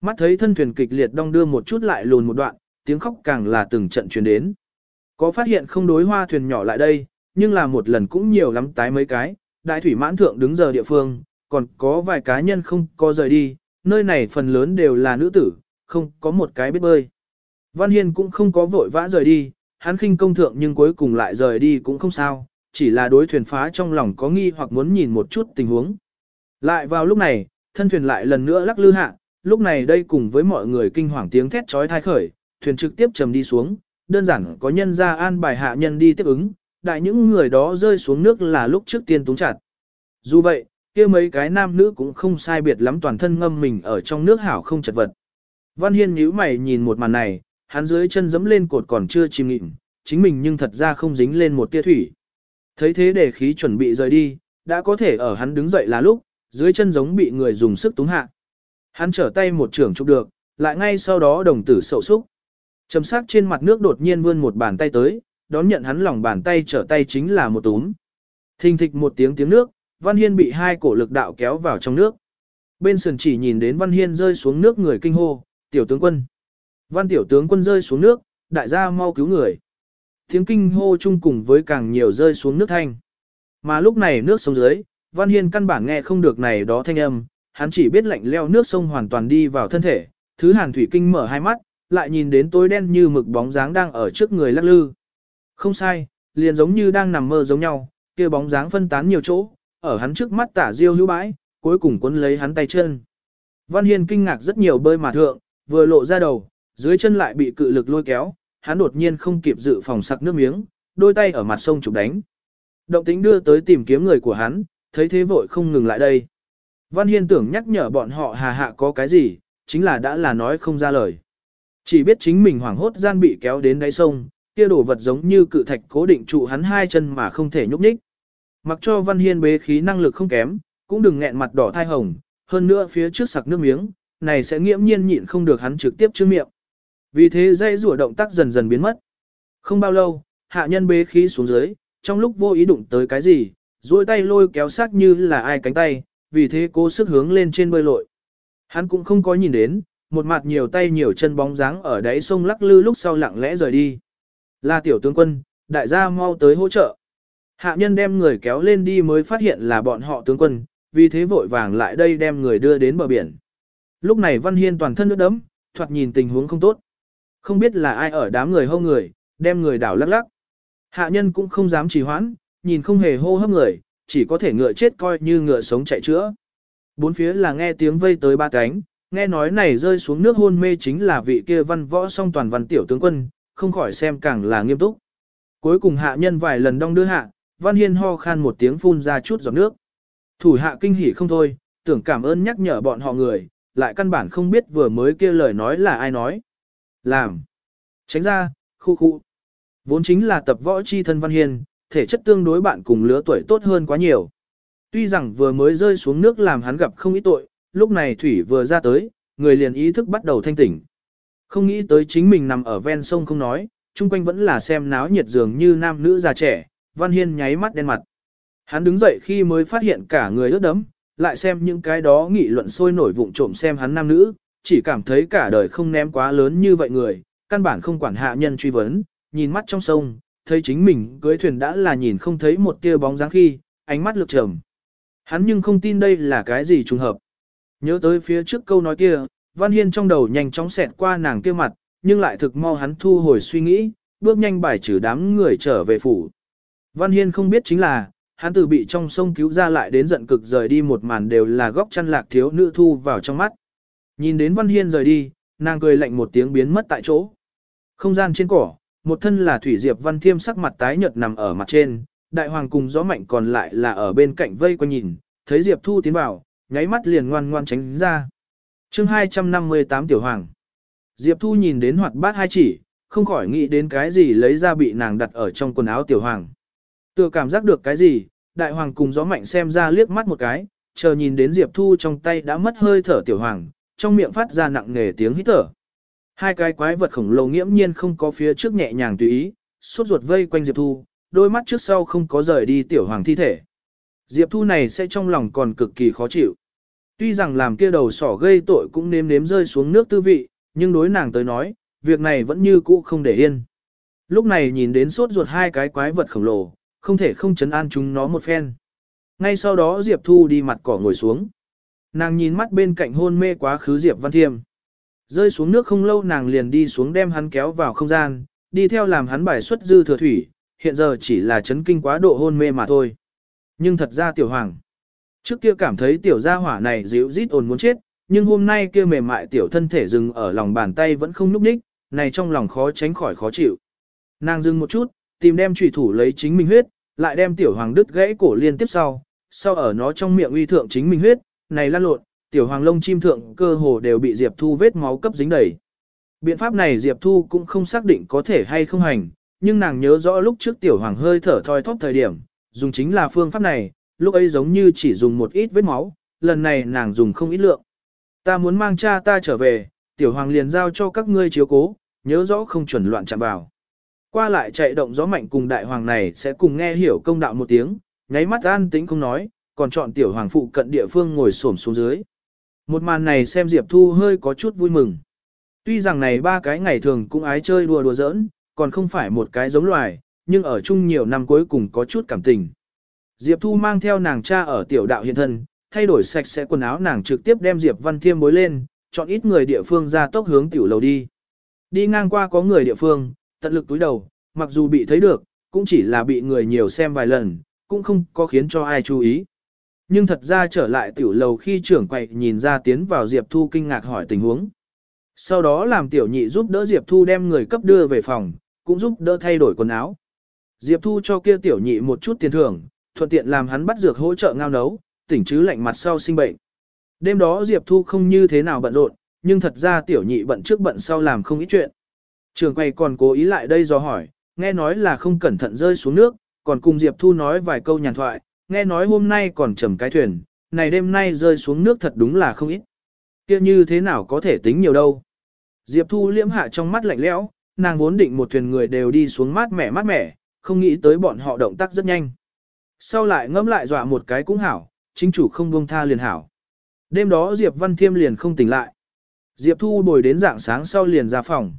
Mắt thấy thân thuyền kịch liệt đong đưa một chút lại lùn một đoạn, tiếng khóc càng là từng trận truyền đến. Có phát hiện không đối hoa thuyền nhỏ lại đây, nhưng là một lần cũng nhiều lắm tái mấy cái, đại thủy mãn thượng đứng giờ địa phương, còn có vài cá nhân không có rời đi, nơi này phần lớn đều là nữ tử, không có một cái biết bơi. Văn Hiên cũng không có vội vã rời đi, hắn khinh công thượng nhưng cuối cùng lại rời đi cũng không sao, chỉ là đối thuyền phá trong lòng có nghi hoặc muốn nhìn một chút tình huống. Lại vào lúc này, thân thuyền lại lần nữa lắc lư hạ, lúc này đây cùng với mọi người kinh hoàng tiếng thét trói thai khởi, thuyền trực tiếp trầm đi xuống, đơn giản có nhân ra an bài hạ nhân đi tiếp ứng, đại những người đó rơi xuống nước là lúc trước tiên túng chặt. Dù vậy, kia mấy cái nam nữ cũng không sai biệt lắm toàn thân ngâm mình ở trong nước hảo không chật vật. Văn Hiên nhíu mày nhìn một màn này, hắn dưới chân dẫm lên cột còn chưa chìm nghịm, chính mình nhưng thật ra không dính lên một tia thủy. Thấy thế để khí chuẩn bị rời đi, đã có thể ở hắn đứng dậy là lúc, dưới chân giống bị người dùng sức túng hạ. Hắn trở tay một trường chụp được, lại ngay sau đó đồng tử sậu xúc. Chấm sắc trên mặt nước đột nhiên vươn một bàn tay tới, đón nhận hắn lòng bàn tay trở tay chính là một túm. Thình thịch một tiếng tiếng nước, Văn Hiên bị hai cổ lực đạo kéo vào trong nước. Bên sườn chỉ nhìn đến Văn Hiên rơi xuống nước người kinh hô, tiểu tướng quân. Văn tiểu tướng quân rơi xuống nước, đại gia mau cứu người. Tiếng kinh hô chung cùng với càng nhiều rơi xuống nước thanh. Mà lúc này nước sông dưới, Văn Hiên căn bản nghe không được này đó thanh âm, hắn chỉ biết lạnh leo nước sông hoàn toàn đi vào thân thể, thứ hàn thủy kinh mở hai mắt, lại nhìn đến tối đen như mực bóng dáng đang ở trước người lắc lư. Không sai, liền giống như đang nằm mơ giống nhau, kia bóng dáng phân tán nhiều chỗ, ở hắn trước mắt tả diêu hữu bãi, cuối cùng cuốn lấy hắn tay chân. Văn Hiên kinh ngạc rất nhiều bơi mà thượng, vừa lộ ra đầu, dưới chân lại bị cự lực lôi kéo, hắn đột nhiên không kịp dự phòng sặc nước miếng, đôi tay ở mặt sông chụp đánh. Động tính đưa tới tìm kiếm người của hắn, thấy thế vội không ngừng lại đây. Văn Hiên tưởng nhắc nhở bọn họ hà hạ có cái gì, chính là đã là nói không ra lời. Chỉ biết chính mình hoảng hốt gian bị kéo đến đáy sông, kia đồ vật giống như cự thạch cố định trụ hắn hai chân mà không thể nhúc nhích. Mặc cho Văn Hiên bế khí năng lực không kém, cũng đừng nghẹn mặt đỏ thai hồng, hơn nữa phía trước sặc nước miếng, này sẽ nghiễm nhiên nhịn không được hắn trực tiếp chứa miệng. Vì thế dây rủa động tác dần dần biến mất. Không bao lâu, hạ nhân bế khí xuống dưới, trong lúc vô ý đụng tới cái gì, duỗi tay lôi kéo sát như là ai cánh tay, vì thế cố sức hướng lên trên bơi lội. Hắn cũng không có nhìn đến, một mặt nhiều tay nhiều chân bóng dáng ở đáy sông lắc lư lúc sau lặng lẽ rời đi. Là tiểu tướng quân, đại gia mau tới hỗ trợ. Hạ nhân đem người kéo lên đi mới phát hiện là bọn họ tướng quân, vì thế vội vàng lại đây đem người đưa đến bờ biển. Lúc này Văn Hiên toàn thân nước đấm, thoạt nhìn tình huống không tốt. Không biết là ai ở đám người hô người, đem người đảo lắc lắc. Hạ nhân cũng không dám trì hoãn, nhìn không hề hô hấp người, chỉ có thể ngựa chết coi như ngựa sống chạy chữa. Bốn phía là nghe tiếng vây tới ba cánh, nghe nói này rơi xuống nước hôn mê chính là vị kia văn võ song toàn văn tiểu tướng quân, không khỏi xem càng là nghiêm túc. Cuối cùng hạ nhân vài lần đong đưa hạ, văn hiên ho khan một tiếng phun ra chút giọt nước. Thủ hạ kinh hỉ không thôi, tưởng cảm ơn nhắc nhở bọn họ người, lại căn bản không biết vừa mới kia lời nói là ai nói. Làm. Tránh ra, khu khu. Vốn chính là tập võ chi thân văn hiên, thể chất tương đối bạn cùng lứa tuổi tốt hơn quá nhiều. Tuy rằng vừa mới rơi xuống nước làm hắn gặp không ít tội, lúc này thủy vừa ra tới, người liền ý thức bắt đầu thanh tỉnh. Không nghĩ tới chính mình nằm ở ven sông không nói, chung quanh vẫn là xem náo nhiệt dường như nam nữ già trẻ, Văn Hiên nháy mắt đen mặt. Hắn đứng dậy khi mới phát hiện cả người ướt đẫm, lại xem những cái đó nghị luận sôi nổi vụng trộm xem hắn nam nữ, chỉ cảm thấy cả đời không ném quá lớn như vậy người, căn bản không quản hạ nhân truy vấn, nhìn mắt trong sông, thấy chính mình cưới thuyền đã là nhìn không thấy một tia bóng dáng khi, ánh mắt lực trầm. Hắn nhưng không tin đây là cái gì trùng hợp. Nhớ tới phía trước câu nói kia, Văn Hiên trong đầu nhanh chóng xẹt qua nàng kia mặt, nhưng lại thực mau hắn thu hồi suy nghĩ, bước nhanh bài trừ đám người trở về phủ. Văn Hiên không biết chính là, hắn từ bị trong sông cứu ra lại đến giận cực rời đi một màn đều là góc chăn lạc thiếu nữ thu vào trong mắt. Nhìn đến Văn Hiên rời đi, nàng cười lạnh một tiếng biến mất tại chỗ. Không gian trên cỏ, một thân là Thủy Diệp Văn Thiêm sắc mặt tái nhợt nằm ở mặt trên, đại hoàng cùng gió mạnh còn lại là ở bên cạnh vây quanh nhìn, thấy Diệp Thu tiến vào, nháy mắt liền ngoan ngoan tránh ra chương 258 Tiểu Hoàng Diệp Thu nhìn đến hoạt bát hai chỉ, không khỏi nghĩ đến cái gì lấy ra bị nàng đặt ở trong quần áo Tiểu Hoàng. Tựa cảm giác được cái gì, đại hoàng cùng gió mạnh xem ra liếc mắt một cái, chờ nhìn đến Diệp Thu trong tay đã mất hơi thở Tiểu Hoàng, trong miệng phát ra nặng nề tiếng hít thở. Hai cái quái vật khổng lồ nghiễm nhiên không có phía trước nhẹ nhàng tùy ý, suốt ruột vây quanh Diệp Thu, đôi mắt trước sau không có rời đi Tiểu Hoàng thi thể. Diệp Thu này sẽ trong lòng còn cực kỳ khó chịu. Tuy rằng làm kia đầu sỏ gây tội cũng nếm nếm rơi xuống nước tư vị, nhưng đối nàng tới nói, việc này vẫn như cũ không để yên. Lúc này nhìn đến sốt ruột hai cái quái vật khổng lồ, không thể không chấn an chúng nó một phen. Ngay sau đó Diệp Thu đi mặt cỏ ngồi xuống. Nàng nhìn mắt bên cạnh hôn mê quá khứ Diệp Văn Thiêm. Rơi xuống nước không lâu nàng liền đi xuống đem hắn kéo vào không gian, đi theo làm hắn bài xuất dư thừa thủy, hiện giờ chỉ là chấn kinh quá độ hôn mê mà thôi. Nhưng thật ra tiểu hoàng. Trước kia cảm thấy tiểu gia hỏa này dịu rít ồn muốn chết, nhưng hôm nay kia mềm mại tiểu thân thể dừng ở lòng bàn tay vẫn không núp ních, này trong lòng khó tránh khỏi khó chịu. Nàng dừng một chút, tìm đem trùy thủ lấy chính mình huyết, lại đem tiểu hoàng đứt gãy cổ liên tiếp sau, sau ở nó trong miệng uy thượng chính mình huyết, này lan lộn, tiểu hoàng lông chim thượng cơ hồ đều bị Diệp Thu vết máu cấp dính đầy. Biện pháp này Diệp Thu cũng không xác định có thể hay không hành, nhưng nàng nhớ rõ lúc trước tiểu hoàng hơi thở thoi thóp thời điểm, dùng chính là phương pháp này, lúc ấy giống như chỉ dùng một ít vết máu, lần này nàng dùng không ít lượng. Ta muốn mang cha ta trở về, tiểu hoàng liền giao cho các ngươi chiếu cố, nhớ rõ không chuẩn loạn chạm vào. Qua lại chạy động gió mạnh cùng đại hoàng này sẽ cùng nghe hiểu công đạo một tiếng, nháy mắt an tĩnh không nói, còn chọn tiểu hoàng phụ cận địa phương ngồi xổm xuống dưới. Một màn này xem Diệp Thu hơi có chút vui mừng. Tuy rằng này ba cái ngày thường cũng ái chơi đùa đùa giỡn, còn không phải một cái giống loài, nhưng ở chung nhiều năm cuối cùng có chút cảm tình. Diệp Thu mang theo nàng cha ở tiểu đạo hiện thân, thay đổi sạch sẽ quần áo nàng trực tiếp đem Diệp Văn Thiêm bối lên, chọn ít người địa phương ra tốc hướng tiểu lầu đi. Đi ngang qua có người địa phương, tận lực túi đầu, mặc dù bị thấy được, cũng chỉ là bị người nhiều xem vài lần, cũng không có khiến cho ai chú ý. Nhưng thật ra trở lại tiểu lầu khi trưởng quậy nhìn ra tiến vào Diệp Thu kinh ngạc hỏi tình huống. Sau đó làm tiểu nhị giúp đỡ Diệp Thu đem người cấp đưa về phòng, cũng giúp đỡ thay đổi quần áo. Diệp Thu cho kia tiểu nhị một chút tiền thưởng, thuận tiện làm hắn bắt dược hỗ trợ ngao nấu, tỉnh chứ lạnh mặt sau sinh bệnh. Đêm đó Diệp Thu không như thế nào bận rộn, nhưng thật ra tiểu nhị bận trước bận sau làm không ít chuyện. Trường quay còn cố ý lại đây do hỏi, nghe nói là không cẩn thận rơi xuống nước, còn cùng Diệp Thu nói vài câu nhàn thoại, nghe nói hôm nay còn trầm cái thuyền, này đêm nay rơi xuống nước thật đúng là không ít. kia như thế nào có thể tính nhiều đâu. Diệp Thu liễm hạ trong mắt lạnh lẽo, nàng vốn định một thuyền người đều đi xuống mát mẻ mát mẻ, không nghĩ tới bọn họ động tác rất nhanh. Sau lại ngẫm lại dọa một cái cũng hảo, chính chủ không buông tha liền hảo. Đêm đó Diệp Văn Thiêm liền không tỉnh lại. Diệp Thu bồi đến dạng sáng sau liền ra phòng.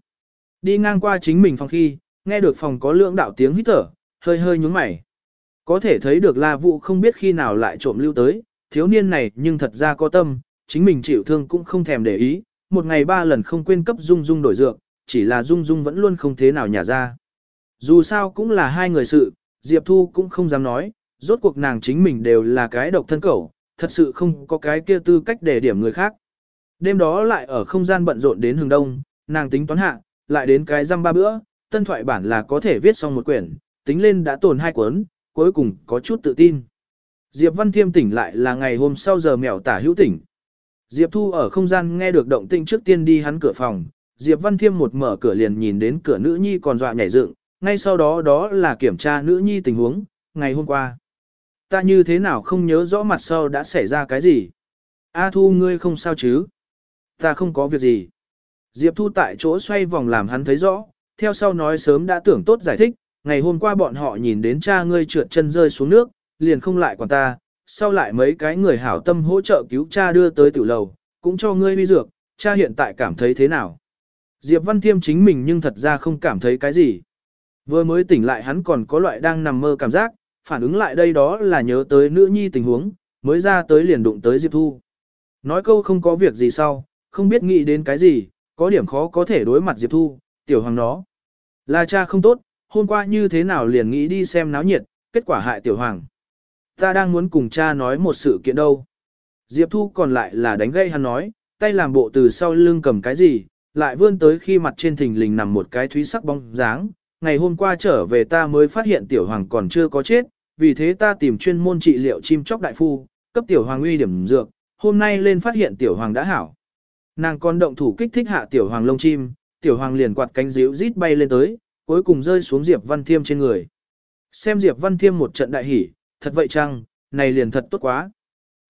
Đi ngang qua chính mình phòng khi, nghe được phòng có lượng đạo tiếng hít thở, hơi hơi nhúng mày. Có thể thấy được La Vũ không biết khi nào lại trộm lưu tới, thiếu niên này nhưng thật ra có tâm, chính mình chịu thương cũng không thèm để ý, một ngày ba lần không quên cấp Dung Dung đổi dược, chỉ là Dung Dung vẫn luôn không thế nào nhả ra. Dù sao cũng là hai người sự, Diệp Thu cũng không dám nói, rốt cuộc nàng chính mình đều là cái độc thân cẩu, thật sự không có cái kia tư cách để điểm người khác. Đêm đó lại ở không gian bận rộn đến hừng đông, nàng tính toán hạ, lại đến cái răm ba bữa, tân thoại bản là có thể viết xong một quyển, tính lên đã tồn hai cuốn, cuối cùng có chút tự tin. Diệp Văn Thiêm tỉnh lại là ngày hôm sau giờ mèo tả hữu tỉnh. Diệp Thu ở không gian nghe được động tĩnh trước tiên đi hắn cửa phòng, Diệp Văn Thiêm một mở cửa liền nhìn đến cửa nữ nhi còn dọa nhảy dựng, ngay sau đó đó là kiểm tra nữ nhi tình huống, ngày hôm qua. Ta như thế nào không nhớ rõ mặt sau đã xảy ra cái gì. A Thu ngươi không sao chứ? Ta không có việc gì. Diệp Thu tại chỗ xoay vòng làm hắn thấy rõ, theo sau nói sớm đã tưởng tốt giải thích, ngày hôm qua bọn họ nhìn đến cha ngươi trượt chân rơi xuống nước, liền không lại quản ta, sau lại mấy cái người hảo tâm hỗ trợ cứu cha đưa tới tiểu lầu, cũng cho ngươi uy dược, cha hiện tại cảm thấy thế nào? Diệp Văn Thiêm chính mình nhưng thật ra không cảm thấy cái gì. Vừa mới tỉnh lại hắn còn có loại đang nằm mơ cảm giác, phản ứng lại đây đó là nhớ tới nữ nhi tình huống, mới ra tới liền đụng tới Diệp Thu. Nói câu không có việc gì sau, không biết nghĩ đến cái gì, có điểm khó có thể đối mặt Diệp Thu, tiểu hoàng nó. Là cha không tốt, hôm qua như thế nào liền nghĩ đi xem náo nhiệt, kết quả hại tiểu hoàng. Ta đang muốn cùng cha nói một sự kiện đâu. Diệp Thu còn lại là đánh gây hắn nói, tay làm bộ từ sau lưng cầm cái gì, lại vươn tới khi mặt trên thình lình nằm một cái thúy sắc bóng dáng. Ngày hôm qua trở về ta mới phát hiện tiểu hoàng còn chưa có chết, vì thế ta tìm chuyên môn trị liệu chim chóc đại phu, cấp tiểu hoàng uy điểm dược, hôm nay lên phát hiện tiểu hoàng đã hảo. Nàng còn động thủ kích thích hạ tiểu hoàng lông chim, tiểu hoàng liền quạt cánh díu rít bay lên tới, cuối cùng rơi xuống Diệp Văn Thiêm trên người. Xem Diệp Văn Thiêm một trận đại hỉ, thật vậy chăng, này liền thật tốt quá.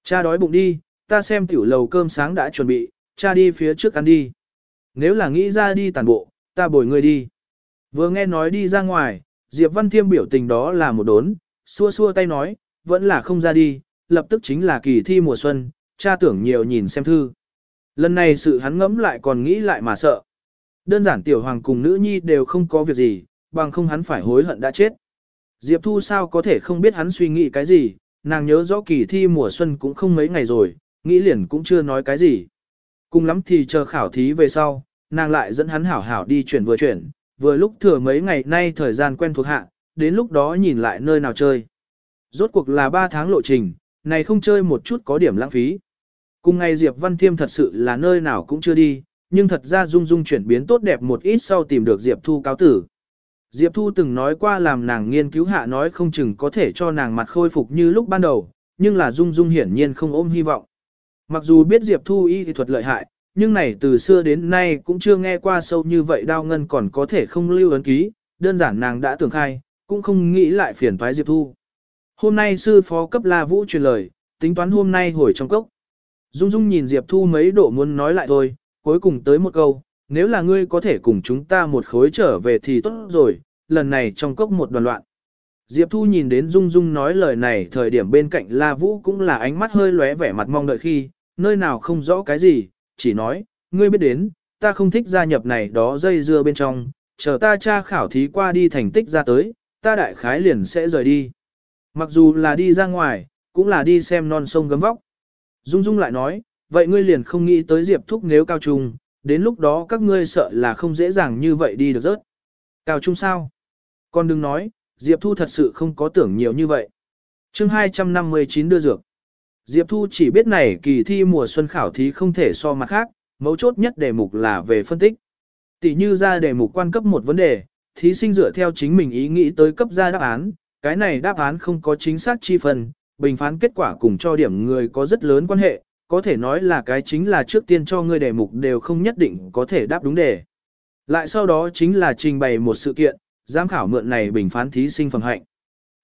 Cha đói bụng đi, ta xem tiểu lầu cơm sáng đã chuẩn bị, cha đi phía trước ăn đi. Nếu là nghĩ ra đi tàn bộ, ta bồi người đi. Vừa nghe nói đi ra ngoài, Diệp Văn Thiêm biểu tình đó là một đốn, xua xua tay nói, vẫn là không ra đi, lập tức chính là kỳ thi mùa xuân, cha tưởng nhiều nhìn xem thư. Lần này sự hắn ngẫm lại còn nghĩ lại mà sợ. Đơn giản tiểu hoàng cùng nữ nhi đều không có việc gì, bằng không hắn phải hối hận đã chết. Diệp Thu sao có thể không biết hắn suy nghĩ cái gì, nàng nhớ rõ kỳ thi mùa xuân cũng không mấy ngày rồi, nghĩ liền cũng chưa nói cái gì. Cùng lắm thì chờ khảo thí về sau, nàng lại dẫn hắn hảo hảo đi chuyển vừa chuyển, vừa lúc thừa mấy ngày nay thời gian quen thuộc hạ, đến lúc đó nhìn lại nơi nào chơi. Rốt cuộc là 3 tháng lộ trình, này không chơi một chút có điểm lãng phí. Cùng ngày Diệp Văn Thiêm thật sự là nơi nào cũng chưa đi, nhưng thật ra Dung Dung chuyển biến tốt đẹp một ít sau tìm được Diệp Thu cáo tử. Diệp Thu từng nói qua làm nàng nghiên cứu hạ nói không chừng có thể cho nàng mặt khôi phục như lúc ban đầu, nhưng là Dung Dung hiển nhiên không ôm hy vọng. Mặc dù biết Diệp Thu y thì thuật lợi hại, nhưng này từ xưa đến nay cũng chưa nghe qua sâu như vậy đao ngân còn có thể không lưu ấn ký, đơn giản nàng đã tưởng khai, cũng không nghĩ lại phiền toái Diệp Thu. Hôm nay sư phó cấp La Vũ truyền lời, tính toán hôm nay hồi trong cốc. Dung Dung nhìn Diệp Thu mấy độ muốn nói lại thôi, cuối cùng tới một câu, nếu là ngươi có thể cùng chúng ta một khối trở về thì tốt rồi, lần này trong cốc một đoàn loạn. Diệp Thu nhìn đến Dung Dung nói lời này thời điểm bên cạnh La Vũ cũng là ánh mắt hơi lóe vẻ mặt mong đợi khi, nơi nào không rõ cái gì, chỉ nói, ngươi biết đến, ta không thích gia nhập này đó dây dưa bên trong, chờ ta tra khảo thí qua đi thành tích ra tới, ta đại khái liền sẽ rời đi. Mặc dù là đi ra ngoài, cũng là đi xem non sông gấm vóc. Dung Dung lại nói, vậy ngươi liền không nghĩ tới Diệp Thúc nếu cao trung, đến lúc đó các ngươi sợ là không dễ dàng như vậy đi được rớt. Cao trung sao? Con đừng nói, Diệp Thu thật sự không có tưởng nhiều như vậy. chương 259 đưa dược. Diệp Thu chỉ biết này kỳ thi mùa xuân khảo thí không thể so mặt khác, mấu chốt nhất đề mục là về phân tích. Tỷ như ra đề mục quan cấp một vấn đề, thí sinh dựa theo chính mình ý nghĩ tới cấp ra đáp án, cái này đáp án không có chính xác chi phần, bình phán kết quả cùng cho điểm người có rất lớn quan hệ, có thể nói là cái chính là trước tiên cho ngươi đề mục đều không nhất định có thể đáp đúng đề. Lại sau đó chính là trình bày một sự kiện, giám khảo mượn này bình phán thí sinh phẩm hạnh.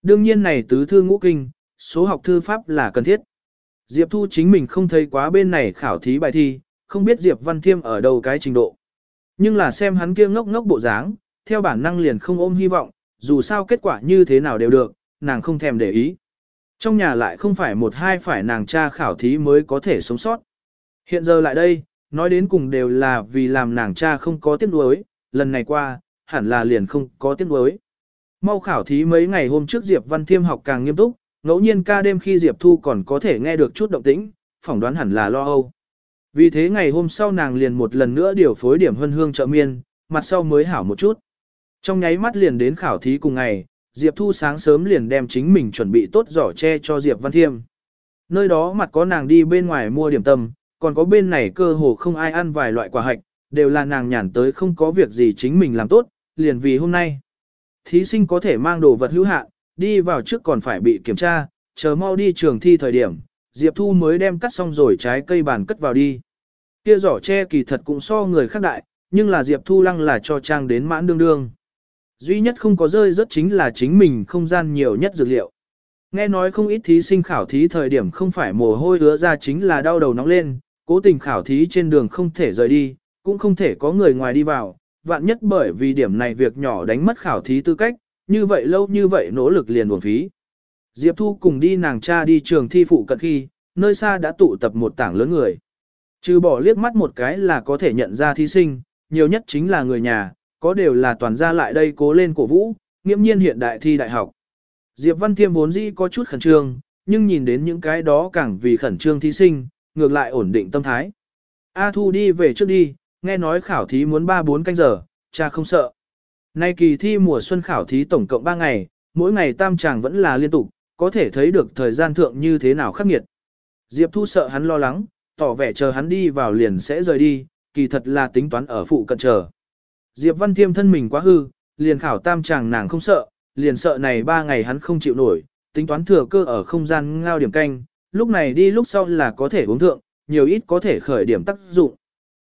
Đương nhiên này tứ thư ngũ kinh, số học thư pháp là cần thiết. Diệp Thu chính mình không thấy quá bên này khảo thí bài thi, không biết Diệp Văn Thiêm ở đâu cái trình độ. Nhưng là xem hắn kia ngốc ngốc bộ dáng, theo bản năng liền không ôm hy vọng, dù sao kết quả như thế nào đều được, nàng không thèm để ý. Trong nhà lại không phải một hai phải nàng cha khảo thí mới có thể sống sót. Hiện giờ lại đây, nói đến cùng đều là vì làm nàng cha không có tiếc nuối, lần này qua, hẳn là liền không có tiếc nuối. Mau khảo thí mấy ngày hôm trước Diệp Văn Thiêm học càng nghiêm túc, ngẫu nhiên ca đêm khi Diệp Thu còn có thể nghe được chút động tĩnh, phỏng đoán hẳn là lo âu. Vì thế ngày hôm sau nàng liền một lần nữa điều phối điểm hân hương trợ miên, mặt sau mới hảo một chút. Trong nháy mắt liền đến khảo thí cùng ngày, Diệp Thu sáng sớm liền đem chính mình chuẩn bị tốt giỏ che cho Diệp Văn Thiêm. Nơi đó mặt có nàng đi bên ngoài mua điểm tâm, còn có bên này cơ hồ không ai ăn vài loại quả hạch, đều là nàng nhàn tới không có việc gì chính mình làm tốt, liền vì hôm nay. Thí sinh có thể mang đồ vật hữu hạn, đi vào trước còn phải bị kiểm tra, chờ mau đi trường thi thời điểm, Diệp Thu mới đem cắt xong rồi trái cây bàn cất vào đi. Kia giỏ che kỳ thật cũng so người khác đại, nhưng là Diệp Thu lăng là cho trang đến mãn đương đương. Duy nhất không có rơi rất chính là chính mình không gian nhiều nhất dược liệu. Nghe nói không ít thí sinh khảo thí thời điểm không phải mồ hôi ứa ra chính là đau đầu nóng lên, cố tình khảo thí trên đường không thể rời đi, cũng không thể có người ngoài đi vào, vạn nhất bởi vì điểm này việc nhỏ đánh mất khảo thí tư cách, như vậy lâu như vậy nỗ lực liền buồn phí. Diệp Thu cùng đi nàng cha đi trường thi phụ cận khi, nơi xa đã tụ tập một tảng lớn người. Trừ bỏ liếc mắt một cái là có thể nhận ra thí sinh, nhiều nhất chính là người nhà, có đều là toàn gia lại đây cố lên cổ vũ, nghiễm nhiên hiện đại thi đại học. Diệp Văn Thiêm vốn dĩ có chút khẩn trương, nhưng nhìn đến những cái đó càng vì khẩn trương thí sinh, ngược lại ổn định tâm thái. A Thu đi về trước đi, nghe nói khảo thí muốn 3-4 canh giờ, cha không sợ. Nay kỳ thi mùa xuân khảo thí tổng cộng 3 ngày, mỗi ngày tam tràng vẫn là liên tục, có thể thấy được thời gian thượng như thế nào khắc nghiệt. Diệp Thu sợ hắn lo lắng, tỏ vẻ chờ hắn đi vào liền sẽ rời đi, kỳ thật là tính toán ở phụ cận chờ. Diệp Văn Thiêm thân mình quá hư, liền khảo tam chàng nàng không sợ, liền sợ này ba ngày hắn không chịu nổi, tính toán thừa cơ ở không gian ngao điểm canh, lúc này đi lúc sau là có thể uống thượng, nhiều ít có thể khởi điểm tác dụng.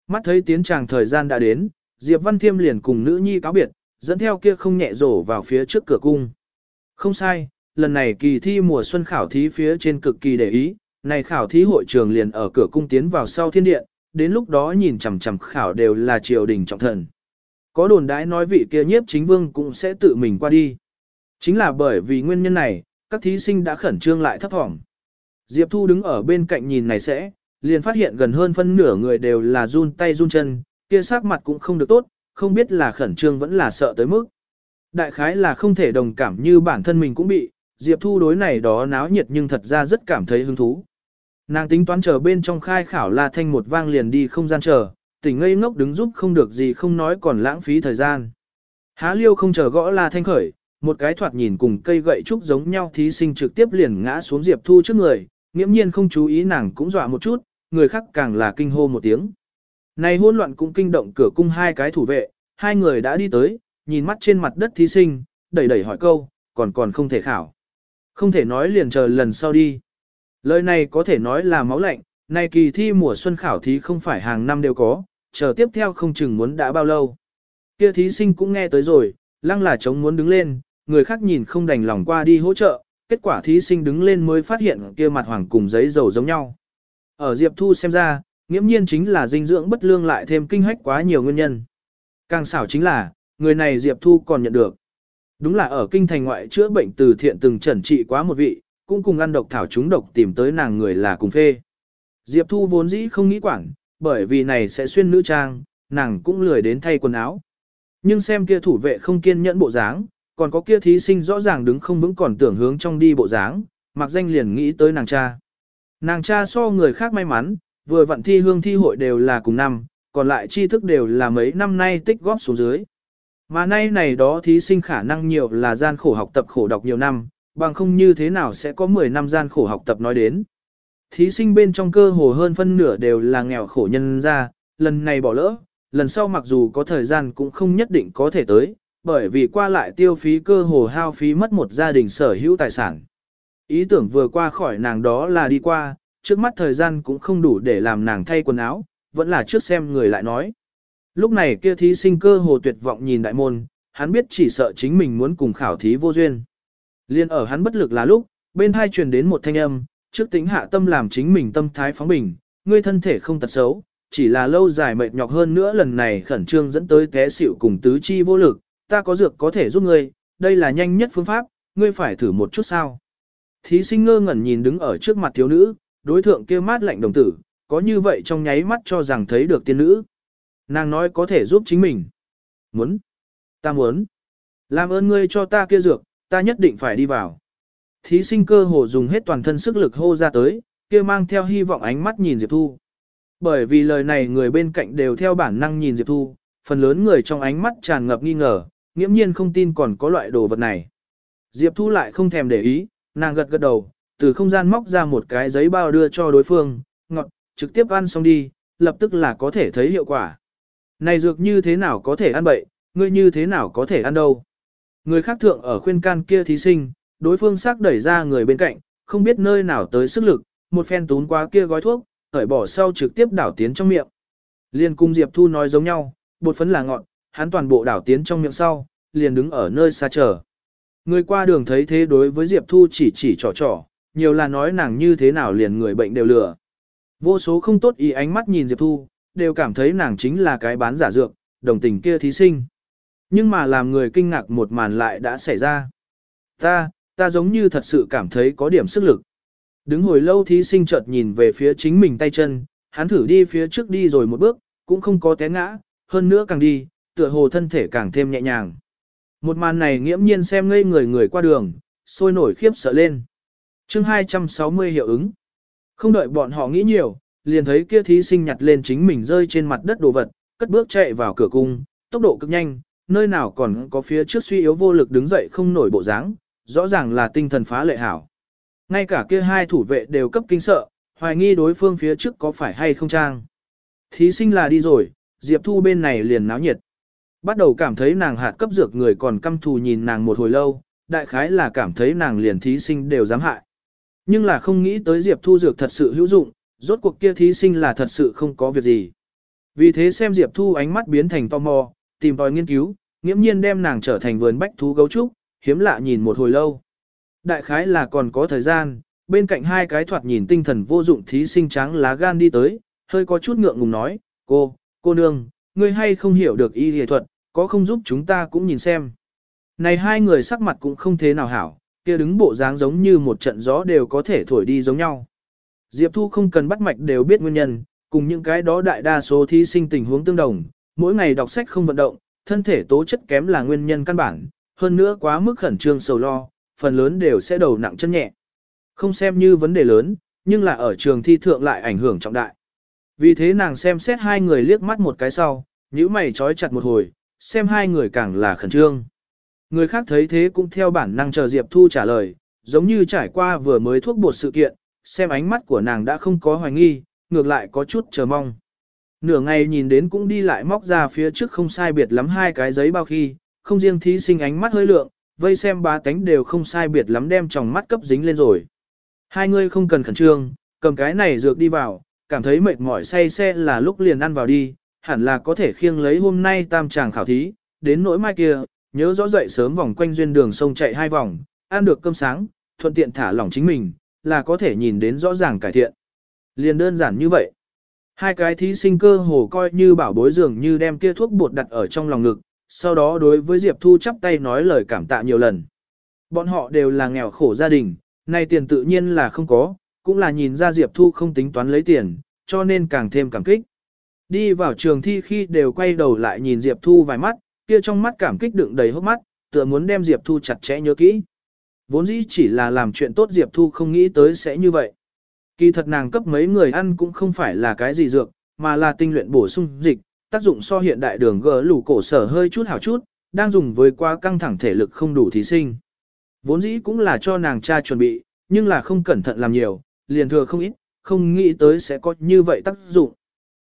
Mắt thấy tiến chàng thời gian đã đến, Diệp Văn Thiêm liền cùng nữ nhi cáo biệt, dẫn theo kia không nhẹ rổ vào phía trước cửa cung. Không sai, lần này kỳ thi mùa xuân khảo thí phía trên cực kỳ để ý, này khảo thí hội trường liền ở cửa cung tiến vào sau thiên điện, đến lúc đó nhìn chằm chằm khảo đều là triều đình trọng thần. Có đồn đãi nói vị kia nhiếp chính vương cũng sẽ tự mình qua đi. Chính là bởi vì nguyên nhân này, các thí sinh đã khẩn trương lại thấp thỏm. Diệp Thu đứng ở bên cạnh nhìn này sẽ, liền phát hiện gần hơn phân nửa người đều là run tay run chân, kia sắc mặt cũng không được tốt, không biết là khẩn trương vẫn là sợ tới mức. Đại khái là không thể đồng cảm như bản thân mình cũng bị, Diệp Thu đối này đó náo nhiệt nhưng thật ra rất cảm thấy hứng thú. Nàng tính toán chờ bên trong khai khảo La Thanh một vang liền đi không gian chờ, tỉnh ngây ngốc đứng giúp không được gì không nói còn lãng phí thời gian. Há liêu không chờ gõ La Thanh khởi, một cái thoạt nhìn cùng cây gậy trúc giống nhau thí sinh trực tiếp liền ngã xuống Diệp Thu trước người, nghiễm nhiên không chú ý nàng cũng dọa một chút, người khác càng là kinh hô một tiếng. Này hỗn loạn cũng kinh động cửa cung hai cái thủ vệ, hai người đã đi tới, nhìn mắt trên mặt đất thí sinh, đẩy đẩy hỏi câu, còn còn không thể khảo. Không thể nói liền chờ lần sau đi. Lời này có thể nói là máu lạnh, này kỳ thi mùa xuân khảo thí không phải hàng năm đều có, chờ tiếp theo không chừng muốn đã bao lâu. Kia thí sinh cũng nghe tới rồi, lăng là chống muốn đứng lên, người khác nhìn không đành lòng qua đi hỗ trợ, kết quả thí sinh đứng lên mới phát hiện kia mặt hoàng cùng giấy dầu giống nhau. Ở Diệp Thu xem ra, nghiễm nhiên chính là dinh dưỡng bất lương lại thêm kinh hách quá nhiều nguyên nhân. Càng xảo chính là, người này Diệp Thu còn nhận được. Đúng là ở kinh thành ngoại chữa bệnh từ thiện từng chẩn trị quá một vị, cũng cùng ăn độc thảo chúng độc tìm tới nàng người là cùng phê. Diệp Thu vốn dĩ không nghĩ quản, bởi vì này sẽ xuyên nữ trang, nàng cũng lười đến thay quần áo. Nhưng xem kia thủ vệ không kiên nhẫn bộ dáng, còn có kia thí sinh rõ ràng đứng không vững còn tưởng hướng trong đi bộ dáng, mặc danh liền nghĩ tới nàng cha. Nàng cha so người khác may mắn, vừa vận thi hương thi hội đều là cùng năm, còn lại tri thức đều là mấy năm nay tích góp xuống dưới. Mà nay này đó thí sinh khả năng nhiều là gian khổ học tập khổ đọc nhiều năm, bằng không như thế nào sẽ có 10 năm gian khổ học tập nói đến. Thí sinh bên trong cơ hồ hơn phân nửa đều là nghèo khổ nhân ra, lần này bỏ lỡ, lần sau mặc dù có thời gian cũng không nhất định có thể tới, bởi vì qua lại tiêu phí cơ hồ hao phí mất một gia đình sở hữu tài sản. Ý tưởng vừa qua khỏi nàng đó là đi qua, trước mắt thời gian cũng không đủ để làm nàng thay quần áo, vẫn là trước xem người lại nói. Lúc này kia thí sinh cơ hồ tuyệt vọng nhìn đại môn, hắn biết chỉ sợ chính mình muốn cùng khảo thí vô duyên. Liên ở hắn bất lực là lúc, bên thai truyền đến một thanh âm, trước tính hạ tâm làm chính mình tâm thái phóng bình, ngươi thân thể không tật xấu, chỉ là lâu dài mệt nhọc hơn nữa lần này khẩn trương dẫn tới té xỉu cùng tứ chi vô lực, ta có dược có thể giúp ngươi, đây là nhanh nhất phương pháp, ngươi phải thử một chút sao. Thí sinh ngơ ngẩn nhìn đứng ở trước mặt thiếu nữ, đối thượng kia mát lạnh đồng tử, có như vậy trong nháy mắt cho rằng thấy được tiên nữ. Nàng nói có thể giúp chính mình. Muốn. Ta muốn. Làm ơn ngươi cho ta kia dược, ta nhất định phải đi vào. Thí sinh cơ hồ dùng hết toàn thân sức lực hô ra tới, kia mang theo hy vọng ánh mắt nhìn Diệp Thu. Bởi vì lời này người bên cạnh đều theo bản năng nhìn Diệp Thu, phần lớn người trong ánh mắt tràn ngập nghi ngờ, nghiễm nhiên không tin còn có loại đồ vật này. Diệp Thu lại không thèm để ý, nàng gật gật đầu, từ không gian móc ra một cái giấy bao đưa cho đối phương, ngọt, trực tiếp ăn xong đi, lập tức là có thể thấy hiệu quả. Này dược như thế nào có thể ăn bậy, ngươi như thế nào có thể ăn đâu. Người khác thượng ở khuyên can kia thí sinh, đối phương xác đẩy ra người bên cạnh, không biết nơi nào tới sức lực, một phen tún qua kia gói thuốc, khởi bỏ sau trực tiếp đảo tiến trong miệng. Liên cung Diệp Thu nói giống nhau, bột phấn là ngọn, hắn toàn bộ đảo tiến trong miệng sau, liền đứng ở nơi xa chờ. Người qua đường thấy thế đối với Diệp Thu chỉ chỉ trò trò, nhiều là nói nàng như thế nào liền người bệnh đều lừa. Vô số không tốt ý ánh mắt nhìn Diệp Thu, đều cảm thấy nàng chính là cái bán giả dược, đồng tình kia thí sinh. Nhưng mà làm người kinh ngạc một màn lại đã xảy ra. Ta, ta giống như thật sự cảm thấy có điểm sức lực. Đứng hồi lâu thí sinh chợt nhìn về phía chính mình tay chân, hắn thử đi phía trước đi rồi một bước, cũng không có té ngã, hơn nữa càng đi, tựa hồ thân thể càng thêm nhẹ nhàng. Một màn này nghiễm nhiên xem ngây người người qua đường, sôi nổi khiếp sợ lên. chương 260 hiệu ứng. Không đợi bọn họ nghĩ nhiều, liền thấy kia thí sinh nhặt lên chính mình rơi trên mặt đất đồ vật, cất bước chạy vào cửa cung, tốc độ cực nhanh, nơi nào còn có phía trước suy yếu vô lực đứng dậy không nổi bộ dáng, rõ ràng là tinh thần phá lệ hảo. Ngay cả kia hai thủ vệ đều cấp kinh sợ, hoài nghi đối phương phía trước có phải hay không trang. Thí sinh là đi rồi, Diệp Thu bên này liền náo nhiệt. Bắt đầu cảm thấy nàng hạt cấp dược người còn căm thù nhìn nàng một hồi lâu, đại khái là cảm thấy nàng liền thí sinh đều dám hại. Nhưng là không nghĩ tới Diệp Thu dược thật sự hữu dụng, rốt cuộc kia thí sinh là thật sự không có việc gì. Vì thế xem Diệp Thu ánh mắt biến thành tò mò, tìm tòi nghiên cứu, nghiễm nhiên đem nàng trở thành vườn bách thú gấu trúc, hiếm lạ nhìn một hồi lâu. Đại khái là còn có thời gian, bên cạnh hai cái thoạt nhìn tinh thần vô dụng thí sinh trắng lá gan đi tới, hơi có chút ngượng ngùng nói, cô, cô nương, ngươi hay không hiểu được y y thuật, có không giúp chúng ta cũng nhìn xem. Này hai người sắc mặt cũng không thế nào hảo, kia đứng bộ dáng giống như một trận gió đều có thể thổi đi giống nhau. Diệp Thu không cần bắt mạch đều biết nguyên nhân, cùng những cái đó đại đa số thí sinh tình huống tương đồng, mỗi ngày đọc sách không vận động, thân thể tố chất kém là nguyên nhân căn bản, hơn nữa quá mức khẩn trương sầu lo, phần lớn đều sẽ đầu nặng chân nhẹ. Không xem như vấn đề lớn, nhưng là ở trường thi thượng lại ảnh hưởng trọng đại. Vì thế nàng xem xét hai người liếc mắt một cái sau, nhíu mày trói chặt một hồi, xem hai người càng là khẩn trương. Người khác thấy thế cũng theo bản năng chờ Diệp Thu trả lời, giống như trải qua vừa mới thuốc bột sự kiện, xem ánh mắt của nàng đã không có hoài nghi, ngược lại có chút chờ mong. Nửa ngày nhìn đến cũng đi lại móc ra phía trước không sai biệt lắm hai cái giấy bao khi, không riêng thí sinh ánh mắt hơi lượng, vây xem ba tánh đều không sai biệt lắm đem tròng mắt cấp dính lên rồi. Hai người không cần khẩn trương, cầm cái này dược đi vào, cảm thấy mệt mỏi say xe là lúc liền ăn vào đi, hẳn là có thể khiêng lấy hôm nay tam tràng khảo thí, đến nỗi mai kia, nhớ rõ dậy sớm vòng quanh duyên đường sông chạy hai vòng, ăn được cơm sáng, thuận tiện thả lỏng chính mình, là có thể nhìn đến rõ ràng cải thiện. Liền đơn giản như vậy. Hai cái thí sinh cơ hồ coi như bảo bối dường như đem kia thuốc bột đặt ở trong lòng ngực, sau đó đối với Diệp Thu chắp tay nói lời cảm tạ nhiều lần. Bọn họ đều là nghèo khổ gia đình, nay tiền tự nhiên là không có, cũng là nhìn ra Diệp Thu không tính toán lấy tiền, cho nên càng thêm cảm kích. Đi vào trường thi khi đều quay đầu lại nhìn Diệp Thu vài mắt, kia trong mắt cảm kích đựng đầy hốc mắt, tựa muốn đem Diệp Thu chặt chẽ nhớ kỹ. Vốn dĩ chỉ là làm chuyện tốt Diệp Thu không nghĩ tới sẽ như vậy. Kỳ thật nàng cấp mấy người ăn cũng không phải là cái gì dược, mà là tinh luyện bổ sung dịch, tác dụng so hiện đại đường gỡ lù cổ sở hơi chút hảo chút, đang dùng với quá căng thẳng thể lực không đủ thí sinh. Vốn dĩ cũng là cho nàng cha chuẩn bị, nhưng là không cẩn thận làm nhiều, liền thừa không ít, không nghĩ tới sẽ có như vậy tác dụng.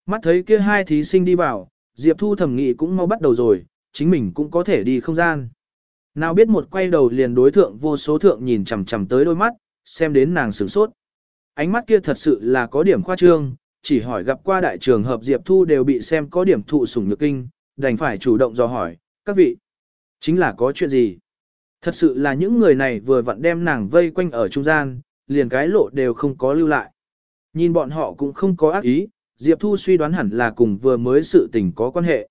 Mắt thấy kia hai thí sinh đi vào, Diệp Thu thẩm nghị cũng mau bắt đầu rồi, chính mình cũng có thể đi không gian. Nào biết một quay đầu liền đối thượng vô số thượng nhìn chằm chằm tới đôi mắt, xem đến nàng sửng sốt. Ánh mắt kia thật sự là có điểm khoa trương, chỉ hỏi gặp qua đại trường hợp Diệp Thu đều bị xem có điểm thụ sủng nhược kinh, đành phải chủ động dò hỏi, các vị, chính là có chuyện gì? Thật sự là những người này vừa vặn đem nàng vây quanh ở trung gian, liền cái lộ đều không có lưu lại. Nhìn bọn họ cũng không có ác ý, Diệp Thu suy đoán hẳn là cùng vừa mới sự tình có quan hệ.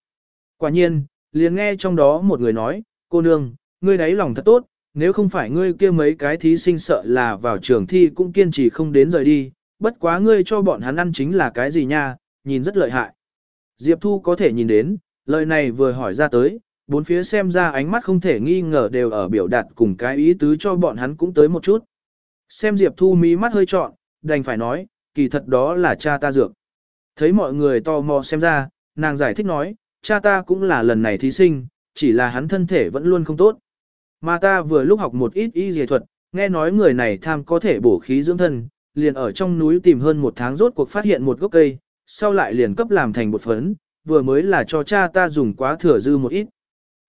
Quả nhiên, liền nghe trong đó một người nói, cô nương, ngươi đáy lòng thật tốt, nếu không phải ngươi kia mấy cái thí sinh sợ là vào trường thi cũng kiên trì không đến rời đi, bất quá ngươi cho bọn hắn ăn chính là cái gì nha, nhìn rất lợi hại. Diệp Thu có thể nhìn đến, lời này vừa hỏi ra tới, bốn phía xem ra ánh mắt không thể nghi ngờ đều ở biểu đạt cùng cái ý tứ cho bọn hắn cũng tới một chút. Xem Diệp Thu mí mắt hơi trọn, đành phải nói, kỳ thật đó là cha ta dược. Thấy mọi người tò mò xem ra, nàng giải thích nói, cha ta cũng là lần này thí sinh, chỉ là hắn thân thể vẫn luôn không tốt. Mà ta vừa lúc học một ít y dề thuật, nghe nói người này tham có thể bổ khí dưỡng thân, liền ở trong núi tìm hơn một tháng rốt cuộc phát hiện một gốc cây, sau lại liền cấp làm thành bột phấn, vừa mới là cho cha ta dùng quá thừa dư một ít.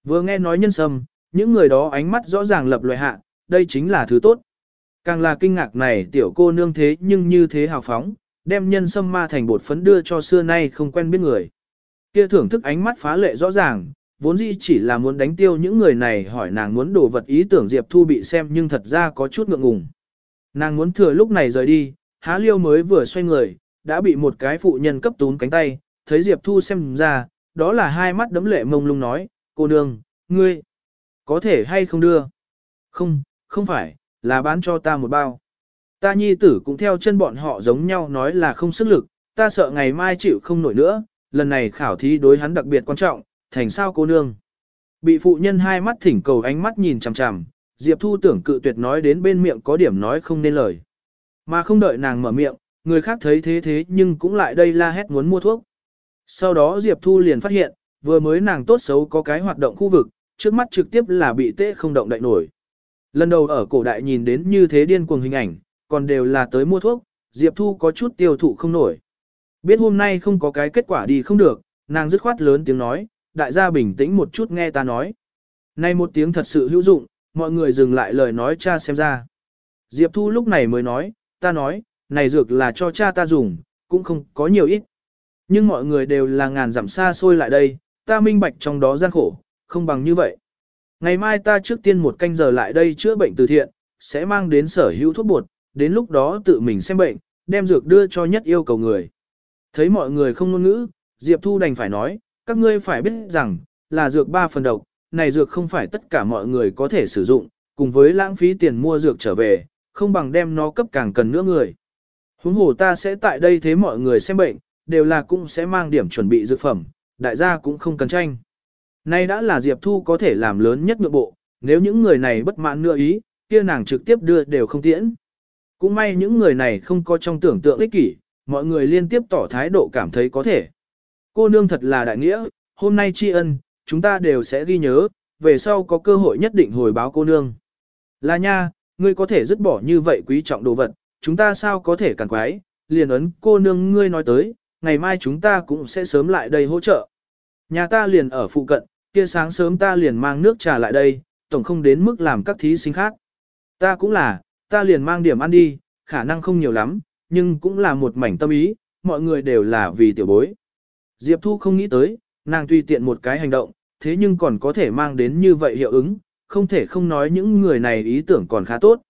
Vừa nghe nói nhân sâm, những người đó ánh mắt rõ ràng lập loại hạ, đây chính là thứ tốt. Càng là kinh ngạc này tiểu cô nương thế nhưng như thế hào phóng, đem nhân sâm ma thành bột phấn đưa cho xưa nay không quen biết người. Kia thưởng thức ánh mắt phá lệ rõ ràng, vốn dĩ chỉ là muốn đánh tiêu những người này hỏi nàng muốn đồ vật ý tưởng Diệp Thu bị xem nhưng thật ra có chút ngượng ngùng. Nàng muốn thừa lúc này rời đi, há liêu mới vừa xoay người, đã bị một cái phụ nhân cấp tún cánh tay, thấy Diệp Thu xem ra, đó là hai mắt đấm lệ mông lung nói, cô nương, ngươi, có thể hay không đưa? Không, không phải, là bán cho ta một bao. Ta nhi tử cũng theo chân bọn họ giống nhau nói là không sức lực, ta sợ ngày mai chịu không nổi nữa, lần này khảo thí đối hắn đặc biệt quan trọng, thành sao cô nương. bị phụ nhân hai mắt thỉnh cầu ánh mắt nhìn chằm chằm, Diệp Thu tưởng cự tuyệt nói đến bên miệng có điểm nói không nên lời. Mà không đợi nàng mở miệng, người khác thấy thế thế nhưng cũng lại đây la hét muốn mua thuốc. Sau đó Diệp Thu liền phát hiện, vừa mới nàng tốt xấu có cái hoạt động khu vực, trước mắt trực tiếp là bị tê không động đậy nổi. Lần đầu ở cổ đại nhìn đến như thế điên cuồng hình ảnh, còn đều là tới mua thuốc, Diệp Thu có chút tiêu thụ không nổi. Biết hôm nay không có cái kết quả đi không được, nàng dứt khoát lớn tiếng nói, đại gia bình tĩnh một chút nghe ta nói. Nay một tiếng thật sự hữu dụng, mọi người dừng lại lời nói cha xem ra. Diệp Thu lúc này mới nói, ta nói, này dược là cho cha ta dùng, cũng không có nhiều ít. Nhưng mọi người đều là ngàn dặm xa xôi lại đây, ta minh bạch trong đó gian khổ, không bằng như vậy. Ngày mai ta trước tiên một canh giờ lại đây chữa bệnh từ thiện, sẽ mang đến sở hữu thuốc bột, đến lúc đó tự mình xem bệnh, đem dược đưa cho nhất yêu cầu người. Thấy mọi người không ngôn ngữ, Diệp Thu đành phải nói, các ngươi phải biết rằng, là dược ba phần độc, này dược không phải tất cả mọi người có thể sử dụng, cùng với lãng phí tiền mua dược trở về, không bằng đem nó cấp càng cần nữa người. Huống hồ ta sẽ tại đây thế mọi người xem bệnh, đều là cũng sẽ mang điểm chuẩn bị dược phẩm, đại gia cũng không cần tranh. Nay đã là Diệp Thu có thể làm lớn nhất nhượng bộ, nếu những người này bất mãn nữa ý, kia nàng trực tiếp đưa đều không tiễn. Cũng may những người này không có trong tưởng tượng ích kỷ, mọi người liên tiếp tỏ thái độ cảm thấy có thể. Cô nương thật là đại nghĩa, hôm nay tri ân, chúng ta đều sẽ ghi nhớ, về sau có cơ hội nhất định hồi báo cô nương. Là nha, ngươi có thể dứt bỏ như vậy quý trọng đồ vật, chúng ta sao có thể càng quái, liền ấn cô nương ngươi nói tới, ngày mai chúng ta cũng sẽ sớm lại đây hỗ trợ. Nhà ta liền ở phụ cận, kia sáng sớm ta liền mang nước trà lại đây, tổng không đến mức làm các thí sinh khác. Ta cũng là, ta liền mang điểm ăn đi, khả năng không nhiều lắm, nhưng cũng là một mảnh tâm ý, mọi người đều là vì tiểu bối. Diệp Thu không nghĩ tới, nàng tùy tiện một cái hành động, thế nhưng còn có thể mang đến như vậy hiệu ứng, không thể không nói những người này ý tưởng còn khá tốt.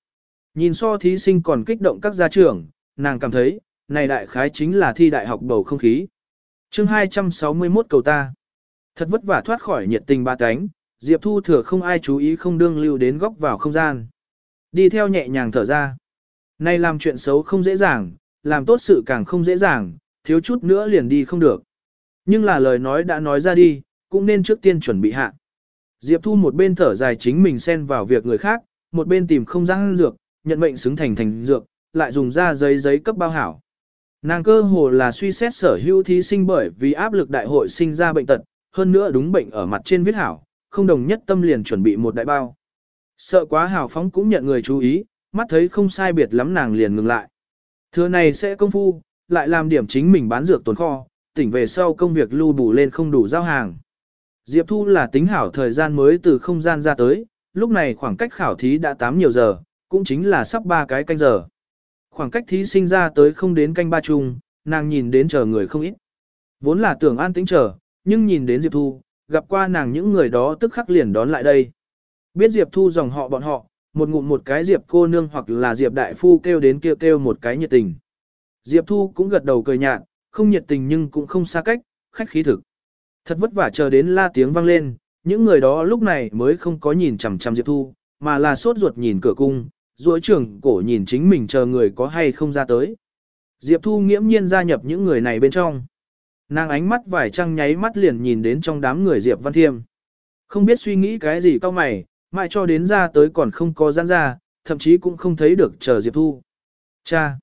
Nhìn so thí sinh còn kích động các gia trưởng, nàng cảm thấy, này đại khái chính là thi đại học bầu không khí. chương 261 cầu ta. Thật vất vả thoát khỏi nhiệt tình ba cánh, Diệp Thu thừa không ai chú ý không đương lưu đến góc vào không gian. Đi theo nhẹ nhàng thở ra. Này làm chuyện xấu không dễ dàng, làm tốt sự càng không dễ dàng, thiếu chút nữa liền đi không được. Nhưng là lời nói đã nói ra đi, cũng nên trước tiên chuẩn bị hạ. Diệp Thu một bên thở dài chính mình xen vào việc người khác, một bên tìm không gian dược, nhận mệnh xứng thành thành dược, lại dùng ra giấy giấy cấp bao hảo. Nàng cơ hồ là suy xét sở hữu thí sinh bởi vì áp lực đại hội sinh ra bệnh tật, hơn nữa đúng bệnh ở mặt trên viết hảo, không đồng nhất tâm liền chuẩn bị một đại bao. Sợ quá hào phóng cũng nhận người chú ý, mắt thấy không sai biệt lắm nàng liền ngừng lại. thưa này sẽ công phu, lại làm điểm chính mình bán dược tồn kho, tỉnh về sau công việc lưu bù lên không đủ giao hàng. Diệp Thu là tính hảo thời gian mới từ không gian ra tới, lúc này khoảng cách khảo thí đã 8 nhiều giờ, cũng chính là sắp 3 cái canh giờ. Khoảng cách thí sinh ra tới không đến canh ba chung, nàng nhìn đến chờ người không ít. Vốn là tưởng an tĩnh chờ, nhưng nhìn đến Diệp Thu, gặp qua nàng những người đó tức khắc liền đón lại đây. Biết Diệp Thu dòng họ bọn họ, một ngụm một cái Diệp cô nương hoặc là Diệp đại phu kêu đến kêu kêu một cái nhiệt tình. Diệp Thu cũng gật đầu cười nhạt, không nhiệt tình nhưng cũng không xa cách, khách khí thực. Thật vất vả chờ đến la tiếng vang lên, những người đó lúc này mới không có nhìn chằm chằm Diệp Thu, mà là sốt ruột nhìn cửa cung, duỗi trưởng cổ nhìn chính mình chờ người có hay không ra tới. Diệp Thu nghiễm nhiên gia nhập những người này bên trong. Nàng ánh mắt vải trăng nháy mắt liền nhìn đến trong đám người Diệp Văn Thiêm. Không biết suy nghĩ cái gì cao mày, mãi cho đến ra tới còn không có giãn ra, thậm chí cũng không thấy được chờ Diệp Thu. Cha!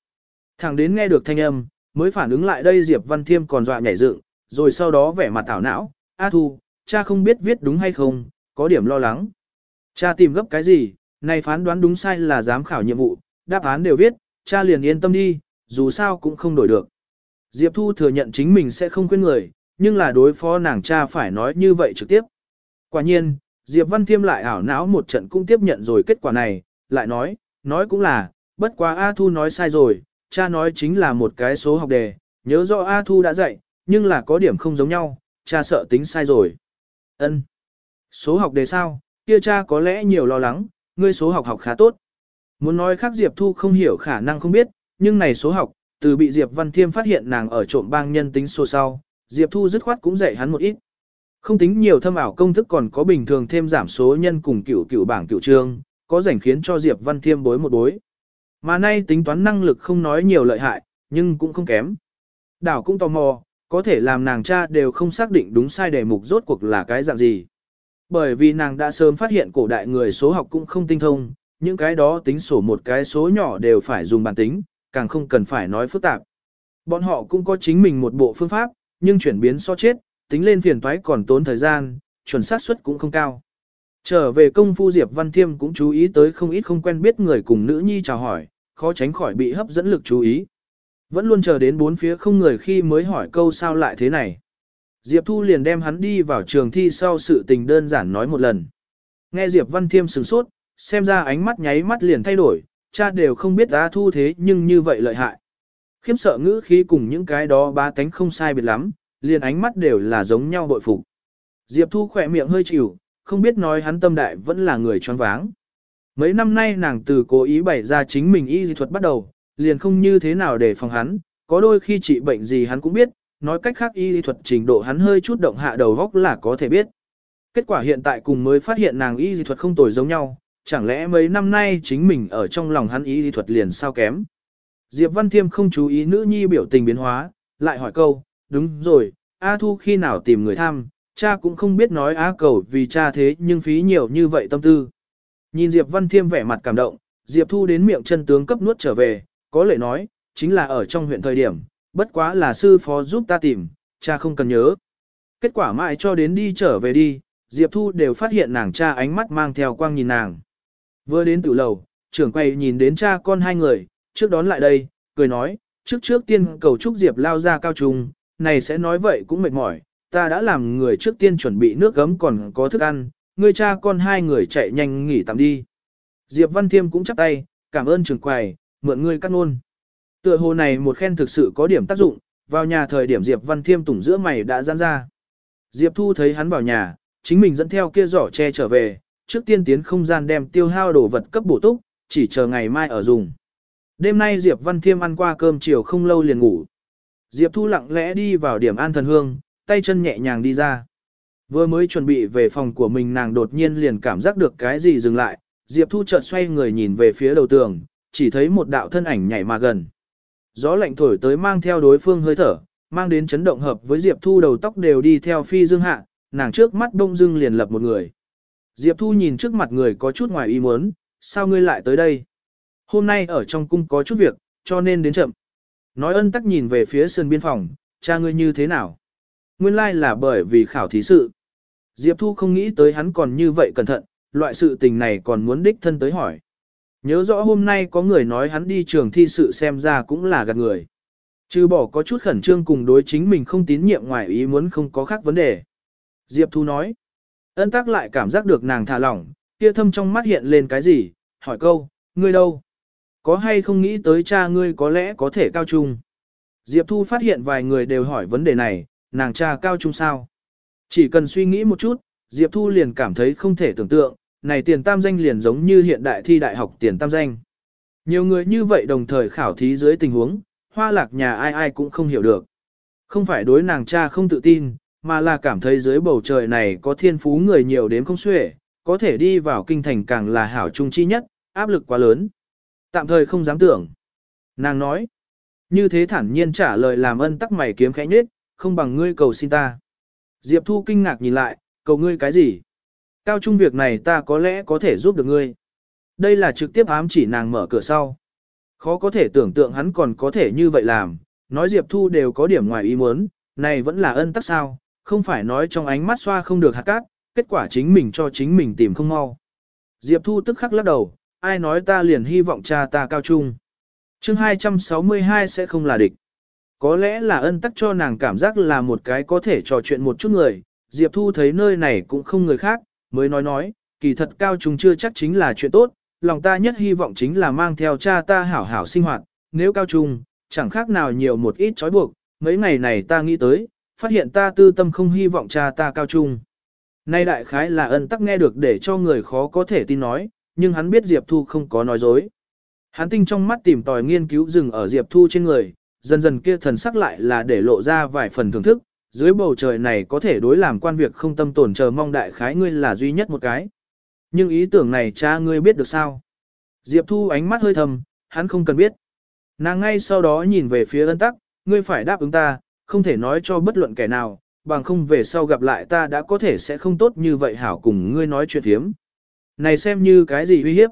Thẳng đến nghe được thanh âm, mới phản ứng lại đây Diệp Văn Thiêm còn dọa nhảy dựng, rồi sau đó vẻ mặt thảo não, A Thu, cha không biết viết đúng hay không, có điểm lo lắng. Cha tìm gấp cái gì, này phán đoán đúng sai là giám khảo nhiệm vụ, đáp án đều viết, cha liền yên tâm đi, dù sao cũng không đổi được. Diệp Thu thừa nhận chính mình sẽ không khuyên người, nhưng là đối phó nàng cha phải nói như vậy trực tiếp. Quả nhiên, Diệp Văn Thiêm lại ảo não một trận cũng tiếp nhận rồi kết quả này, lại nói, nói cũng là, bất quá A Thu nói sai rồi, cha nói chính là một cái số học đề, nhớ rõ A Thu đã dạy, nhưng là có điểm không giống nhau, cha sợ tính sai rồi. Ân, Số học đề sao, kia cha có lẽ nhiều lo lắng, ngươi số học học khá tốt. Muốn nói khác Diệp Thu không hiểu khả năng không biết, nhưng này số học, từ bị Diệp Văn Thiêm phát hiện nàng ở trộm bang nhân tính số sau, Diệp Thu dứt khoát cũng dạy hắn một ít. Không tính nhiều thâm ảo công thức còn có bình thường thêm giảm số nhân cùng cửu cửu bảng cửu trương, có rảnh khiến cho Diệp Văn Thiêm bối một bối. Mà nay tính toán năng lực không nói nhiều lợi hại, nhưng cũng không kém. Đảo cũng tò mò, có thể làm nàng cha đều không xác định đúng sai đề mục rốt cuộc là cái dạng gì. Bởi vì nàng đã sớm phát hiện cổ đại người số học cũng không tinh thông, những cái đó tính sổ một cái số nhỏ đều phải dùng bản tính, càng không cần phải nói phức tạp. Bọn họ cũng có chính mình một bộ phương pháp, nhưng chuyển biến so chết, tính lên phiền toái còn tốn thời gian, chuẩn xác suất cũng không cao. Trở về công phu Diệp Văn Thiêm cũng chú ý tới không ít không quen biết người cùng nữ nhi chào hỏi, khó tránh khỏi bị hấp dẫn lực chú ý. Vẫn luôn chờ đến bốn phía không người khi mới hỏi câu sao lại thế này. Diệp Thu liền đem hắn đi vào trường thi sau sự tình đơn giản nói một lần. Nghe Diệp Văn Thiêm sửng sốt, xem ra ánh mắt nháy mắt liền thay đổi, cha đều không biết A thu thế nhưng như vậy lợi hại. Khiếm sợ ngữ khí cùng những cái đó ba tánh không sai biệt lắm, liền ánh mắt đều là giống nhau bội phục. Diệp Thu khỏe miệng hơi chịu, không biết nói hắn tâm đại vẫn là người choáng váng. Mấy năm nay nàng từ cố ý bày ra chính mình y dị thuật bắt đầu, liền không như thế nào để phòng hắn, có đôi khi trị bệnh gì hắn cũng biết, nói cách khác y dị thuật trình độ hắn hơi chút động hạ đầu góc là có thể biết. Kết quả hiện tại cùng mới phát hiện nàng y dị thuật không tồi giống nhau, chẳng lẽ mấy năm nay chính mình ở trong lòng hắn y dị thuật liền sao kém. Diệp Văn Thiêm không chú ý nữ nhi biểu tình biến hóa, lại hỏi câu, đúng rồi, A Thu khi nào tìm người thăm, cha cũng không biết nói A cầu vì cha thế nhưng phí nhiều như vậy tâm tư. Nhìn Diệp Văn Thiêm vẻ mặt cảm động, Diệp Thu đến miệng chân tướng cấp nuốt trở về, có lệ nói, chính là ở trong huyện thời điểm, bất quá là sư phó giúp ta tìm, cha không cần nhớ. Kết quả mãi cho đến đi trở về đi, Diệp Thu đều phát hiện nàng cha ánh mắt mang theo quang nhìn nàng. Vừa đến tử lầu, trưởng quay nhìn đến cha con hai người, trước đón lại đây, cười nói, trước trước tiên cầu chúc Diệp lao ra cao trung, này sẽ nói vậy cũng mệt mỏi, ta đã làm người trước tiên chuẩn bị nước gấm còn có thức ăn, người cha con hai người chạy nhanh nghỉ tạm đi. Diệp Văn Thiêm cũng chắp tay, cảm ơn trưởng quầy, mượn ngươi cắt ngôn. Tựa hồ này một khen thực sự có điểm tác dụng, vào nhà thời điểm Diệp Văn Thiêm tủng giữa mày đã giãn ra. Diệp Thu thấy hắn vào nhà, chính mình dẫn theo kia giỏ che trở về, trước tiên tiến không gian đem tiêu hao đồ vật cấp bổ túc, chỉ chờ ngày mai ở dùng. Đêm nay Diệp Văn Thiêm ăn qua cơm chiều không lâu liền ngủ. Diệp Thu lặng lẽ đi vào điểm an thần hương, tay chân nhẹ nhàng đi ra. Vừa mới chuẩn bị về phòng của mình nàng đột nhiên liền cảm giác được cái gì dừng lại, Diệp Thu chợt xoay người nhìn về phía đầu tường, chỉ thấy một đạo thân ảnh nhảy mà gần. Gió lạnh thổi tới mang theo đối phương hơi thở, mang đến chấn động hợp với Diệp Thu đầu tóc đều đi theo phi dương hạ, nàng trước mắt đông dưng liền lập một người. Diệp Thu nhìn trước mặt người có chút ngoài ý muốn, sao ngươi lại tới đây? Hôm nay ở trong cung có chút việc, cho nên đến chậm. Nói ân tắc nhìn về phía sân biên phòng, cha ngươi như thế nào? Nguyên lai like là bởi vì khảo thí sự. Diệp Thu không nghĩ tới hắn còn như vậy cẩn thận, loại sự tình này còn muốn đích thân tới hỏi. Nhớ rõ hôm nay có người nói hắn đi trường thi sự xem ra cũng là gạt người. Trừ bỏ có chút khẩn trương cùng đối chính mình không tín nhiệm ngoài ý muốn không có khác vấn đề. Diệp Thu nói. Ân tắc lại cảm giác được nàng thả lỏng, kia thâm trong mắt hiện lên cái gì, hỏi câu, ngươi đâu? Có hay không nghĩ tới cha ngươi có lẽ có thể cao trung? Diệp Thu phát hiện vài người đều hỏi vấn đề này, nàng cha cao trung sao? Chỉ cần suy nghĩ một chút, Diệp Thu liền cảm thấy không thể tưởng tượng, này tiền tam danh liền giống như hiện đại thi đại học tiền tam danh. Nhiều người như vậy đồng thời khảo thí dưới tình huống, hoa lạc nhà ai ai cũng không hiểu được. Không phải đối nàng cha không tự tin, mà là cảm thấy dưới bầu trời này có thiên phú người nhiều đến không xuể, có thể đi vào kinh thành càng là hảo trung chi nhất, áp lực quá lớn. Tạm thời không dám tưởng. Nàng nói, như thế thản nhiên trả lời làm ân tắc mày kiếm khẽ nhết, không bằng ngươi cầu xin ta. Diệp Thu kinh ngạc nhìn lại, cầu ngươi cái gì? Cao trung việc này ta có lẽ có thể giúp được ngươi. Đây là trực tiếp ám chỉ nàng mở cửa sau. Khó có thể tưởng tượng hắn còn có thể như vậy làm, nói Diệp Thu đều có điểm ngoài ý muốn, này vẫn là ân tắc sao, không phải nói trong ánh mắt xoa không được hạt cát, kết quả chính mình cho chính mình tìm không mau. Diệp Thu tức khắc lắc đầu, ai nói ta liền hy vọng cha ta cao trung. chương 262 sẽ không là địch. Có lẽ là ân tắc cho nàng cảm giác là một cái có thể trò chuyện một chút người, Diệp Thu thấy nơi này cũng không người khác, mới nói nói, kỳ thật cao trung chưa chắc chính là chuyện tốt, lòng ta nhất hy vọng chính là mang theo cha ta hảo hảo sinh hoạt, nếu cao trung, chẳng khác nào nhiều một ít trói buộc, mấy ngày này ta nghĩ tới, phát hiện ta tư tâm không hy vọng cha ta cao trung. Nay đại khái là ân tắc nghe được để cho người khó có thể tin nói, nhưng hắn biết Diệp Thu không có nói dối. Hắn tinh trong mắt tìm tòi nghiên cứu rừng ở Diệp Thu trên người, dần dần kia thần sắc lại là để lộ ra vài phần thưởng thức, dưới bầu trời này có thể đối làm quan việc không tâm tổn chờ mong đại khái ngươi là duy nhất một cái. Nhưng ý tưởng này cha ngươi biết được sao? Diệp Thu ánh mắt hơi thầm, hắn không cần biết. Nàng ngay sau đó nhìn về phía ân tắc, ngươi phải đáp ứng ta, không thể nói cho bất luận kẻ nào, bằng không về sau gặp lại ta đã có thể sẽ không tốt như vậy hảo cùng ngươi nói chuyện thiếm. Này xem như cái gì uy hiếp?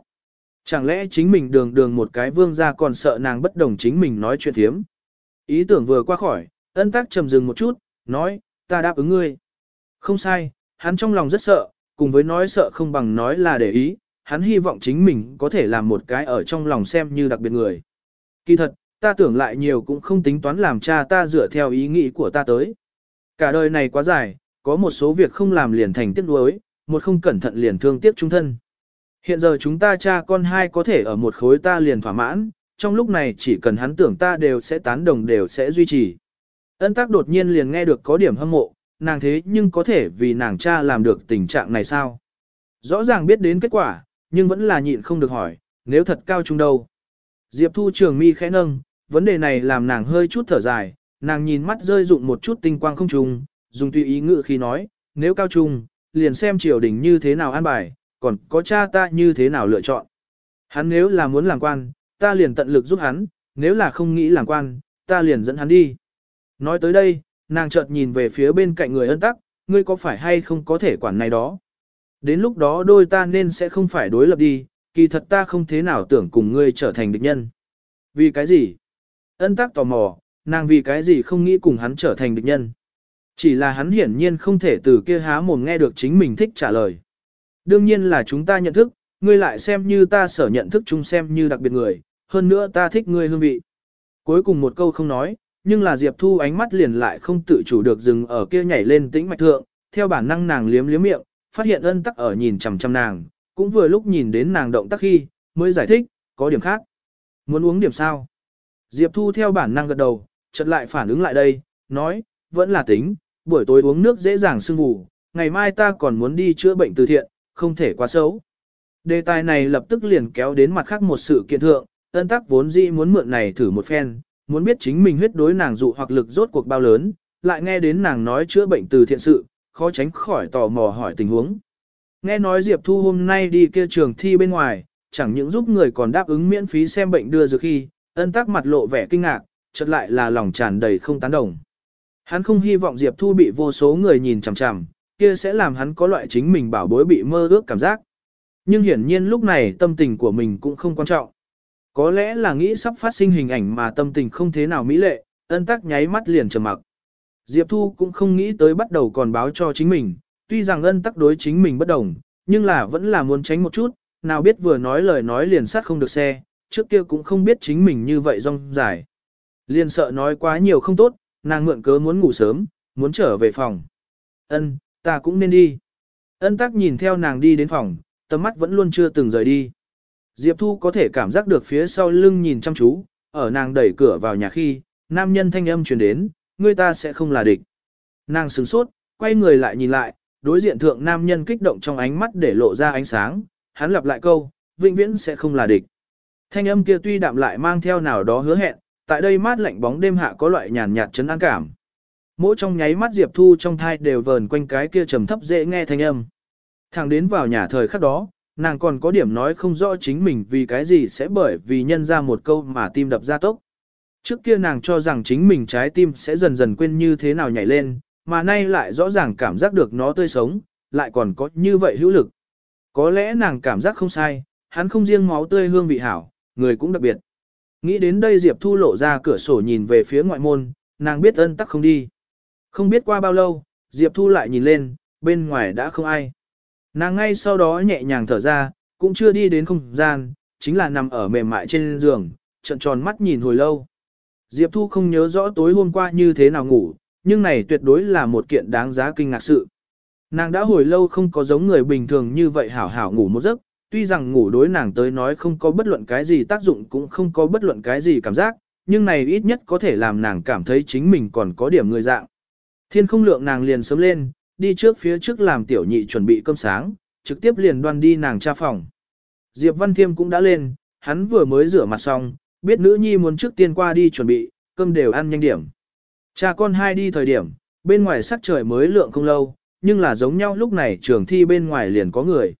Chẳng lẽ chính mình đường đường một cái vương gia còn sợ nàng bất đồng chính mình nói chuyện thiếm? Ý tưởng vừa qua khỏi, ân tắc trầm dừng một chút, nói, ta đáp ứng ngươi. Không sai, hắn trong lòng rất sợ, cùng với nói sợ không bằng nói là để ý, hắn hy vọng chính mình có thể làm một cái ở trong lòng xem như đặc biệt người. Kỳ thật, ta tưởng lại nhiều cũng không tính toán làm cha ta dựa theo ý nghĩ của ta tới. Cả đời này quá dài, có một số việc không làm liền thành tiếc nuối, một không cẩn thận liền thương tiếc trung thân. Hiện giờ chúng ta cha con hai có thể ở một khối ta liền thỏa mãn, trong lúc này chỉ cần hắn tưởng ta đều sẽ tán đồng đều sẽ duy trì. Ân tác đột nhiên liền nghe được có điểm hâm mộ, nàng thế nhưng có thể vì nàng cha làm được tình trạng này sao? Rõ ràng biết đến kết quả, nhưng vẫn là nhịn không được hỏi, nếu thật cao trung đâu? Diệp Thu trường mi khẽ nâng, vấn đề này làm nàng hơi chút thở dài, nàng nhìn mắt rơi dụng một chút tinh quang không trùng, dùng tùy ý ngự khi nói, nếu cao trung, liền xem triều đình như thế nào an bài, còn có cha ta như thế nào lựa chọn. Hắn nếu là muốn làm quan, ta liền tận lực giúp hắn, nếu là không nghĩ làm quan, ta liền dẫn hắn đi. Nói tới đây, nàng chợt nhìn về phía bên cạnh người ân tắc, ngươi có phải hay không có thể quản này đó. Đến lúc đó đôi ta nên sẽ không phải đối lập đi, kỳ thật ta không thế nào tưởng cùng ngươi trở thành địch nhân. Vì cái gì? Ân tắc tò mò, nàng vì cái gì không nghĩ cùng hắn trở thành địch nhân. Chỉ là hắn hiển nhiên không thể từ kia há mồm nghe được chính mình thích trả lời. Đương nhiên là chúng ta nhận thức, ngươi lại xem như ta sở nhận thức chung xem như đặc biệt người, hơn nữa ta thích ngươi hương vị. Cuối cùng một câu không nói, nhưng là Diệp Thu ánh mắt liền lại không tự chủ được dừng ở kia nhảy lên tĩnh mạch thượng, theo bản năng nàng liếm liếm miệng, phát hiện ân tắc ở nhìn chằm chằm nàng, cũng vừa lúc nhìn đến nàng động tác khi, mới giải thích, có điểm khác. Muốn uống điểm sao? Diệp Thu theo bản năng gật đầu, chợt lại phản ứng lại đây, nói, vẫn là tính, buổi tối uống nước dễ dàng sưng vù, ngày mai ta còn muốn đi chữa bệnh từ thiện, không thể quá xấu. Đề tài này lập tức liền kéo đến mặt khác một sự kiện thượng, ân tắc vốn dĩ muốn mượn này thử một phen, muốn biết chính mình huyết đối nàng dụ hoặc lực rốt cuộc bao lớn, lại nghe đến nàng nói chữa bệnh từ thiện sự, khó tránh khỏi tò mò hỏi tình huống. Nghe nói Diệp Thu hôm nay đi kia trường thi bên ngoài, chẳng những giúp người còn đáp ứng miễn phí xem bệnh đưa dược khi, ân tắc mặt lộ vẻ kinh ngạc, chợt lại là lòng tràn đầy không tán đồng. Hắn không hy vọng Diệp Thu bị vô số người nhìn chằm chằm, kia sẽ làm hắn có loại chính mình bảo bối bị mơ ước cảm giác. Nhưng hiển nhiên lúc này tâm tình của mình cũng không quan trọng. Có lẽ là nghĩ sắp phát sinh hình ảnh mà tâm tình không thế nào mỹ lệ, ân tắc nháy mắt liền trầm mặc. Diệp Thu cũng không nghĩ tới bắt đầu còn báo cho chính mình, tuy rằng ân tắc đối chính mình bất đồng, nhưng là vẫn là muốn tránh một chút, nào biết vừa nói lời nói liền sát không được xe, trước kia cũng không biết chính mình như vậy rong dài. Liền sợ nói quá nhiều không tốt, nàng mượn cớ muốn ngủ sớm, muốn trở về phòng. Ân, ta cũng nên đi. Ân tắc nhìn theo nàng đi đến phòng, tầm mắt vẫn luôn chưa từng rời đi. Diệp Thu có thể cảm giác được phía sau lưng nhìn chăm chú, ở nàng đẩy cửa vào nhà khi, nam nhân thanh âm truyền đến, người ta sẽ không là địch. Nàng sửng sốt, quay người lại nhìn lại, đối diện thượng nam nhân kích động trong ánh mắt để lộ ra ánh sáng, hắn lặp lại câu, vĩnh viễn sẽ không là địch. Thanh âm kia tuy đạm lại mang theo nào đó hứa hẹn, tại đây mát lạnh bóng đêm hạ có loại nhàn nhạt chấn an cảm. Mỗi trong nháy mắt Diệp Thu trong thai đều vờn quanh cái kia trầm thấp dễ nghe thanh âm. Thẳng đến vào nhà thời khắc đó, nàng còn có điểm nói không rõ chính mình vì cái gì sẽ bởi vì nhân ra một câu mà tim đập ra tốc. Trước kia nàng cho rằng chính mình trái tim sẽ dần dần quên như thế nào nhảy lên, mà nay lại rõ ràng cảm giác được nó tươi sống, lại còn có như vậy hữu lực. Có lẽ nàng cảm giác không sai, hắn không riêng máu tươi hương vị hảo, người cũng đặc biệt. Nghĩ đến đây Diệp Thu lộ ra cửa sổ nhìn về phía ngoại môn, nàng biết ân tắc không đi. Không biết qua bao lâu, Diệp Thu lại nhìn lên, bên ngoài đã không ai. Nàng ngay sau đó nhẹ nhàng thở ra, cũng chưa đi đến không gian, chính là nằm ở mềm mại trên giường, trận tròn mắt nhìn hồi lâu. Diệp Thu không nhớ rõ tối hôm qua như thế nào ngủ, nhưng này tuyệt đối là một kiện đáng giá kinh ngạc sự. Nàng đã hồi lâu không có giống người bình thường như vậy hảo hảo ngủ một giấc, tuy rằng ngủ đối nàng tới nói không có bất luận cái gì tác dụng cũng không có bất luận cái gì cảm giác, nhưng này ít nhất có thể làm nàng cảm thấy chính mình còn có điểm người dạng. Thiên không lượng nàng liền sớm lên, đi trước phía trước làm tiểu nhị chuẩn bị cơm sáng, trực tiếp liền đoan đi nàng tra phòng. Diệp Văn Thiêm cũng đã lên, hắn vừa mới rửa mặt xong, biết nữ nhi muốn trước tiên qua đi chuẩn bị, cơm đều ăn nhanh điểm. Cha con hai đi thời điểm, bên ngoài sắc trời mới lượng không lâu, nhưng là giống nhau lúc này trường thi bên ngoài liền có người.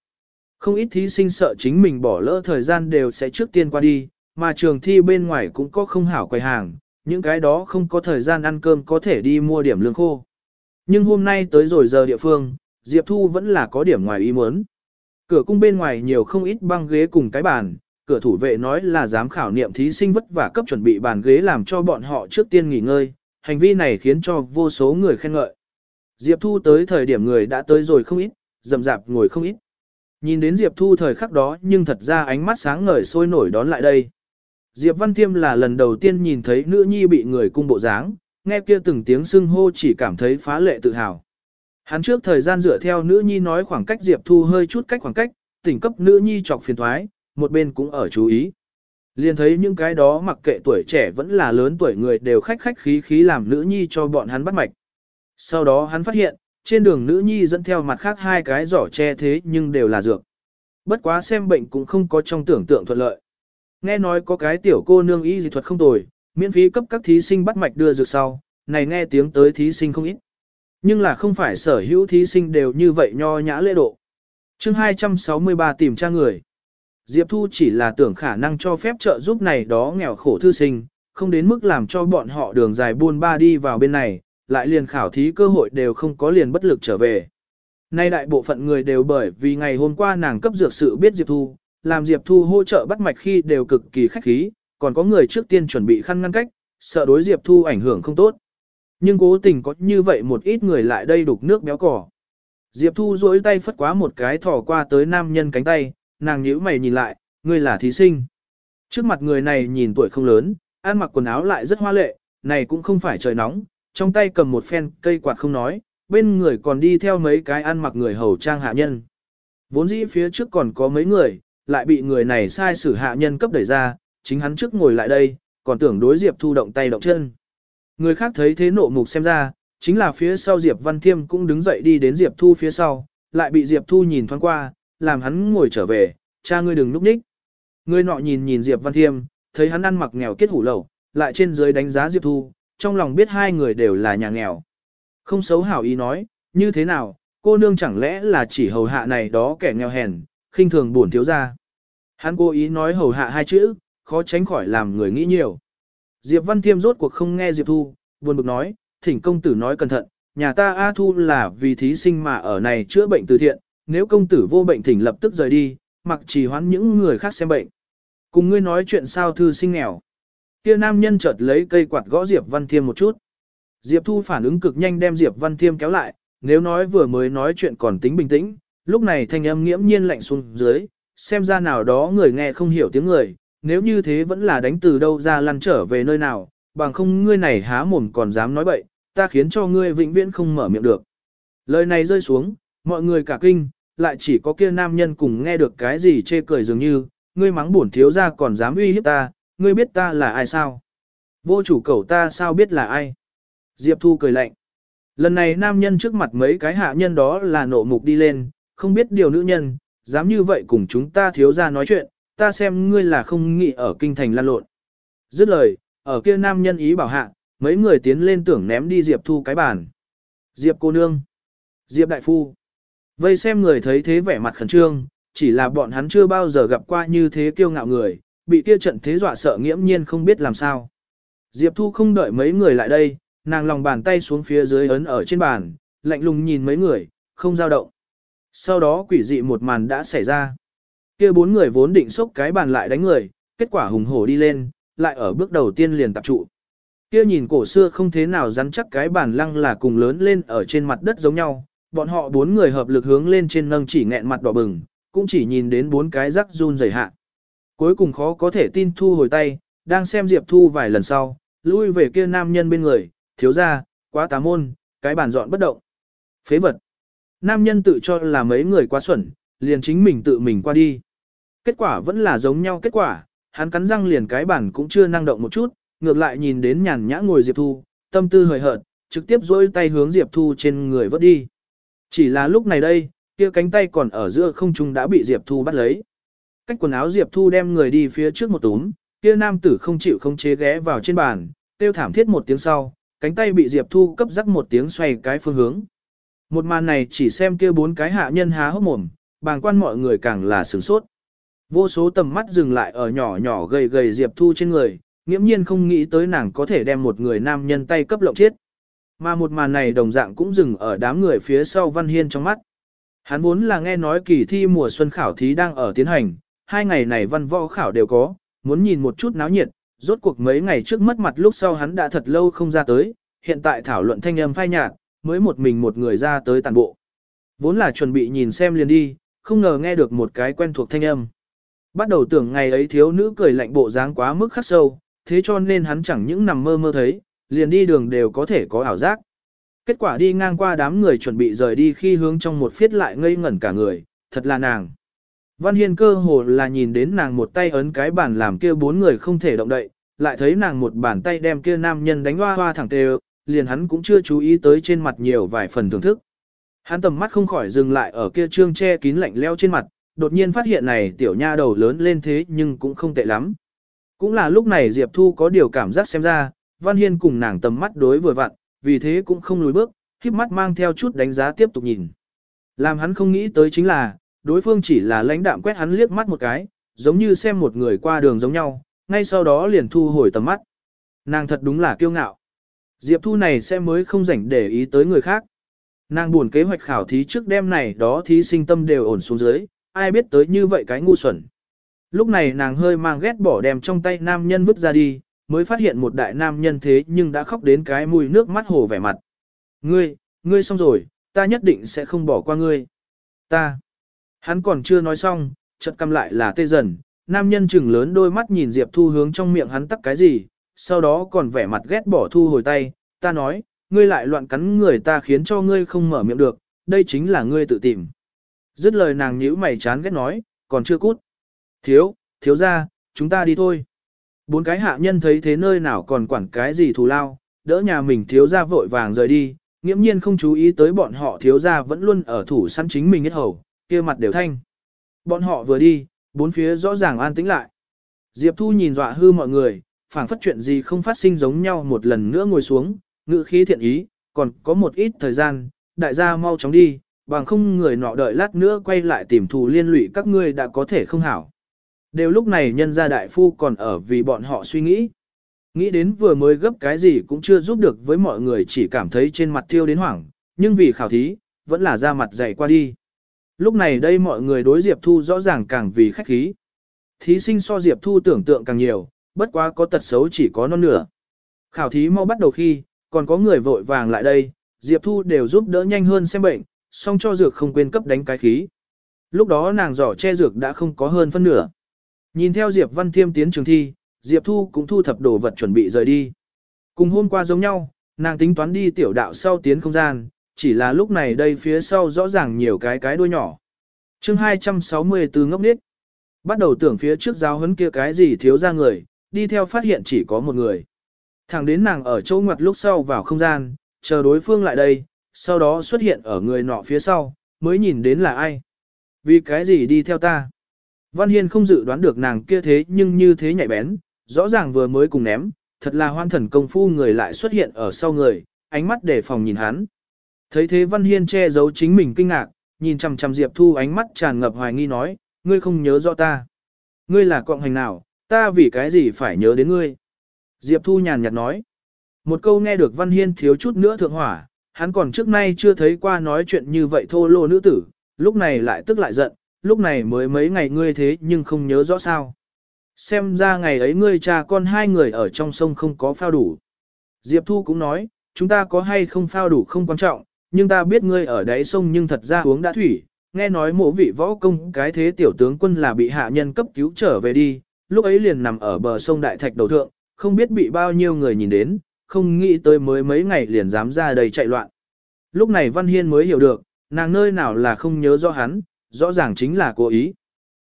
Không ít thí sinh sợ chính mình bỏ lỡ thời gian đều sẽ trước tiên qua đi, mà trường thi bên ngoài cũng có không hảo quầy hàng, những cái đó không có thời gian ăn cơm có thể đi mua điểm lương khô. Nhưng hôm nay tới rồi giờ địa phương, Diệp Thu vẫn là có điểm ngoài ý muốn. Cửa cung bên ngoài nhiều không ít băng ghế cùng cái bàn, cửa thủ vệ nói là dám khảo niệm thí sinh vất vả cấp chuẩn bị bàn ghế làm cho bọn họ trước tiên nghỉ ngơi, hành vi này khiến cho vô số người khen ngợi. Diệp Thu tới thời điểm người đã tới rồi không ít, rầm rạp ngồi không ít. Nhìn đến Diệp Thu thời khắc đó nhưng thật ra ánh mắt sáng ngời sôi nổi đón lại đây. Diệp Văn Thiêm là lần đầu tiên nhìn thấy nữ nhi bị người cung bộ dáng, nghe kia từng tiếng xưng hô chỉ cảm thấy phá lệ tự hào. Hắn trước thời gian dựa theo nữ nhi nói khoảng cách Diệp Thu hơi chút cách khoảng cách, tỉnh cấp nữ nhi chọc phiền thoái, một bên cũng ở chú ý. Liền thấy những cái đó mặc kệ tuổi trẻ vẫn là lớn tuổi người đều khách khách khí khí làm nữ nhi cho bọn hắn bắt mạch. Sau đó hắn phát hiện, trên đường nữ nhi dẫn theo mặt khác hai cái giỏ che thế nhưng đều là dược. Bất quá xem bệnh cũng không có trong tưởng tượng thuận lợi. Nghe nói có cái tiểu cô nương y dị thuật không tồi, miễn phí cấp các thí sinh bắt mạch đưa dược sau, này nghe tiếng tới thí sinh không ít. Nhưng là không phải sở hữu thí sinh đều như vậy nho nhã lễ độ. chương 263 tìm tra người. Diệp Thu chỉ là tưởng khả năng cho phép trợ giúp này đó nghèo khổ thư sinh, không đến mức làm cho bọn họ đường dài buôn ba đi vào bên này, lại liền khảo thí cơ hội đều không có liền bất lực trở về. Nay đại bộ phận người đều bởi vì ngày hôm qua nàng cấp dược sự biết Diệp Thu, làm Diệp Thu hỗ trợ bắt mạch khi đều cực kỳ khách khí, còn có người trước tiên chuẩn bị khăn ngăn cách, sợ đối Diệp Thu ảnh hưởng không tốt. Nhưng cố tình có như vậy một ít người lại đây đục nước béo cỏ. Diệp Thu duỗi tay phất quá một cái thỏ qua tới nam nhân cánh tay, nàng nhíu mày nhìn lại, ngươi là thí sinh. Trước mặt người này nhìn tuổi không lớn, ăn mặc quần áo lại rất hoa lệ, này cũng không phải trời nóng, trong tay cầm một phen cây quạt không nói, bên người còn đi theo mấy cái ăn mặc người hầu trang hạ nhân. Vốn dĩ phía trước còn có mấy người, lại bị người này sai xử hạ nhân cấp đẩy ra, chính hắn trước ngồi lại đây, còn tưởng đối Diệp Thu động tay động chân. Người khác thấy thế nộ mục xem ra, chính là phía sau Diệp Văn Thiêm cũng đứng dậy đi đến Diệp Thu phía sau, lại bị Diệp Thu nhìn thoáng qua, làm hắn ngồi trở về, cha ngươi đừng núp ních. Người nọ nhìn nhìn Diệp Văn Thiêm, thấy hắn ăn mặc nghèo kết hủ lẩu, lại trên dưới đánh giá Diệp Thu, trong lòng biết hai người đều là nhà nghèo. Không xấu hảo ý nói, như thế nào, cô nương chẳng lẽ là chỉ hầu hạ này đó kẻ nghèo hèn, khinh thường buồn thiếu ra. Hắn cố ý nói hầu hạ hai chữ, khó tránh khỏi làm người nghĩ nhiều. Diệp Văn Thiêm rốt cuộc không nghe Diệp Thu, buồn bực nói, thỉnh công tử nói cẩn thận, nhà ta A Thu là vì thí sinh mà ở này chữa bệnh từ thiện, nếu công tử vô bệnh thỉnh lập tức rời đi, mặc trì hoán những người khác xem bệnh. Cùng ngươi nói chuyện sao thư sinh nghèo. Kia nam nhân chợt lấy cây quạt gõ Diệp Văn Thiêm một chút. Diệp Thu phản ứng cực nhanh đem Diệp Văn Thiêm kéo lại, nếu nói vừa mới nói chuyện còn tính bình tĩnh, lúc này thanh âm nghiễm nhiên lạnh xuống dưới, xem ra nào đó người nghe không hiểu tiếng người, nếu như thế vẫn là đánh từ đâu ra lăn trở về nơi nào, bằng không ngươi này há mồm còn dám nói bậy, ta khiến cho ngươi vĩnh viễn không mở miệng được. Lời này rơi xuống, mọi người cả kinh, lại chỉ có kia nam nhân cùng nghe được cái gì chê cười dường như, ngươi mắng bổn thiếu ra còn dám uy hiếp ta, ngươi biết ta là ai sao? Vô chủ cầu ta sao biết là ai? Diệp Thu cười lạnh. Lần này nam nhân trước mặt mấy cái hạ nhân đó là nộ mục đi lên, không biết điều nữ nhân, dám như vậy cùng chúng ta thiếu ra nói chuyện, ta xem ngươi là không nghĩ ở kinh thành lan lộn. Dứt lời, ở kia nam nhân ý bảo hạ, mấy người tiến lên tưởng ném đi Diệp Thu cái bàn. Diệp cô nương. Diệp đại phu. Vây xem người thấy thế vẻ mặt khẩn trương, chỉ là bọn hắn chưa bao giờ gặp qua như thế kiêu ngạo người, bị kia trận thế dọa sợ nghiễm nhiên không biết làm sao. Diệp Thu không đợi mấy người lại đây, nàng lòng bàn tay xuống phía dưới ấn ở trên bàn, lạnh lùng nhìn mấy người, không dao động. Sau đó quỷ dị một màn đã xảy ra. Kia bốn người vốn định xốc cái bàn lại đánh người, kết quả hùng hổ đi lên, lại ở bước đầu tiên liền tập trụ. Kia nhìn cổ xưa không thế nào rắn chắc cái bàn lăng là cùng lớn lên ở trên mặt đất giống nhau, bọn họ bốn người hợp lực hướng lên trên nâng chỉ nghẹn mặt đỏ bừng, cũng chỉ nhìn đến bốn cái rắc run rẩy hạ. Cuối cùng khó có thể tin thu hồi tay, đang xem Diệp Thu vài lần sau, lui về kia nam nhân bên người, thiếu ra, quá tá môn, cái bàn dọn bất động. Phế vật. Nam nhân tự cho là mấy người quá xuẩn, liền chính mình tự mình qua đi. Kết quả vẫn là giống nhau kết quả, hắn cắn răng liền cái bản cũng chưa năng động một chút, ngược lại nhìn đến nhàn nhã ngồi Diệp Thu, tâm tư hời hợt, trực tiếp dỗi tay hướng Diệp Thu trên người vớt đi. Chỉ là lúc này đây, kia cánh tay còn ở giữa không trung đã bị Diệp Thu bắt lấy. Cách quần áo Diệp Thu đem người đi phía trước một túm, kia nam tử không chịu không chế ghé vào trên bàn, tiêu thảm thiết một tiếng sau, cánh tay bị Diệp Thu cấp rắc một tiếng xoay cái phương hướng. Một màn này chỉ xem kia bốn cái hạ nhân há hốc mồm, bàng quan mọi người càng là sửng sốt. Vô số tầm mắt dừng lại ở nhỏ nhỏ gầy gầy Diệp Thu trên người, nghiễm nhiên không nghĩ tới nàng có thể đem một người nam nhân tay cấp lộng chết. Mà một màn này đồng dạng cũng dừng ở đám người phía sau Văn Hiên trong mắt. Hắn vốn là nghe nói kỳ thi mùa xuân khảo thí đang ở tiến hành, hai ngày này văn võ khảo đều có, muốn nhìn một chút náo nhiệt, rốt cuộc mấy ngày trước mất mặt lúc sau hắn đã thật lâu không ra tới, hiện tại thảo luận thanh âm phai nhạt, mới một mình một người ra tới tàn bộ. Vốn là chuẩn bị nhìn xem liền đi, không ngờ nghe được một cái quen thuộc thanh âm. Bắt đầu tưởng ngày ấy thiếu nữ cười lạnh bộ dáng quá mức khắc sâu, thế cho nên hắn chẳng những nằm mơ mơ thấy, liền đi đường đều có thể có ảo giác. Kết quả đi ngang qua đám người chuẩn bị rời đi khi hướng trong một phiết lại ngây ngẩn cả người, thật là nàng. Văn Hiên cơ hồ là nhìn đến nàng một tay ấn cái bàn làm kia bốn người không thể động đậy, lại thấy nàng một bàn tay đem kia nam nhân đánh hoa hoa thẳng tề, liền hắn cũng chưa chú ý tới trên mặt nhiều vài phần thưởng thức. Hắn tầm mắt không khỏi dừng lại ở kia trương che kín lạnh leo trên mặt, đột nhiên phát hiện này tiểu nha đầu lớn lên thế nhưng cũng không tệ lắm. Cũng là lúc này Diệp Thu có điều cảm giác xem ra, Văn Hiên cùng nàng tầm mắt đối vừa vặn, vì thế cũng không lùi bước, khiếp mắt mang theo chút đánh giá tiếp tục nhìn. Làm hắn không nghĩ tới chính là, đối phương chỉ là lãnh đạm quét hắn liếc mắt một cái, giống như xem một người qua đường giống nhau, ngay sau đó liền thu hồi tầm mắt. Nàng thật đúng là kiêu ngạo. Diệp Thu này sẽ mới không rảnh để ý tới người khác. Nàng buồn kế hoạch khảo thí trước đêm này đó thí sinh tâm đều ổn xuống dưới, ai biết tới như vậy cái ngu xuẩn. Lúc này nàng hơi mang ghét bỏ đem trong tay nam nhân vứt ra đi, mới phát hiện một đại nam nhân thế nhưng đã khóc đến cái mùi nước mắt hồ vẻ mặt. Ngươi, ngươi xong rồi, ta nhất định sẽ không bỏ qua ngươi. Ta. Hắn còn chưa nói xong, chợt căm lại là tê dần, nam nhân chừng lớn đôi mắt nhìn Diệp Thu hướng trong miệng hắn tắc cái gì, sau đó còn vẻ mặt ghét bỏ thu hồi tay, ta nói, ngươi lại loạn cắn người ta khiến cho ngươi không mở miệng được, đây chính là ngươi tự tìm. Dứt lời nàng nhíu mày chán ghét nói, còn chưa cút. Thiếu, thiếu ra, chúng ta đi thôi. Bốn cái hạ nhân thấy thế nơi nào còn quản cái gì thù lao, đỡ nhà mình thiếu ra vội vàng rời đi, nghiễm nhiên không chú ý tới bọn họ thiếu ra vẫn luôn ở thủ săn chính mình hết hầu, kia mặt đều thanh. Bọn họ vừa đi, bốn phía rõ ràng an tĩnh lại. Diệp Thu nhìn dọa hư mọi người, phảng phất chuyện gì không phát sinh giống nhau một lần nữa ngồi xuống, ngữ khí thiện ý, còn có một ít thời gian, đại gia mau chóng đi, bằng không người nọ đợi lát nữa quay lại tìm thù liên lụy các ngươi đã có thể không hảo. Đều lúc này nhân gia đại phu còn ở vì bọn họ suy nghĩ. Nghĩ đến vừa mới gấp cái gì cũng chưa giúp được với mọi người chỉ cảm thấy trên mặt thiêu đến hoảng, nhưng vì khảo thí, vẫn là ra mặt dày qua đi. Lúc này đây mọi người đối Diệp Thu rõ ràng càng vì khách khí. Thí sinh so Diệp Thu tưởng tượng càng nhiều, bất quá có tật xấu chỉ có non nửa. Khảo thí mau bắt đầu khi, còn có người vội vàng lại đây, Diệp Thu đều giúp đỡ nhanh hơn xem bệnh, song cho dược không quên cấp đánh cái khí. Lúc đó nàng giỏ che dược đã không có hơn phân nửa. Nhìn theo Diệp Văn Thiêm tiến trường thi, Diệp Thu cũng thu thập đồ vật chuẩn bị rời đi. Cùng hôm qua giống nhau, nàng tính toán đi tiểu đạo sau tiến không gian, chỉ là lúc này đây phía sau rõ ràng nhiều cái cái đuôi nhỏ. chương 264 ngốc nít. Bắt đầu tưởng phía trước giáo huấn kia cái gì thiếu ra người, đi theo phát hiện chỉ có một người. Thẳng đến nàng ở chỗ ngoặt lúc sau vào không gian, chờ đối phương lại đây, sau đó xuất hiện ở người nọ phía sau, mới nhìn đến là ai. Vì cái gì đi theo ta? Văn Hiên không dự đoán được nàng kia thế nhưng như thế nhạy bén, rõ ràng vừa mới cùng ném, thật là hoan thần công phu người lại xuất hiện ở sau người, ánh mắt để phòng nhìn hắn. Thấy thế Văn Hiên che giấu chính mình kinh ngạc, nhìn chằm chằm Diệp Thu ánh mắt tràn ngập hoài nghi nói, ngươi không nhớ rõ ta. Ngươi là cộng hành nào, ta vì cái gì phải nhớ đến ngươi. Diệp Thu nhàn nhạt nói. Một câu nghe được Văn Hiên thiếu chút nữa thượng hỏa, hắn còn trước nay chưa thấy qua nói chuyện như vậy thô lô nữ tử, lúc này lại tức lại giận, lúc này mới mấy ngày ngươi thế nhưng không nhớ rõ sao. Xem ra ngày ấy ngươi cha con hai người ở trong sông không có phao đủ. Diệp Thu cũng nói, chúng ta có hay không phao đủ không quan trọng, nhưng ta biết ngươi ở đáy sông nhưng thật ra uống đã thủy, nghe nói mộ vị võ công cái thế tiểu tướng quân là bị hạ nhân cấp cứu trở về đi, lúc ấy liền nằm ở bờ sông Đại Thạch đầu thượng, không biết bị bao nhiêu người nhìn đến, không nghĩ tới mới mấy ngày liền dám ra đây chạy loạn. Lúc này Văn Hiên mới hiểu được, nàng nơi nào là không nhớ rõ hắn, rõ ràng chính là cố ý.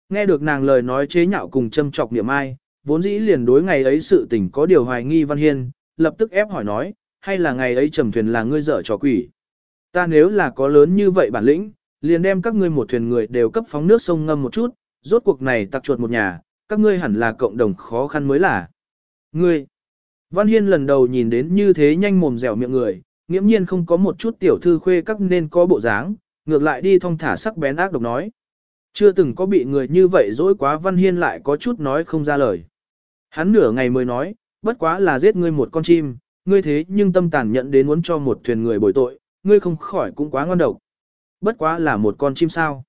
Nghe được nàng lời nói chế nhạo cùng châm chọc niệm ai, vốn dĩ liền đối ngày ấy sự tình có điều hoài nghi Văn Hiên, lập tức ép hỏi nói, hay là ngày ấy trầm thuyền là ngươi dở trò quỷ. Ta nếu là có lớn như vậy bản lĩnh, liền đem các ngươi một thuyền người đều cấp phóng nước sông ngâm một chút, rốt cuộc này tặc chuột một nhà, các ngươi hẳn là cộng đồng khó khăn mới là. Ngươi, Văn Hiên lần đầu nhìn đến như thế nhanh mồm dẻo miệng người, nghiễm nhiên không có một chút tiểu thư khuê các nên có bộ dáng, ngược lại đi thong thả sắc bén ác độc nói. Chưa từng có bị người như vậy dỗi quá Văn Hiên lại có chút nói không ra lời. Hắn nửa ngày mới nói, bất quá là giết ngươi một con chim, ngươi thế nhưng tâm tàn nhận đến muốn cho một thuyền người bồi tội, ngươi không khỏi cũng quá ngon độc. Bất quá là một con chim sao.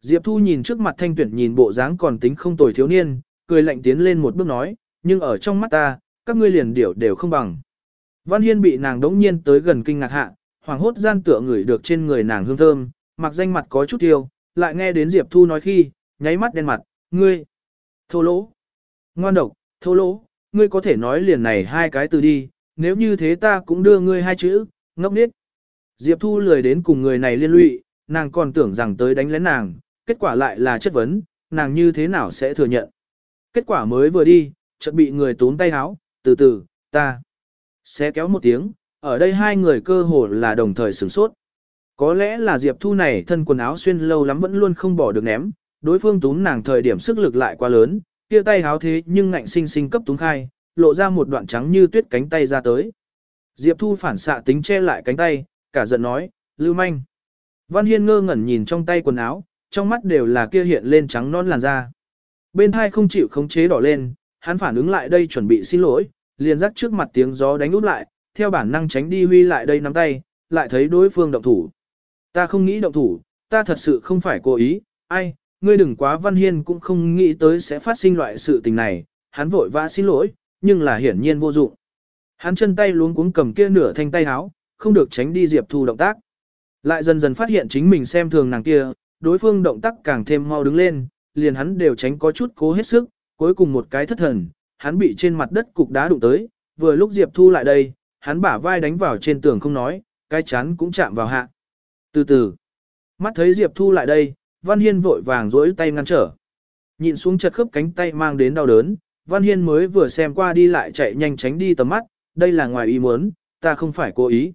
Diệp Thu nhìn trước mặt thanh tuyển nhìn bộ dáng còn tính không tồi thiếu niên, cười lạnh tiến lên một bước nói, nhưng ở trong mắt ta, các ngươi liền điểu đều không bằng. Văn Hiên bị nàng đống nhiên tới gần kinh ngạc hạ, hoàng hốt gian tựa người được trên người nàng hương thơm, mặc danh mặt có chút tiêu, lại nghe đến Diệp Thu nói khi, nháy mắt đen mặt, ngươi, thô lỗ, ngoan độc, thô lỗ, ngươi có thể nói liền này hai cái từ đi, nếu như thế ta cũng đưa ngươi hai chữ, ngốc nít. Diệp Thu lười đến cùng người này liên lụy, nàng còn tưởng rằng tới đánh lén nàng, kết quả lại là chất vấn, nàng như thế nào sẽ thừa nhận. Kết quả mới vừa đi, chợt bị người tốn tay háo, từ từ, ta sẽ kéo một tiếng, ở đây hai người cơ hồ là đồng thời sửng sốt. Có lẽ là Diệp Thu này thân quần áo xuyên lâu lắm vẫn luôn không bỏ được ném, đối phương túm nàng thời điểm sức lực lại quá lớn, kia tay háo thế nhưng ngạnh sinh sinh cấp túng khai, lộ ra một đoạn trắng như tuyết cánh tay ra tới. Diệp Thu phản xạ tính che lại cánh tay, cả giận nói, lưu manh. Văn Hiên ngơ ngẩn nhìn trong tay quần áo, trong mắt đều là kia hiện lên trắng non làn da. Bên hai không chịu khống chế đỏ lên, hắn phản ứng lại đây chuẩn bị xin lỗi, liền rắc trước mặt tiếng gió đánh úp lại, theo bản năng tránh đi huy lại đây nắm tay, lại thấy đối phương động thủ. Ta không nghĩ động thủ, ta thật sự không phải cố ý, ai, ngươi đừng quá văn hiên cũng không nghĩ tới sẽ phát sinh loại sự tình này, hắn vội vã xin lỗi, nhưng là hiển nhiên vô dụng. Hắn chân tay luống cuống cầm kia nửa thanh tay háo, không được tránh đi Diệp Thu động tác. Lại dần dần phát hiện chính mình xem thường nàng kia, đối phương động tác càng thêm mau đứng lên, liền hắn đều tránh có chút cố hết sức, cuối cùng một cái thất thần, hắn bị trên mặt đất cục đá đụng tới, vừa lúc Diệp Thu lại đây, hắn bả vai đánh vào trên tường không nói, cái chán cũng chạm vào hạ. Từ từ, mắt thấy Diệp Thu lại đây, Văn Hiên vội vàng dối tay ngăn trở. Nhìn xuống chật khớp cánh tay mang đến đau đớn, Văn Hiên mới vừa xem qua đi lại chạy nhanh tránh đi tầm mắt, đây là ngoài ý muốn, ta không phải cố ý.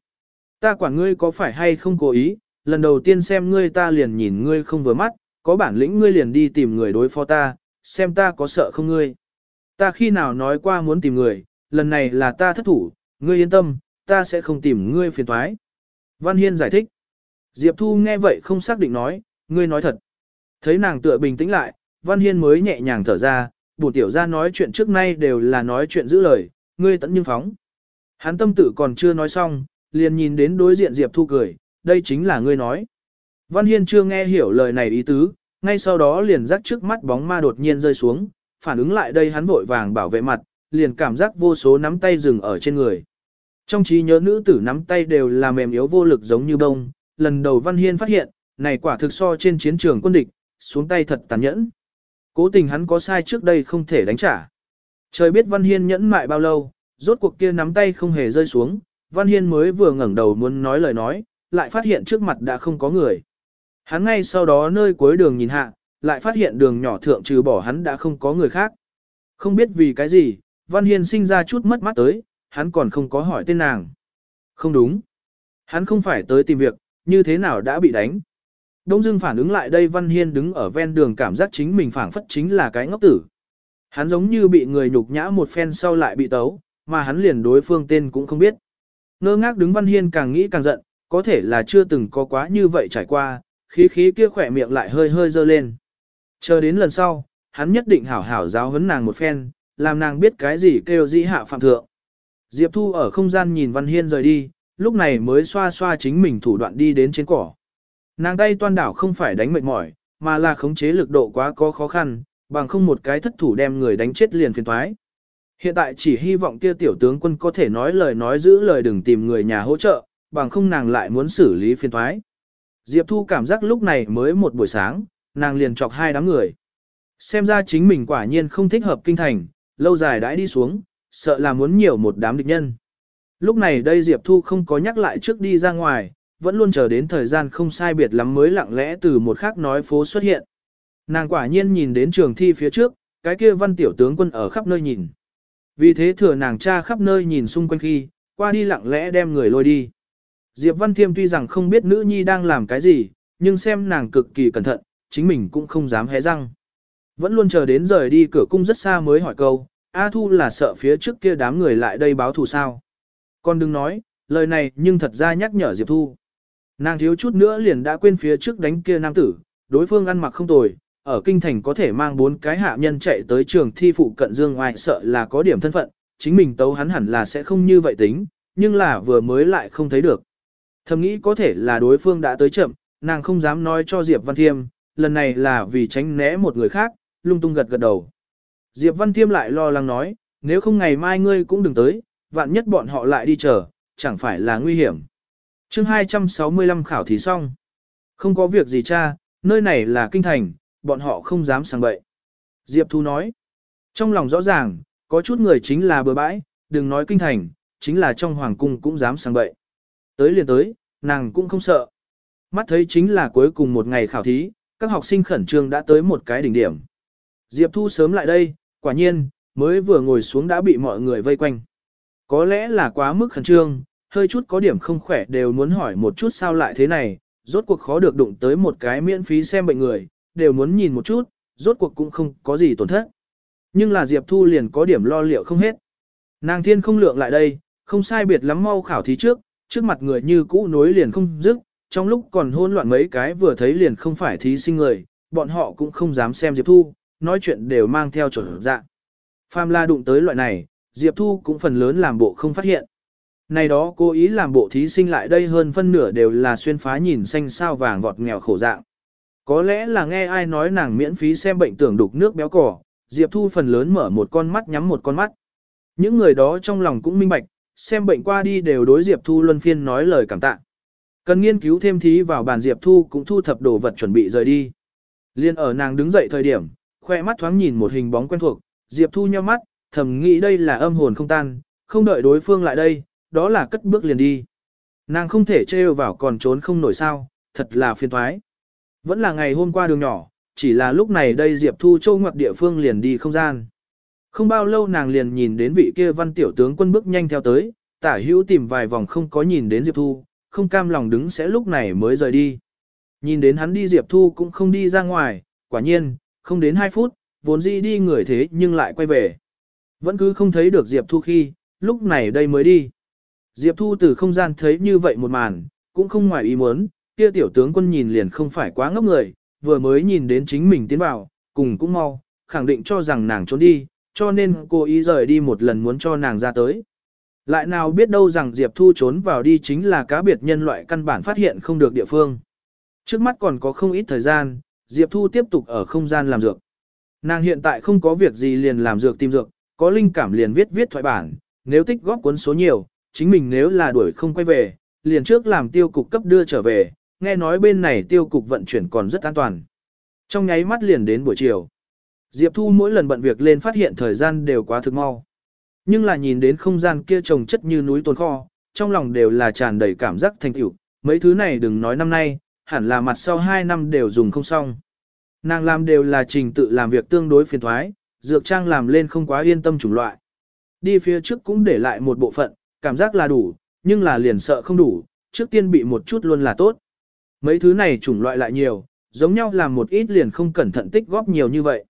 Ta quản ngươi có phải hay không cố ý, lần đầu tiên xem ngươi ta liền nhìn ngươi không vừa mắt, có bản lĩnh ngươi liền đi tìm người đối phó ta, xem ta có sợ không ngươi. Ta khi nào nói qua muốn tìm người, lần này là ta thất thủ, ngươi yên tâm, ta sẽ không tìm ngươi phiền toái. Văn Hiên giải thích. Diệp Thu nghe vậy không xác định nói, ngươi nói thật. Thấy nàng tựa bình tĩnh lại, Văn Hiên mới nhẹ nhàng thở ra, bổ tiểu ra nói chuyện trước nay đều là nói chuyện giữ lời, ngươi tận nhưng phóng. Hắn tâm tử còn chưa nói xong, liền nhìn đến đối diện Diệp Thu cười, đây chính là ngươi nói. Văn Hiên chưa nghe hiểu lời này ý tứ, ngay sau đó liền rắc trước mắt bóng ma đột nhiên rơi xuống, phản ứng lại đây hắn vội vàng bảo vệ mặt, liền cảm giác vô số nắm tay dừng ở trên người. Trong trí nhớ nữ tử nắm tay đều là mềm yếu vô lực giống như bông, lần đầu Văn Hiên phát hiện, này quả thực so trên chiến trường quân địch, xuống tay thật tàn nhẫn. Cố tình hắn có sai trước đây không thể đánh trả. Trời biết Văn Hiên nhẫn mại bao lâu, rốt cuộc kia nắm tay không hề rơi xuống, Văn Hiên mới vừa ngẩng đầu muốn nói lời nói, lại phát hiện trước mặt đã không có người. Hắn ngay sau đó nơi cuối đường nhìn hạ, lại phát hiện đường nhỏ thượng trừ bỏ hắn đã không có người khác. Không biết vì cái gì, Văn Hiên sinh ra chút mất mắt tới, hắn còn không có hỏi tên nàng. Không đúng. Hắn không phải tới tìm việc, như thế nào đã bị đánh. Đông Dương phản ứng lại đây Văn Hiên đứng ở ven đường cảm giác chính mình phản phất chính là cái ngốc tử. Hắn giống như bị người nhục nhã một phen sau lại bị tấu, mà hắn liền đối phương tên cũng không biết. Ngơ ngác đứng Văn Hiên càng nghĩ càng giận, có thể là chưa từng có quá như vậy trải qua, khí khí kia khỏe miệng lại hơi hơi dơ lên. Chờ đến lần sau, hắn nhất định hảo hảo giáo huấn nàng một phen, làm nàng biết cái gì kêu dĩ hạ phạm thượng. Diệp Thu ở không gian nhìn Văn Hiên rời đi, lúc này mới xoa xoa chính mình thủ đoạn đi đến trên cỏ. Nàng tay toan đảo không phải đánh mệt mỏi, mà là khống chế lực độ quá có khó khăn, bằng không một cái thất thủ đem người đánh chết liền phiền thoái. Hiện tại chỉ hy vọng kia tiểu tướng quân có thể nói lời nói giữ lời đừng tìm người nhà hỗ trợ, bằng không nàng lại muốn xử lý phiền thoái. Diệp Thu cảm giác lúc này mới một buổi sáng, nàng liền chọc hai đám người. Xem ra chính mình quả nhiên không thích hợp kinh thành, lâu dài đãi đi xuống, sợ là muốn nhiều một đám địch nhân. Lúc này đây Diệp Thu không có nhắc lại trước đi ra ngoài, vẫn luôn chờ đến thời gian không sai biệt lắm mới lặng lẽ từ một khác nói phố xuất hiện. Nàng quả nhiên nhìn đến trường thi phía trước, cái kia văn tiểu tướng quân ở khắp nơi nhìn. Vì thế thừa nàng cha khắp nơi nhìn xung quanh khi, qua đi lặng lẽ đem người lôi đi. Diệp Văn Thiêm tuy rằng không biết nữ nhi đang làm cái gì, nhưng xem nàng cực kỳ cẩn thận, chính mình cũng không dám hé răng. Vẫn luôn chờ đến rời đi cửa cung rất xa mới hỏi câu, A Thu là sợ phía trước kia đám người lại đây báo thù sao. Con đừng nói, lời này nhưng thật ra nhắc nhở Diệp Thu. Nàng thiếu chút nữa liền đã quên phía trước đánh kia nam tử, đối phương ăn mặc không tồi, ở kinh thành có thể mang bốn cái hạ nhân chạy tới trường thi phụ cận dương ngoài sợ là có điểm thân phận, chính mình tấu hắn hẳn là sẽ không như vậy tính, nhưng là vừa mới lại không thấy được. Thầm nghĩ có thể là đối phương đã tới chậm, nàng không dám nói cho Diệp Văn Thiêm, lần này là vì tránh né một người khác, lung tung gật gật đầu. Diệp Văn Thiêm lại lo lắng nói, nếu không ngày mai ngươi cũng đừng tới, vạn nhất bọn họ lại đi chờ, chẳng phải là nguy hiểm. chương 265 khảo thí xong. Không có việc gì cha, nơi này là kinh thành, bọn họ không dám sang bậy. Diệp Thu nói, trong lòng rõ ràng, có chút người chính là bừa bãi, đừng nói kinh thành, chính là trong hoàng cung cũng dám sang bậy. Tới liền tới, nàng cũng không sợ. Mắt thấy chính là cuối cùng một ngày khảo thí, các học sinh khẩn trương đã tới một cái đỉnh điểm. Diệp Thu sớm lại đây, quả nhiên, mới vừa ngồi xuống đã bị mọi người vây quanh. Có lẽ là quá mức khẩn trương, hơi chút có điểm không khỏe đều muốn hỏi một chút sao lại thế này, rốt cuộc khó được đụng tới một cái miễn phí xem bệnh người, đều muốn nhìn một chút, rốt cuộc cũng không có gì tổn thất. Nhưng là Diệp Thu liền có điểm lo liệu không hết. Nàng thiên không lượng lại đây, không sai biệt lắm mau khảo thí trước, trước mặt người như cũ nối liền không dứt, trong lúc còn hôn loạn mấy cái vừa thấy liền không phải thí sinh người, bọn họ cũng không dám xem Diệp Thu, nói chuyện đều mang theo chuẩn dạng. Pham la đụng tới loại này, Diệp Thu cũng phần lớn làm bộ không phát hiện. Này đó cố ý làm bộ thí sinh lại đây hơn phân nửa đều là xuyên phá nhìn xanh sao vàng vọt nghèo khổ dạng. Có lẽ là nghe ai nói nàng miễn phí xem bệnh tưởng đục nước béo cỏ, Diệp Thu phần lớn mở một con mắt nhắm một con mắt. Những người đó trong lòng cũng minh bạch, xem bệnh qua đi đều đối Diệp Thu luân phiên nói lời cảm tạ. Cần nghiên cứu thêm thí vào bàn Diệp Thu cũng thu thập đồ vật chuẩn bị rời đi. Liên ở nàng đứng dậy thời điểm, khoe mắt thoáng nhìn một hình bóng quen thuộc, Diệp Thu nheo mắt, thầm nghĩ đây là âm hồn không tan, không đợi đối phương lại đây, đó là cất bước liền đi. Nàng không thể trêu vào còn trốn không nổi sao, thật là phiền thoái. Vẫn là ngày hôm qua đường nhỏ, chỉ là lúc này đây Diệp Thu châu ngoặc địa phương liền đi không gian. Không bao lâu nàng liền nhìn đến vị kia văn tiểu tướng quân bước nhanh theo tới, tả hữu tìm vài vòng không có nhìn đến Diệp Thu, không cam lòng đứng sẽ lúc này mới rời đi. Nhìn đến hắn đi Diệp Thu cũng không đi ra ngoài, quả nhiên, không đến 2 phút, vốn dĩ đi người thế nhưng lại quay về. Vẫn cứ không thấy được Diệp Thu khi, lúc này đây mới đi. Diệp Thu từ không gian thấy như vậy một màn, cũng không ngoài ý muốn, kia tiểu tướng quân nhìn liền không phải quá ngốc người, vừa mới nhìn đến chính mình tiến vào, cùng cũng mau, khẳng định cho rằng nàng trốn đi, cho nên cô ý rời đi một lần muốn cho nàng ra tới. Lại nào biết đâu rằng Diệp Thu trốn vào đi chính là cá biệt nhân loại căn bản phát hiện không được địa phương. Trước mắt còn có không ít thời gian, Diệp Thu tiếp tục ở không gian làm dược. Nàng hiện tại không có việc gì liền làm dược tìm dược, có linh cảm liền viết viết thoại bản, nếu tích góp cuốn số nhiều, chính mình nếu là đuổi không quay về, liền trước làm tiêu cục cấp đưa trở về, nghe nói bên này tiêu cục vận chuyển còn rất an toàn. Trong nháy mắt liền đến buổi chiều. Diệp Thu mỗi lần bận việc lên phát hiện thời gian đều quá thực mau. Nhưng là nhìn đến không gian kia trồng chất như núi tồn kho, trong lòng đều là tràn đầy cảm giác thành tựu. mấy thứ này đừng nói năm nay, hẳn là mặt sau 2 năm đều dùng không xong. Nàng làm đều là trình tự làm việc tương đối phiền thoái, dược trang làm lên không quá yên tâm chủng loại. Đi phía trước cũng để lại một bộ phận, cảm giác là đủ, nhưng là liền sợ không đủ, trước tiên bị một chút luôn là tốt. Mấy thứ này chủng loại lại nhiều, giống nhau làm một ít liền không cẩn thận tích góp nhiều như vậy.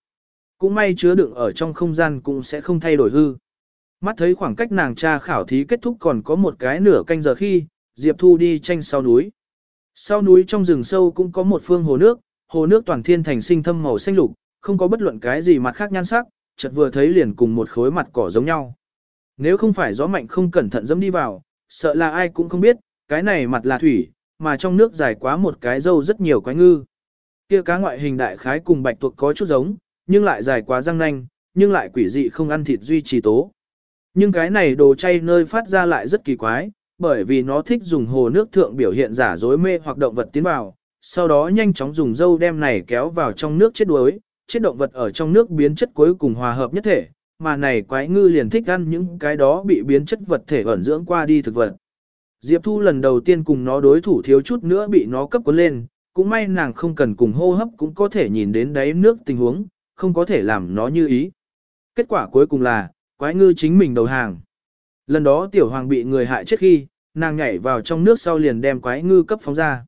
Cũng may chứa đựng ở trong không gian cũng sẽ không thay đổi hư. Mắt thấy khoảng cách nàng tra khảo thí kết thúc còn có một cái nửa canh giờ khi, Diệp Thu đi tranh sau núi. Sau núi trong rừng sâu cũng có một phương hồ nước, hồ nước toàn thiên thành sinh thâm màu xanh lục, không có bất luận cái gì mặt khác nhan sắc, chợt vừa thấy liền cùng một khối mặt cỏ giống nhau. Nếu không phải gió mạnh không cẩn thận dẫm đi vào, sợ là ai cũng không biết, cái này mặt là thủy, mà trong nước dài quá một cái dâu rất nhiều quái ngư. Kia cá ngoại hình đại khái cùng bạch tuộc có chút giống, nhưng lại dài quá răng nanh, nhưng lại quỷ dị không ăn thịt duy trì tố. Nhưng cái này đồ chay nơi phát ra lại rất kỳ quái, bởi vì nó thích dùng hồ nước thượng biểu hiện giả dối mê hoặc động vật tiến vào, sau đó nhanh chóng dùng dâu đem này kéo vào trong nước chết đuối, chết động vật ở trong nước biến chất cuối cùng hòa hợp nhất thể, mà này quái ngư liền thích ăn những cái đó bị biến chất vật thể ẩn dưỡng qua đi thực vật. Diệp Thu lần đầu tiên cùng nó đối thủ thiếu chút nữa bị nó cấp cuốn lên, cũng may nàng không cần cùng hô hấp cũng có thể nhìn đến đáy nước tình huống, không có thể làm nó như ý. Kết quả cuối cùng là, quái ngư chính mình đầu hàng. Lần đó tiểu hoàng bị người hại chết khi, nàng nhảy vào trong nước sau liền đem quái ngư cấp phóng ra.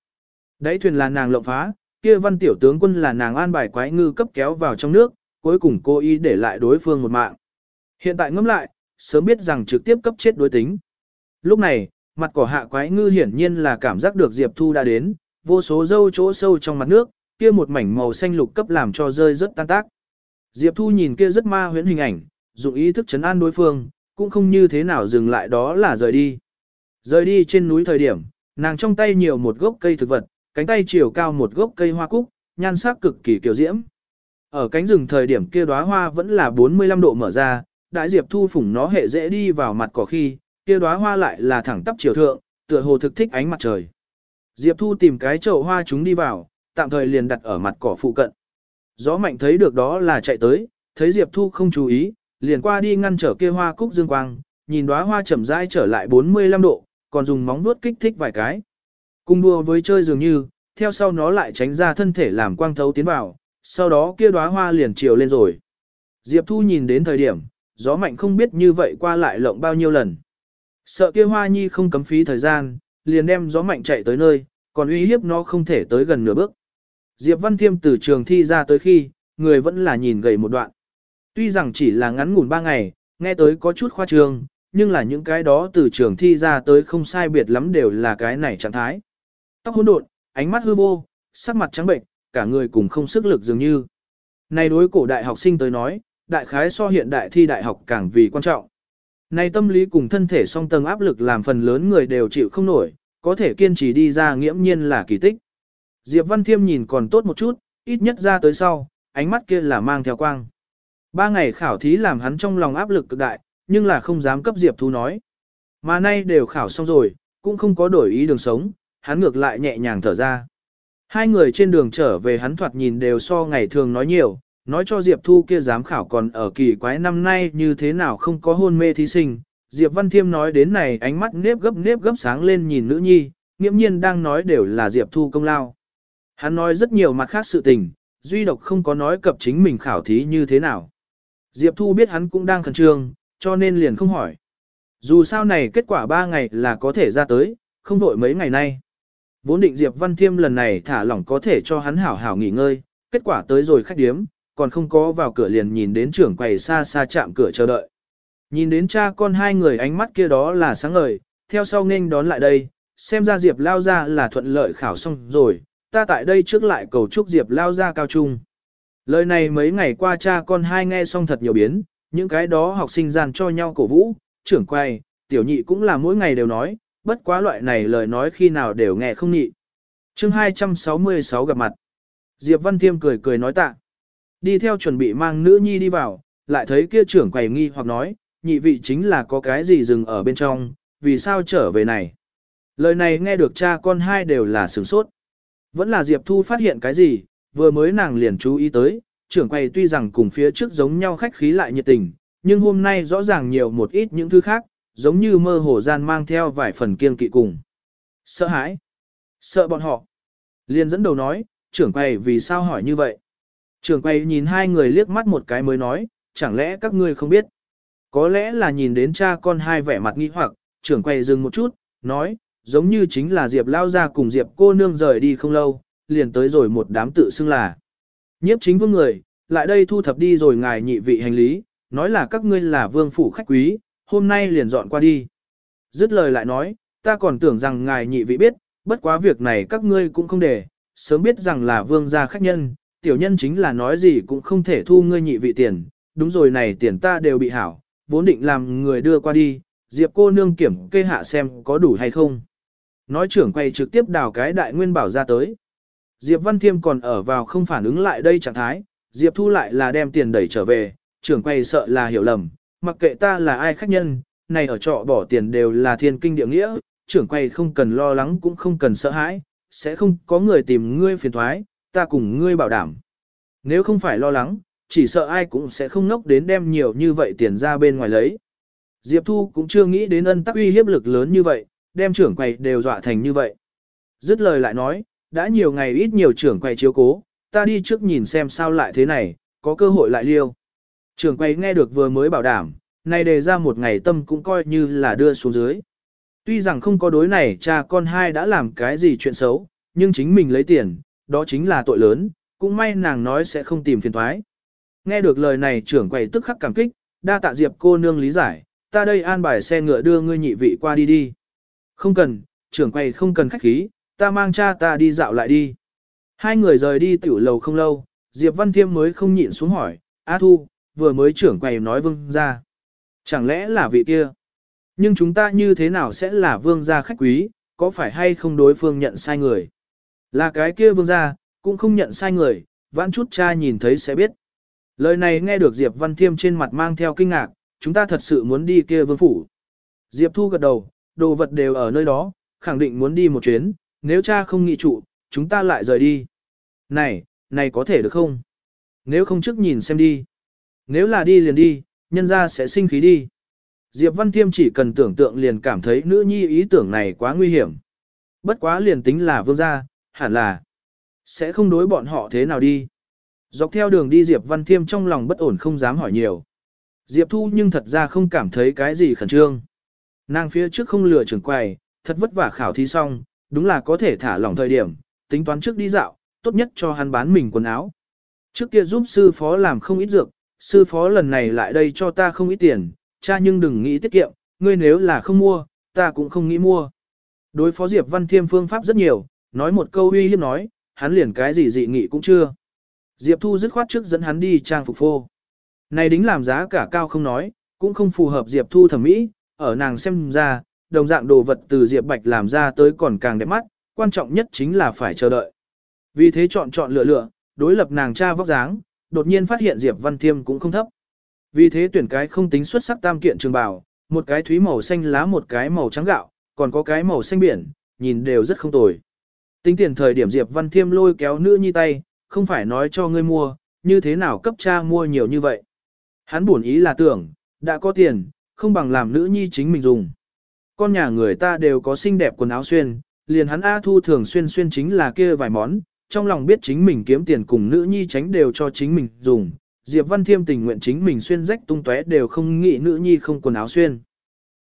Đấy thuyền là nàng lộng phá, kia văn tiểu tướng quân là nàng an bài quái ngư cấp kéo vào trong nước, cuối cùng cô ý để lại đối phương một mạng. Hiện tại ngẫm lại, sớm biết rằng trực tiếp cấp chết đối tính. Lúc này, mặt cỏ hạ quái ngư hiển nhiên là cảm giác được Diệp Thu đã đến, vô số dâu chỗ sâu trong mặt nước, kia một mảnh màu xanh lục cấp làm cho rơi rất tan tác. Diệp Thu nhìn kia rất ma huyễn hình ảnh, dụng ý thức chấn an đối phương, cũng không như thế nào dừng lại đó là rời đi. Rời đi trên núi thời điểm, nàng trong tay nhiều một gốc cây thực vật, cánh tay chiều cao một gốc cây hoa cúc, nhan sắc cực kỳ kiều diễm. Ở cánh rừng thời điểm kia đóa hoa vẫn là 45 độ mở ra, đại diệp thu phủng nó hệ dễ đi vào mặt cỏ khi, kia đóa hoa lại là thẳng tắp chiều thượng, tựa hồ thực thích ánh mặt trời. Diệp thu tìm cái chậu hoa chúng đi vào, tạm thời liền đặt ở mặt cỏ phụ cận. Gió mạnh thấy được đó là chạy tới, thấy Diệp Thu không chú ý, liền qua đi ngăn trở kia hoa cúc dương quang, nhìn đóa hoa chậm rãi trở lại 45 độ, còn dùng móng vuốt kích thích vài cái. Cung đua với chơi dường như, theo sau nó lại tránh ra thân thể làm quang thấu tiến vào, sau đó kia đóa hoa liền chiều lên rồi. Diệp Thu nhìn đến thời điểm, gió mạnh không biết như vậy qua lại lộng bao nhiêu lần. Sợ kia hoa nhi không cấm phí thời gian, liền đem gió mạnh chạy tới nơi, còn uy hiếp nó không thể tới gần nửa bước. Diệp Văn Thiêm từ trường thi ra tới khi, người vẫn là nhìn gầy một đoạn. Tuy rằng chỉ là ngắn ngủn ba ngày, nghe tới có chút khoa trương, nhưng là những cái đó từ trường thi ra tới không sai biệt lắm đều là cái này trạng thái. Tóc hỗn độn, ánh mắt hư vô, sắc mặt trắng bệnh, cả người cùng không sức lực dường như. Này đối cổ đại học sinh tới nói, đại khái so hiện đại thi đại học càng vì quan trọng. Này tâm lý cùng thân thể song tầng áp lực làm phần lớn người đều chịu không nổi, có thể kiên trì đi ra nghiễm nhiên là kỳ tích. Diệp Văn Thiêm nhìn còn tốt một chút, ít nhất ra tới sau, ánh mắt kia là mang theo quang. Ba ngày khảo thí làm hắn trong lòng áp lực cực đại, nhưng là không dám cấp Diệp Thu nói. Mà nay đều khảo xong rồi, cũng không có đổi ý đường sống, hắn ngược lại nhẹ nhàng thở ra. Hai người trên đường trở về hắn thoạt nhìn đều so ngày thường nói nhiều, nói cho Diệp Thu kia giám khảo còn ở kỳ quái năm nay như thế nào không có hôn mê thí sinh. Diệp Văn Thiêm nói đến này ánh mắt nếp gấp nếp gấp sáng lên nhìn nữ nhi, nghiễm nhiên đang nói đều là Diệp Thu công lao. Hắn nói rất nhiều mặt khác sự tình, duy độc không có nói cập chính mình khảo thí như thế nào. Diệp Thu biết hắn cũng đang khẩn trương, cho nên liền không hỏi. Dù sao này kết quả 3 ngày là có thể ra tới, không vội mấy ngày nay. Vốn định Diệp Văn Thiêm lần này thả lỏng có thể cho hắn hảo hảo nghỉ ngơi, kết quả tới rồi khách điếm, còn không có vào cửa liền nhìn đến trưởng quầy xa xa chạm cửa chờ đợi. Nhìn đến cha con hai người ánh mắt kia đó là sáng ngời, theo sau nên đón lại đây, xem ra Diệp lao ra là thuận lợi khảo xong rồi, ta tại đây trước lại cầu chúc Diệp lao ra cao trung. Lời này mấy ngày qua cha con hai nghe xong thật nhiều biến, những cái đó học sinh gian cho nhau cổ vũ, trưởng quay, tiểu nhị cũng là mỗi ngày đều nói, bất quá loại này lời nói khi nào đều nghe không nhị. chương 266 gặp mặt. Diệp Văn Thiêm cười cười nói tạ. Đi theo chuẩn bị mang nữ nhi đi vào, lại thấy kia trưởng quầy nghi hoặc nói, nhị vị chính là có cái gì dừng ở bên trong, vì sao trở về này. Lời này nghe được cha con hai đều là sửng sốt. Vẫn là Diệp Thu phát hiện cái gì, vừa mới nàng liền chú ý tới, trưởng quầy tuy rằng cùng phía trước giống nhau khách khí lại nhiệt tình, nhưng hôm nay rõ ràng nhiều một ít những thứ khác, giống như mơ hồ gian mang theo vài phần kiên kỵ cùng. Sợ hãi. Sợ bọn họ. Liền dẫn đầu nói, trưởng quầy vì sao hỏi như vậy? Trưởng quầy nhìn hai người liếc mắt một cái mới nói, chẳng lẽ các ngươi không biết? Có lẽ là nhìn đến cha con hai vẻ mặt nghi hoặc, trưởng quầy dừng một chút, nói, giống như chính là Diệp lao ra cùng Diệp cô nương rời đi không lâu, liền tới rồi một đám tự xưng là. Nhiếp chính vương người, lại đây thu thập đi rồi ngài nhị vị hành lý, nói là các ngươi là vương phủ khách quý, hôm nay liền dọn qua đi. Dứt lời lại nói, ta còn tưởng rằng ngài nhị vị biết, bất quá việc này các ngươi cũng không để, sớm biết rằng là vương gia khách nhân, tiểu nhân chính là nói gì cũng không thể thu ngươi nhị vị tiền, đúng rồi này tiền ta đều bị hảo, vốn định làm người đưa qua đi, diệp cô nương kiểm kê hạ xem có đủ hay không. Nói trưởng quay trực tiếp đào cái đại nguyên bảo ra tới. Diệp Văn Thiêm còn ở vào không phản ứng lại đây trạng thái, Diệp Thu lại là đem tiền đẩy trở về, trưởng quay sợ là hiểu lầm, mặc kệ ta là ai khách nhân, này ở trọ bỏ tiền đều là thiên kinh địa nghĩa, trưởng quay không cần lo lắng cũng không cần sợ hãi, sẽ không có người tìm ngươi phiền thoái, ta cùng ngươi bảo đảm. Nếu không phải lo lắng, chỉ sợ ai cũng sẽ không nốc đến đem nhiều như vậy tiền ra bên ngoài lấy. Diệp Thu cũng chưa nghĩ đến ân tắc uy hiếp lực lớn như vậy, đem trưởng quầy đều dọa thành như vậy. Dứt lời lại nói, đã nhiều ngày ít nhiều trưởng quầy chiếu cố, ta đi trước nhìn xem sao lại thế này, có cơ hội lại liêu. Trưởng quầy nghe được vừa mới bảo đảm, này đề ra một ngày tâm cũng coi như là đưa xuống dưới. Tuy rằng không có đối này cha con hai đã làm cái gì chuyện xấu, nhưng chính mình lấy tiền, đó chính là tội lớn, cũng may nàng nói sẽ không tìm phiền thoái. Nghe được lời này trưởng quầy tức khắc cảm kích, đa tạ diệp cô nương lý giải, ta đây an bài xe ngựa đưa ngươi nhị vị qua đi đi. Không cần, trưởng quầy không cần khách khí, ta mang cha ta đi dạo lại đi. Hai người rời đi tiểu lầu không lâu, Diệp Văn Thiêm mới không nhịn xuống hỏi, A Thu, vừa mới trưởng quầy nói vương ra. Chẳng lẽ là vị kia? Nhưng chúng ta như thế nào sẽ là vương gia khách quý, có phải hay không đối phương nhận sai người? Là cái kia vương gia, cũng không nhận sai người, vãn chút cha nhìn thấy sẽ biết. Lời này nghe được Diệp Văn Thiêm trên mặt mang theo kinh ngạc, chúng ta thật sự muốn đi kia vương phủ. Diệp Thu gật đầu, đồ vật đều ở nơi đó, khẳng định muốn đi một chuyến, nếu cha không nghị trụ, chúng ta lại rời đi. Này, này có thể được không? Nếu không trước nhìn xem đi. Nếu là đi liền đi, nhân ra sẽ sinh khí đi. Diệp Văn Thiêm chỉ cần tưởng tượng liền cảm thấy nữ nhi ý tưởng này quá nguy hiểm. Bất quá liền tính là vương gia, hẳn là sẽ không đối bọn họ thế nào đi. Dọc theo đường đi Diệp Văn Thiêm trong lòng bất ổn không dám hỏi nhiều. Diệp Thu nhưng thật ra không cảm thấy cái gì khẩn trương. Nàng phía trước không lừa trưởng quầy, thật vất vả khảo thí xong, đúng là có thể thả lỏng thời điểm, tính toán trước đi dạo, tốt nhất cho hắn bán mình quần áo. Trước kia giúp sư phó làm không ít dược, sư phó lần này lại đây cho ta không ít tiền, cha nhưng đừng nghĩ tiết kiệm, ngươi nếu là không mua, ta cũng không nghĩ mua. Đối phó Diệp Văn Thiêm phương pháp rất nhiều, nói một câu uy hiếp nói, hắn liền cái gì dị nghị cũng chưa. Diệp Thu dứt khoát trước dẫn hắn đi trang phục phô. Này đính làm giá cả cao không nói, cũng không phù hợp Diệp Thu thẩm mỹ, ở nàng xem ra, đồng dạng đồ vật từ Diệp Bạch làm ra tới còn càng đẹp mắt, quan trọng nhất chính là phải chờ đợi. Vì thế chọn chọn lựa lựa, đối lập nàng cha vóc dáng, đột nhiên phát hiện Diệp Văn Thiêm cũng không thấp. Vì thế tuyển cái không tính xuất sắc tam kiện trường bào, một cái thúy màu xanh lá một cái màu trắng gạo, còn có cái màu xanh biển, nhìn đều rất không tồi. Tính tiền thời điểm Diệp Văn Thiêm lôi kéo nữ nhi tay, không phải nói cho ngươi mua, như thế nào cấp cha mua nhiều như vậy. Hắn buồn ý là tưởng, đã có tiền, không bằng làm nữ nhi chính mình dùng. Con nhà người ta đều có xinh đẹp quần áo xuyên, liền hắn A Thu thường xuyên xuyên chính là kia vài món, trong lòng biết chính mình kiếm tiền cùng nữ nhi tránh đều cho chính mình dùng. Diệp Văn Thiêm tình nguyện chính mình xuyên rách tung tóe đều không nghĩ nữ nhi không quần áo xuyên.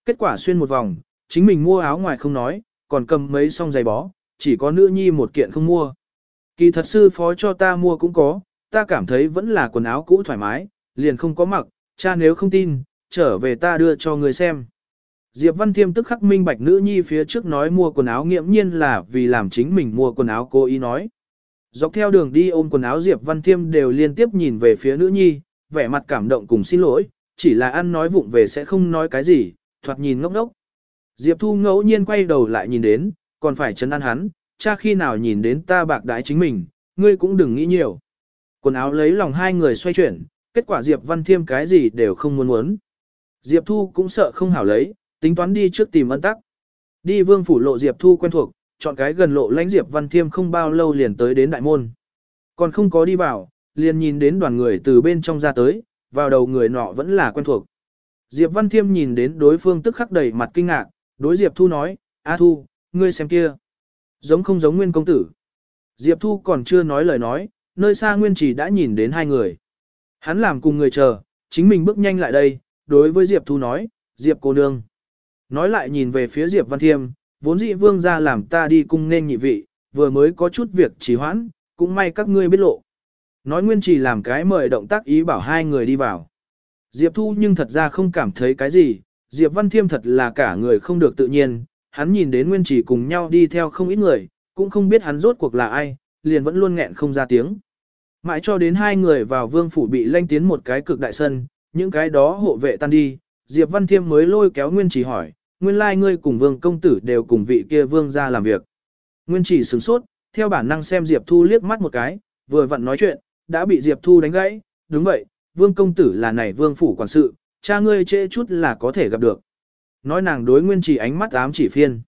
Kết quả xuyên một vòng, chính mình mua áo ngoài không nói, còn cầm mấy song giày bó, chỉ có nữ nhi một kiện không mua. Kỳ thật sư phó cho ta mua cũng có, ta cảm thấy vẫn là quần áo cũ thoải mái, liền không có mặc, cha nếu không tin, trở về ta đưa cho người xem. Diệp Văn Thiêm tức khắc minh bạch nữ nhi phía trước nói mua quần áo nghiễm nhiên là vì làm chính mình mua quần áo cô ý nói. Dọc theo đường đi ôm quần áo Diệp Văn Thiêm đều liên tiếp nhìn về phía nữ nhi, vẻ mặt cảm động cùng xin lỗi, chỉ là ăn nói vụng về sẽ không nói cái gì, thoạt nhìn ngốc ngốc. Diệp Thu ngẫu nhiên quay đầu lại nhìn đến, còn phải chấn an hắn, cha khi nào nhìn đến ta bạc đái chính mình, ngươi cũng đừng nghĩ nhiều. Quần áo lấy lòng hai người xoay chuyển, kết quả Diệp Văn Thiêm cái gì đều không muốn muốn. Diệp Thu cũng sợ không hảo lấy, tính toán đi trước tìm ân tắc. Đi vương phủ lộ Diệp Thu quen thuộc, chọn cái gần lộ lãnh Diệp Văn Thiêm không bao lâu liền tới đến đại môn. Còn không có đi vào, liền nhìn đến đoàn người từ bên trong ra tới, vào đầu người nọ vẫn là quen thuộc. Diệp Văn Thiêm nhìn đến đối phương tức khắc đầy mặt kinh ngạc, đối Diệp Thu nói, A Thu, ngươi xem kia. Giống không giống nguyên công tử. Diệp Thu còn chưa nói lời nói, nơi xa nguyên chỉ đã nhìn đến hai người. Hắn làm cùng người chờ, chính mình bước nhanh lại đây, đối với Diệp Thu nói, Diệp cô nương. Nói lại nhìn về phía Diệp Văn Thiêm, vốn dị vương ra làm ta đi cung nên nhị vị, vừa mới có chút việc trì hoãn, cũng may các ngươi biết lộ. Nói nguyên chỉ làm cái mời động tác ý bảo hai người đi vào. Diệp Thu nhưng thật ra không cảm thấy cái gì, Diệp Văn Thiêm thật là cả người không được tự nhiên, hắn nhìn đến nguyên chỉ cùng nhau đi theo không ít người, cũng không biết hắn rốt cuộc là ai, liền vẫn luôn nghẹn không ra tiếng. Mãi cho đến hai người vào vương phủ bị lanh tiến một cái cực đại sân, những cái đó hộ vệ tan đi, Diệp Văn Thiêm mới lôi kéo Nguyên Chỉ hỏi, nguyên lai ngươi cùng vương công tử đều cùng vị kia vương ra làm việc. Nguyên Chỉ sửng sốt, theo bản năng xem Diệp Thu liếc mắt một cái, vừa vặn nói chuyện, đã bị Diệp Thu đánh gãy, đúng vậy, vương công tử là này vương phủ quản sự, cha ngươi trễ chút là có thể gặp được. Nói nàng đối Nguyên Chỉ ánh mắt ám chỉ phiên.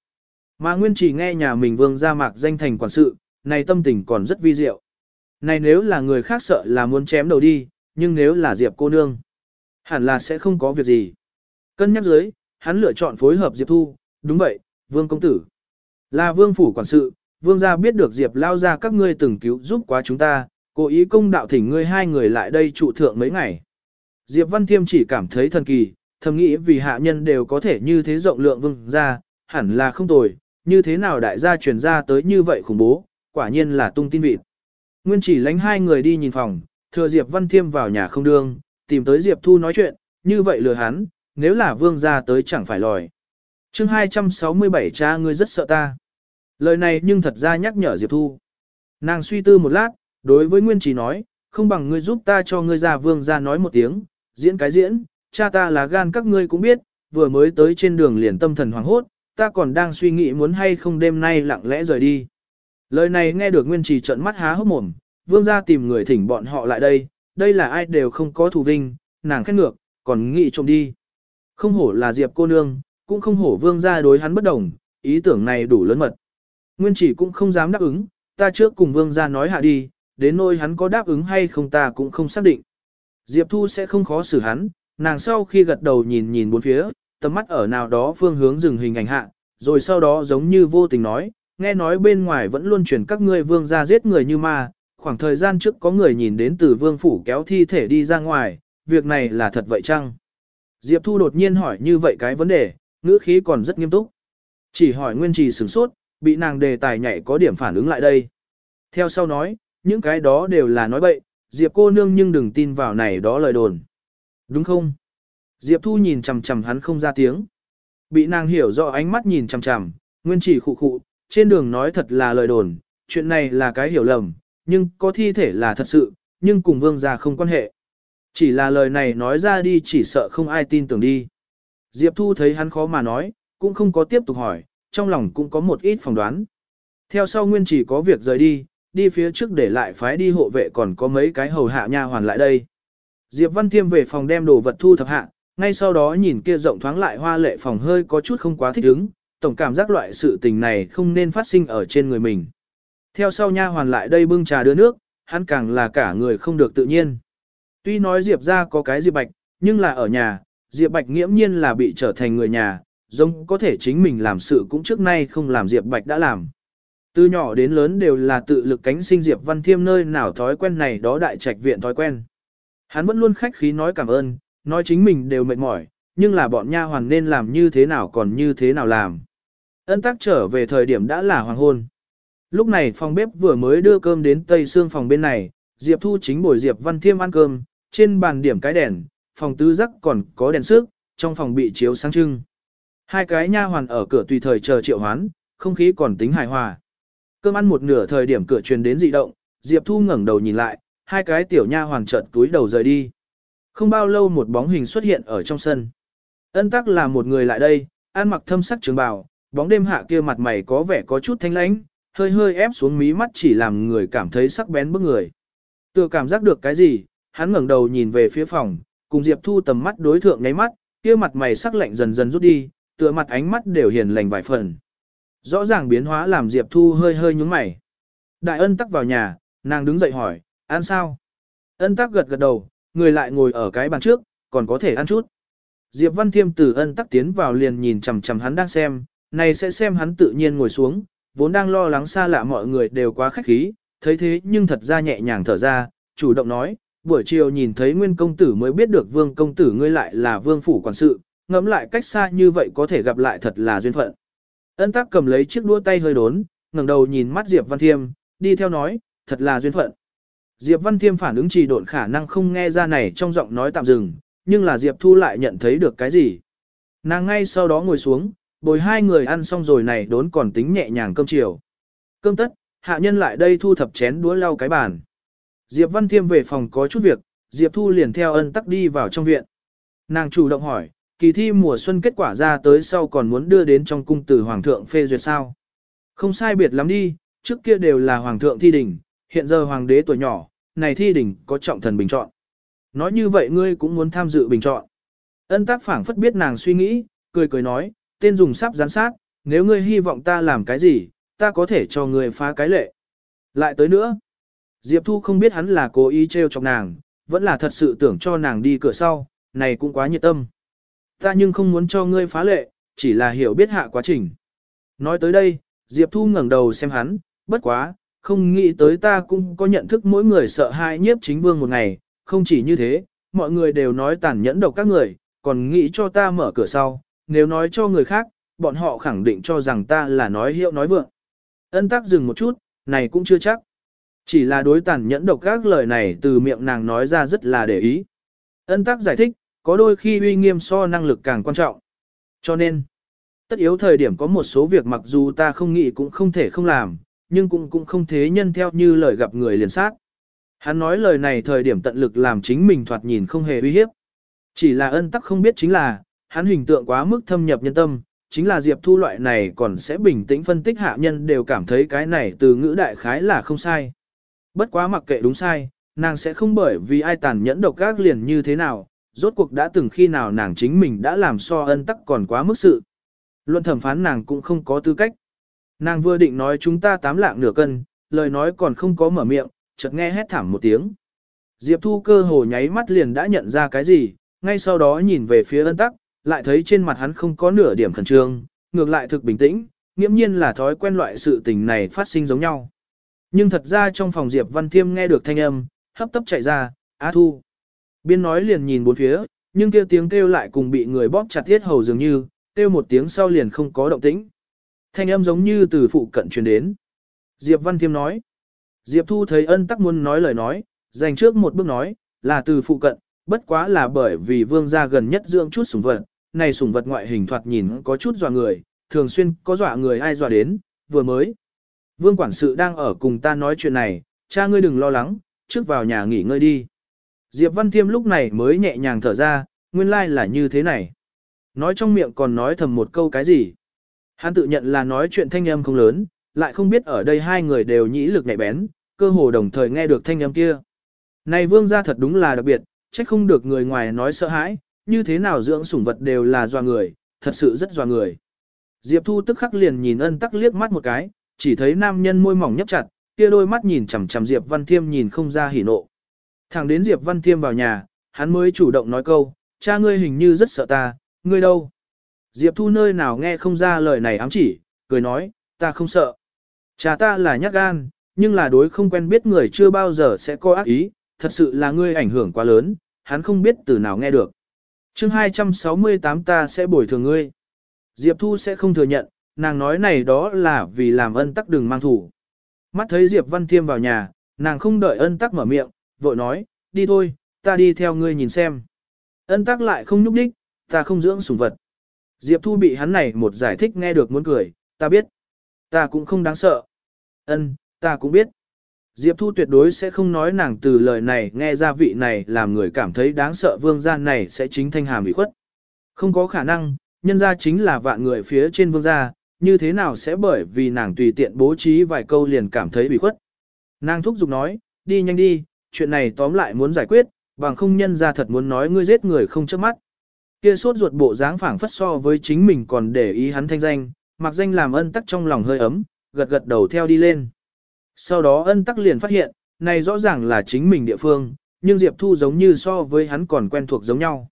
Mà Nguyên Chỉ nghe nhà mình vương ra mạc danh thành quản sự, này tâm tình còn rất vi diệu. Này nếu là người khác sợ là muốn chém đầu đi, nhưng nếu là Diệp cô nương, hẳn là sẽ không có việc gì. Cân nhắc dưới, hắn lựa chọn phối hợp Diệp Thu, đúng vậy, Vương Công Tử. Là Vương Phủ Quản sự, Vương gia biết được Diệp lao ra các ngươi từng cứu giúp quá chúng ta, cố ý công đạo thỉnh ngươi hai người lại đây trụ thượng mấy ngày. Diệp Văn Thiêm chỉ cảm thấy thần kỳ, thầm nghĩ vì hạ nhân đều có thể như thế rộng lượng vương gia, hẳn là không tồi, như thế nào đại gia truyền ra tới như vậy khủng bố, quả nhiên là tung tin vịt. Nguyên chỉ lánh hai người đi nhìn phòng, thừa Diệp Văn Thiêm vào nhà không đương, tìm tới Diệp Thu nói chuyện, như vậy lừa hắn, nếu là vương gia tới chẳng phải lòi. chương 267 cha ngươi rất sợ ta. Lời này nhưng thật ra nhắc nhở Diệp Thu. Nàng suy tư một lát, đối với Nguyên Chỉ nói, không bằng ngươi giúp ta cho ngươi ra vương gia nói một tiếng, diễn cái diễn, cha ta là gan các ngươi cũng biết, vừa mới tới trên đường liền tâm thần hoảng hốt, ta còn đang suy nghĩ muốn hay không đêm nay lặng lẽ rời đi. Lời này nghe được Nguyên Trì trợn mắt há hốc mồm, vương gia tìm người thỉnh bọn họ lại đây, đây là ai đều không có thù vinh, nàng khét ngược, còn nghĩ trộm đi. Không hổ là Diệp cô nương, cũng không hổ vương gia đối hắn bất đồng, ý tưởng này đủ lớn mật. Nguyên chỉ cũng không dám đáp ứng, ta trước cùng vương gia nói hạ đi, đến nỗi hắn có đáp ứng hay không ta cũng không xác định. Diệp Thu sẽ không khó xử hắn, nàng sau khi gật đầu nhìn nhìn bốn phía, tầm mắt ở nào đó phương hướng dừng hình ảnh hạ, rồi sau đó giống như vô tình nói, nghe nói bên ngoài vẫn luôn truyền các ngươi vương gia giết người như ma, khoảng thời gian trước có người nhìn đến từ vương phủ kéo thi thể đi ra ngoài, việc này là thật vậy chăng? Diệp Thu đột nhiên hỏi như vậy cái vấn đề, ngữ khí còn rất nghiêm túc. Chỉ hỏi nguyên trì sửng sốt, bị nàng đề tài nhảy có điểm phản ứng lại đây. Theo sau nói, những cái đó đều là nói bậy, Diệp cô nương nhưng đừng tin vào này đó lời đồn. Đúng không? Diệp Thu nhìn chằm chằm hắn không ra tiếng. Bị nàng hiểu rõ ánh mắt nhìn chằm chằm, nguyên chỉ khụ khụ, trên đường nói thật là lời đồn, chuyện này là cái hiểu lầm, nhưng có thi thể là thật sự, nhưng cùng vương gia không quan hệ. Chỉ là lời này nói ra đi chỉ sợ không ai tin tưởng đi. Diệp Thu thấy hắn khó mà nói, cũng không có tiếp tục hỏi, trong lòng cũng có một ít phỏng đoán. Theo sau nguyên chỉ có việc rời đi, đi phía trước để lại phái đi hộ vệ còn có mấy cái hầu hạ nha hoàn lại đây. Diệp Văn Thiêm về phòng đem đồ vật thu thập hạ, ngay sau đó nhìn kia rộng thoáng lại hoa lệ phòng hơi có chút không quá thích ứng, tổng cảm giác loại sự tình này không nên phát sinh ở trên người mình. Theo sau nha hoàn lại đây bưng trà đưa nước, hắn càng là cả người không được tự nhiên. Tuy nói Diệp ra có cái Diệp Bạch, nhưng là ở nhà, Diệp Bạch nghiễm nhiên là bị trở thành người nhà, giống có thể chính mình làm sự cũng trước nay không làm Diệp Bạch đã làm. Từ nhỏ đến lớn đều là tự lực cánh sinh Diệp Văn Thiêm nơi nào thói quen này đó đại trạch viện thói quen. Hắn vẫn luôn khách khí nói cảm ơn, nói chính mình đều mệt mỏi, nhưng là bọn nha hoàn nên làm như thế nào còn như thế nào làm. Ân tắc trở về thời điểm đã là hoàng hôn. Lúc này phòng bếp vừa mới đưa cơm đến tây xương phòng bên này, Diệp Thu chính bồi Diệp Văn Thiêm ăn cơm, trên bàn điểm cái đèn, phòng tứ giác còn có đèn sức, trong phòng bị chiếu sáng trưng. Hai cái nha hoàn ở cửa tùy thời chờ triệu hoán, không khí còn tính hài hòa. Cơm ăn một nửa thời điểm cửa truyền đến dị động, Diệp Thu ngẩng đầu nhìn lại, hai cái tiểu nha hoàn chợt túi đầu rời đi. Không bao lâu một bóng hình xuất hiện ở trong sân. Ân tắc là một người lại đây, ăn mặc thâm sắc trường bào, bóng đêm hạ kia mặt mày có vẻ có chút thanh lãnh, hơi hơi ép xuống mí mắt chỉ làm người cảm thấy sắc bén bức người. Tựa cảm giác được cái gì, hắn ngẩng đầu nhìn về phía phòng, cùng Diệp Thu tầm mắt đối thượng ngáy mắt, kia mặt mày sắc lạnh dần dần rút đi, tựa mặt ánh mắt đều hiền lành vài phần. Rõ ràng biến hóa làm Diệp Thu hơi hơi nhúng mày. Đại ân tắc vào nhà, nàng đứng dậy hỏi, ăn sao? Ân tắc gật gật đầu, người lại ngồi ở cái bàn trước, còn có thể ăn chút. Diệp Văn Thiêm từ ân tắc tiến vào liền nhìn chằm chằm hắn đang xem, này sẽ xem hắn tự nhiên ngồi xuống, vốn đang lo lắng xa lạ mọi người đều quá khách khí, thấy thế nhưng thật ra nhẹ nhàng thở ra, chủ động nói, buổi chiều nhìn thấy nguyên công tử mới biết được vương công tử ngươi lại là vương phủ quản sự, ngẫm lại cách xa như vậy có thể gặp lại thật là duyên phận. Ân tắc cầm lấy chiếc đua tay hơi đốn, ngẩng đầu nhìn mắt Diệp Văn Thiêm, đi theo nói, thật là duyên phận. Diệp Văn Thiêm phản ứng trì độn khả năng không nghe ra này trong giọng nói tạm dừng, nhưng là Diệp Thu lại nhận thấy được cái gì. Nàng ngay sau đó ngồi xuống, bồi hai người ăn xong rồi này đốn còn tính nhẹ nhàng cơm chiều. Cơm tất, hạ nhân lại đây thu thập chén đũa lau cái bàn. Diệp Văn Thiêm về phòng có chút việc, Diệp Thu liền theo ân tắc đi vào trong viện. Nàng chủ động hỏi, kỳ thi mùa xuân kết quả ra tới sau còn muốn đưa đến trong cung tử Hoàng thượng phê duyệt sao. Không sai biệt lắm đi, trước kia đều là Hoàng thượng thi đỉnh, hiện giờ Hoàng đế tuổi nhỏ, này thi đỉnh có trọng thần bình chọn. Nói như vậy ngươi cũng muốn tham dự bình chọn. Ân tác phảng phất biết nàng suy nghĩ, cười cười nói, tên dùng sắp gián sát, nếu ngươi hy vọng ta làm cái gì, ta có thể cho ngươi phá cái lệ. Lại tới nữa, Diệp Thu không biết hắn là cố ý trêu chọc nàng, vẫn là thật sự tưởng cho nàng đi cửa sau, này cũng quá nhiệt tâm. Ta nhưng không muốn cho ngươi phá lệ, chỉ là hiểu biết hạ quá trình. Nói tới đây, Diệp Thu ngẩng đầu xem hắn, bất quá, không nghĩ tới ta cũng có nhận thức mỗi người sợ hãi nhiếp chính vương một ngày, không chỉ như thế, mọi người đều nói tàn nhẫn độc các người, còn nghĩ cho ta mở cửa sau, nếu nói cho người khác, bọn họ khẳng định cho rằng ta là nói hiệu nói vượng. Ân tắc dừng một chút, này cũng chưa chắc. Chỉ là đối tàn nhẫn độc các lời này từ miệng nàng nói ra rất là để ý. Ân tắc giải thích, có đôi khi uy nghiêm so năng lực càng quan trọng. Cho nên, tất yếu thời điểm có một số việc mặc dù ta không nghĩ cũng không thể không làm, nhưng cũng cũng không thế nhân theo như lời gặp người liền sát. Hắn nói lời này thời điểm tận lực làm chính mình thoạt nhìn không hề uy hiếp. Chỉ là ân tắc không biết chính là, hắn hình tượng quá mức thâm nhập nhân tâm, chính là Diệp Thu loại này còn sẽ bình tĩnh phân tích hạ nhân đều cảm thấy cái này từ ngữ đại khái là không sai. Bất quá mặc kệ đúng sai, nàng sẽ không bởi vì ai tàn nhẫn độc ác liền như thế nào, rốt cuộc đã từng khi nào nàng chính mình đã làm so ân tắc còn quá mức sự. Luận thẩm phán nàng cũng không có tư cách. Nàng vừa định nói chúng ta tám lạng nửa cân, lời nói còn không có mở miệng, chợt nghe hét thảm một tiếng. Diệp Thu cơ hồ nháy mắt liền đã nhận ra cái gì, ngay sau đó nhìn về phía ân tắc, lại thấy trên mặt hắn không có nửa điểm khẩn trương, ngược lại thực bình tĩnh, nghiễm nhiên là thói quen loại sự tình này phát sinh giống nhau. Nhưng thật ra trong phòng Diệp Văn Thiêm nghe được thanh âm, hấp tấp chạy ra, Á Thu. Biên nói liền nhìn bốn phía, nhưng kêu tiếng kêu lại cùng bị người bóp chặt thiết hầu dường như, kêu một tiếng sau liền không có động tĩnh. Thanh âm giống như từ phụ cận truyền đến. Diệp Văn Thiêm nói. Diệp Thu thấy ân tắc muốn nói lời nói, dành trước một bước nói, là từ phụ cận, bất quá là bởi vì vương gia gần nhất dưỡng chút sủng vật, này sủng vật ngoại hình thoạt nhìn có chút dọa người, thường xuyên có dọa người ai dọa đến, vừa mới. Vương quản sự đang ở cùng ta nói chuyện này, cha ngươi đừng lo lắng, trước vào nhà nghỉ ngơi đi. Diệp Văn Thiêm lúc này mới nhẹ nhàng thở ra, nguyên lai like là như thế này. Nói trong miệng còn nói thầm một câu cái gì. Hắn tự nhận là nói chuyện thanh âm không lớn, lại không biết ở đây hai người đều nhĩ lực nhạy bén, cơ hồ đồng thời nghe được thanh âm kia. Này vương gia thật đúng là đặc biệt, trách không được người ngoài nói sợ hãi, như thế nào dưỡng sủng vật đều là doa người, thật sự rất doa người. Diệp Thu tức khắc liền nhìn ân tắc liếc mắt một cái, chỉ thấy nam nhân môi mỏng nhấp chặt, kia đôi mắt nhìn chằm chằm Diệp Văn Thiêm nhìn không ra hỉ nộ. Thẳng đến Diệp Văn Thiêm vào nhà, hắn mới chủ động nói câu, cha ngươi hình như rất sợ ta, ngươi đâu? Diệp Thu nơi nào nghe không ra lời này ám chỉ, cười nói, ta không sợ. Cha ta là nhát gan, nhưng là đối không quen biết người chưa bao giờ sẽ có ác ý, thật sự là ngươi ảnh hưởng quá lớn, hắn không biết từ nào nghe được chương 268 ta sẽ bồi thường ngươi. Diệp Thu sẽ không thừa nhận, nàng nói này đó là vì làm ân tắc đừng mang thủ. Mắt thấy Diệp Văn Thiêm vào nhà, nàng không đợi ân tắc mở miệng, vội nói, đi thôi, ta đi theo ngươi nhìn xem. Ân tắc lại không nhúc đích, ta không dưỡng sủng vật. Diệp Thu bị hắn này một giải thích nghe được muốn cười, ta biết. Ta cũng không đáng sợ. Ân, ta cũng biết. Diệp Thu tuyệt đối sẽ không nói nàng từ lời này nghe ra vị này làm người cảm thấy đáng sợ vương gia này sẽ chính thanh hàm bị khuất. Không có khả năng, nhân gia chính là vạn người phía trên vương gia, như thế nào sẽ bởi vì nàng tùy tiện bố trí vài câu liền cảm thấy bị khuất. Nàng thúc giục nói, đi nhanh đi, chuyện này tóm lại muốn giải quyết, bằng không nhân gia thật muốn nói ngươi giết người không chớp mắt. Kia sốt ruột bộ dáng phảng phất so với chính mình còn để ý hắn thanh danh, mặc danh làm ân tắc trong lòng hơi ấm, gật gật đầu theo đi lên. Sau đó ân tắc liền phát hiện, này rõ ràng là chính mình địa phương, nhưng Diệp Thu giống như so với hắn còn quen thuộc giống nhau.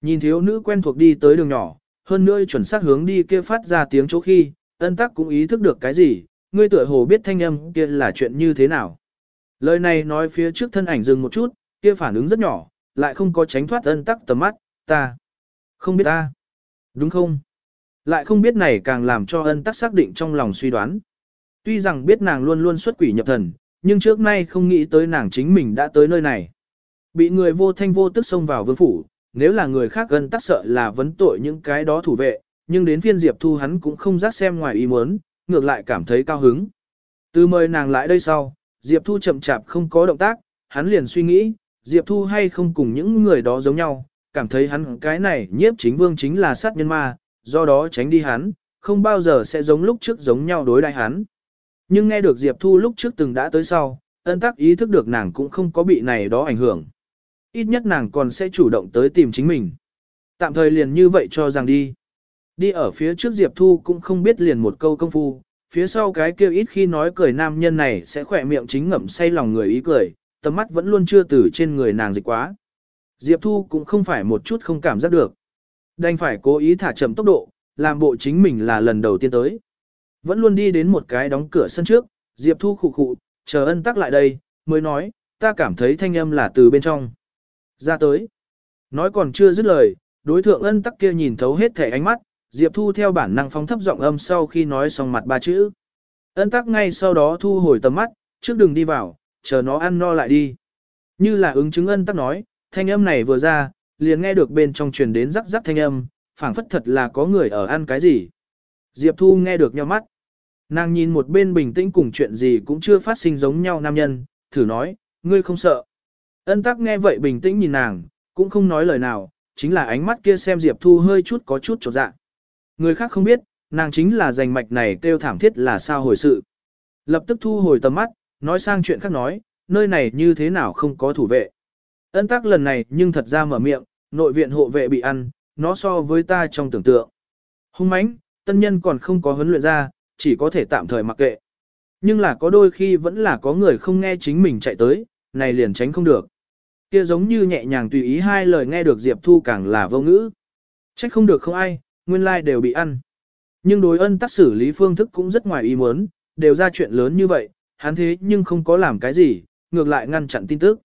Nhìn thiếu nữ quen thuộc đi tới đường nhỏ, hơn nữa chuẩn xác hướng đi kia phát ra tiếng chỗ khi, ân tắc cũng ý thức được cái gì, ngươi tựa hồ biết thanh âm kia là chuyện như thế nào. Lời này nói phía trước thân ảnh dừng một chút, kia phản ứng rất nhỏ, lại không có tránh thoát ân tắc tầm mắt, ta. Không biết ta. Đúng không? Lại không biết này càng làm cho ân tắc xác định trong lòng suy đoán. Tuy rằng biết nàng luôn luôn xuất quỷ nhập thần, nhưng trước nay không nghĩ tới nàng chính mình đã tới nơi này. Bị người vô thanh vô tức xông vào vương phủ, nếu là người khác gần tắc sợ là vấn tội những cái đó thủ vệ, nhưng đến phiên Diệp Thu hắn cũng không rác xem ngoài ý muốn, ngược lại cảm thấy cao hứng. Từ mời nàng lại đây sau, Diệp Thu chậm chạp không có động tác, hắn liền suy nghĩ, Diệp Thu hay không cùng những người đó giống nhau, cảm thấy hắn cái này nhiếp chính vương chính là sát nhân ma, do đó tránh đi hắn, không bao giờ sẽ giống lúc trước giống nhau đối đại hắn. Nhưng nghe được Diệp Thu lúc trước từng đã tới sau, ân tắc ý thức được nàng cũng không có bị này đó ảnh hưởng. Ít nhất nàng còn sẽ chủ động tới tìm chính mình. Tạm thời liền như vậy cho rằng đi. Đi ở phía trước Diệp Thu cũng không biết liền một câu công phu, phía sau cái kêu ít khi nói cười nam nhân này sẽ khỏe miệng chính ngậm say lòng người ý cười, tầm mắt vẫn luôn chưa từ trên người nàng dịch quá. Diệp Thu cũng không phải một chút không cảm giác được. Đành phải cố ý thả chậm tốc độ, làm bộ chính mình là lần đầu tiên tới. Vẫn luôn đi đến một cái đóng cửa sân trước, Diệp Thu khụ khụ, chờ ân tắc lại đây, mới nói, ta cảm thấy thanh âm là từ bên trong. Ra tới. Nói còn chưa dứt lời, đối thượng ân tắc kia nhìn thấu hết thể ánh mắt, Diệp Thu theo bản năng phóng thấp giọng âm sau khi nói xong mặt ba chữ. Ân tắc ngay sau đó thu hồi tầm mắt, trước đừng đi vào, chờ nó ăn no lại đi. Như là ứng chứng ân tắc nói, thanh âm này vừa ra, liền nghe được bên trong truyền đến rắc rắc thanh âm, phảng phất thật là có người ở ăn cái gì. Diệp Thu nghe được nhau mắt. Nàng nhìn một bên bình tĩnh cùng chuyện gì cũng chưa phát sinh giống nhau nam nhân, thử nói, ngươi không sợ. Ân tắc nghe vậy bình tĩnh nhìn nàng, cũng không nói lời nào, chính là ánh mắt kia xem Diệp Thu hơi chút có chút trột dạ. Người khác không biết, nàng chính là giành mạch này kêu thảm thiết là sao hồi sự. Lập tức thu hồi tầm mắt, nói sang chuyện khác nói, nơi này như thế nào không có thủ vệ. Ân tắc lần này nhưng thật ra mở miệng, nội viện hộ vệ bị ăn, nó so với ta trong tưởng tượng. Hung mãnh, tân nhân còn không có huấn luyện ra, chỉ có thể tạm thời mặc kệ. Nhưng là có đôi khi vẫn là có người không nghe chính mình chạy tới, này liền tránh không được. Kia giống như nhẹ nhàng tùy ý hai lời nghe được Diệp Thu càng là vô ngữ. Trách không được không ai, nguyên lai like đều bị ăn. Nhưng đối ân tác xử lý phương thức cũng rất ngoài ý muốn, đều ra chuyện lớn như vậy, hắn thế nhưng không có làm cái gì, ngược lại ngăn chặn tin tức.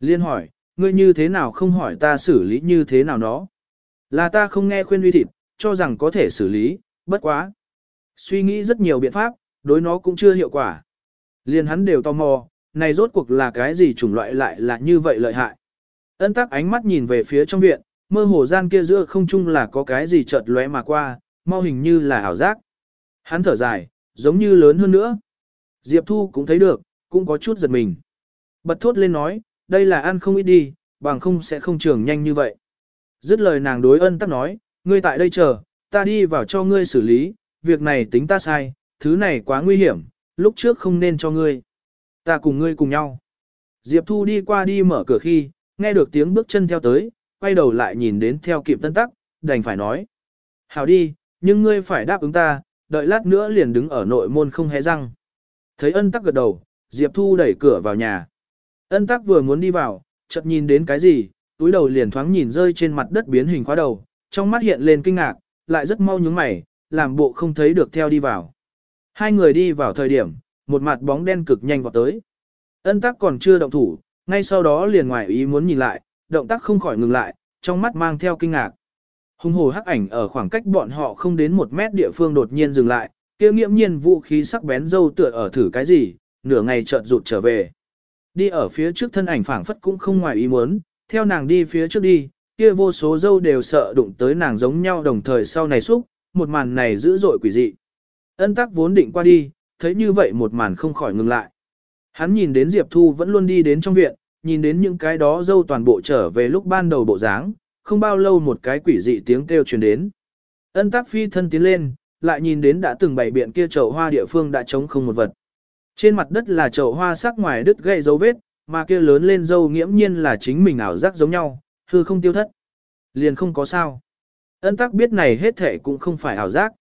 Liên hỏi, ngươi như thế nào không hỏi ta xử lý như thế nào nó? Là ta không nghe khuyên uy thịt, cho rằng có thể xử lý, bất quá. Suy nghĩ rất nhiều biện pháp, đối nó cũng chưa hiệu quả. Liên hắn đều tò mò, này rốt cuộc là cái gì chủng loại lại là như vậy lợi hại. Ân tắc ánh mắt nhìn về phía trong viện, mơ hồ gian kia giữa không chung là có cái gì chợt lóe mà qua, mau hình như là ảo giác. Hắn thở dài, giống như lớn hơn nữa. Diệp Thu cũng thấy được, cũng có chút giật mình. Bật thốt lên nói, đây là ăn không ít đi, bằng không sẽ không trưởng nhanh như vậy. Dứt lời nàng đối ân tắc nói, ngươi tại đây chờ, ta đi vào cho ngươi xử lý, việc này tính ta sai, thứ này quá nguy hiểm, lúc trước không nên cho ngươi. Ta cùng ngươi cùng nhau. Diệp Thu đi qua đi mở cửa khi, nghe được tiếng bước chân theo tới, quay đầu lại nhìn đến theo kịp tân tắc, đành phải nói. Hảo đi, nhưng ngươi phải đáp ứng ta, đợi lát nữa liền đứng ở nội môn không hé răng. Thấy ân tắc gật đầu, Diệp Thu đẩy cửa vào nhà. Ân tắc vừa muốn đi vào, chợt nhìn đến cái gì, túi đầu liền thoáng nhìn rơi trên mặt đất biến hình khóa đầu, trong mắt hiện lên kinh ngạc, lại rất mau nhướng mày, làm bộ không thấy được theo đi vào. Hai người đi vào thời điểm, một mặt bóng đen cực nhanh vọt tới. Ân tắc còn chưa động thủ, ngay sau đó liền ngoài ý muốn nhìn lại, động tác không khỏi ngừng lại, trong mắt mang theo kinh ngạc. Hùng hồ hắc ảnh ở khoảng cách bọn họ không đến một mét địa phương đột nhiên dừng lại, kia nghiễm nhiên vũ khí sắc bén dâu tựa ở thử cái gì, nửa ngày chợt rụt trở về. Đi ở phía trước thân ảnh phảng phất cũng không ngoài ý muốn, theo nàng đi phía trước đi, kia vô số dâu đều sợ đụng tới nàng giống nhau đồng thời sau này xúc, một màn này dữ dội quỷ dị. Ân tắc vốn định qua đi, thấy như vậy một màn không khỏi ngừng lại. Hắn nhìn đến Diệp Thu vẫn luôn đi đến trong viện, nhìn đến những cái đó dâu toàn bộ trở về lúc ban đầu bộ dáng, không bao lâu một cái quỷ dị tiếng kêu truyền đến. Ân tắc phi thân tiến lên, lại nhìn đến đã từng bảy biện kia chậu hoa địa phương đã trống không một vật. Trên mặt đất là chậu hoa sắc ngoài đứt gãy dấu vết, mà kia lớn lên dâu nghiễm nhiên là chính mình ảo giác giống nhau, hư không tiêu thất. Liền không có sao. Ân tắc biết này hết thể cũng không phải ảo giác.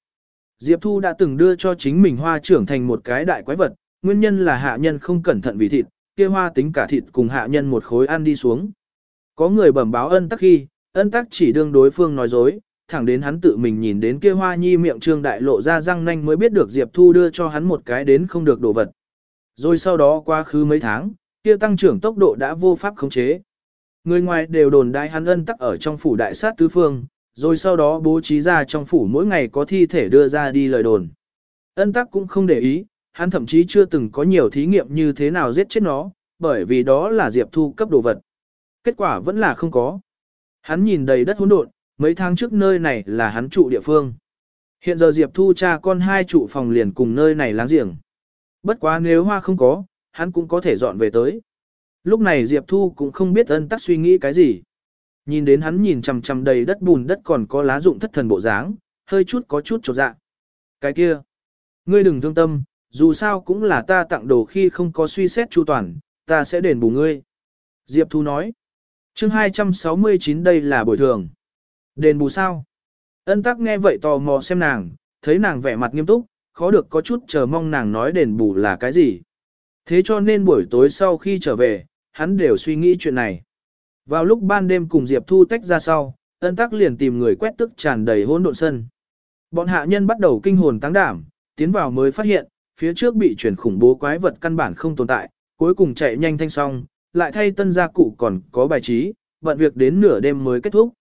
Diệp Thu đã từng đưa cho chính mình hoa trưởng thành một cái đại quái vật, nguyên nhân là hạ nhân không cẩn thận vì thịt, kia hoa tính cả thịt cùng hạ nhân một khối ăn đi xuống. Có người bẩm báo ân tắc khi, ân tắc chỉ đương đối phương nói dối, thẳng đến hắn tự mình nhìn đến kia hoa nhi miệng trương đại lộ ra răng nanh mới biết được Diệp Thu đưa cho hắn một cái đến không được đồ vật. Rồi sau đó qua khứ mấy tháng, kia tăng trưởng tốc độ đã vô pháp khống chế. Người ngoài đều đồn đại hắn ân tắc ở trong phủ đại sát tứ phương, rồi sau đó bố trí ra trong phủ mỗi ngày có thi thể đưa ra đi lời đồn. Ân tắc cũng không để ý, hắn thậm chí chưa từng có nhiều thí nghiệm như thế nào giết chết nó, bởi vì đó là Diệp Thu cấp đồ vật. Kết quả vẫn là không có. Hắn nhìn đầy đất hỗn độn, mấy tháng trước nơi này là hắn trụ địa phương. Hiện giờ Diệp Thu cha con hai trụ phòng liền cùng nơi này láng giềng. Bất quá nếu hoa không có, hắn cũng có thể dọn về tới. Lúc này Diệp Thu cũng không biết ân tắc suy nghĩ cái gì. Nhìn đến hắn nhìn chằm chằm đầy đất bùn đất còn có lá rụng thất thần bộ dáng, hơi chút có chút chột dạ. Cái kia, ngươi đừng thương tâm, dù sao cũng là ta tặng đồ khi không có suy xét chu toàn, ta sẽ đền bù ngươi. Diệp Thu nói, chương 269 đây là bồi thường. Đền bù sao? Ân tắc nghe vậy tò mò xem nàng, thấy nàng vẻ mặt nghiêm túc, khó được có chút chờ mong nàng nói đền bù là cái gì. Thế cho nên buổi tối sau khi trở về, hắn đều suy nghĩ chuyện này. Vào lúc ban đêm cùng Diệp Thu tách ra sau, ân tắc liền tìm người quét tức tràn đầy hỗn độn sân. Bọn hạ nhân bắt đầu kinh hồn tăng đảm, tiến vào mới phát hiện, phía trước bị chuyển khủng bố quái vật căn bản không tồn tại, cuối cùng chạy nhanh thanh xong, lại thay tân gia cụ còn có bài trí, vận việc đến nửa đêm mới kết thúc.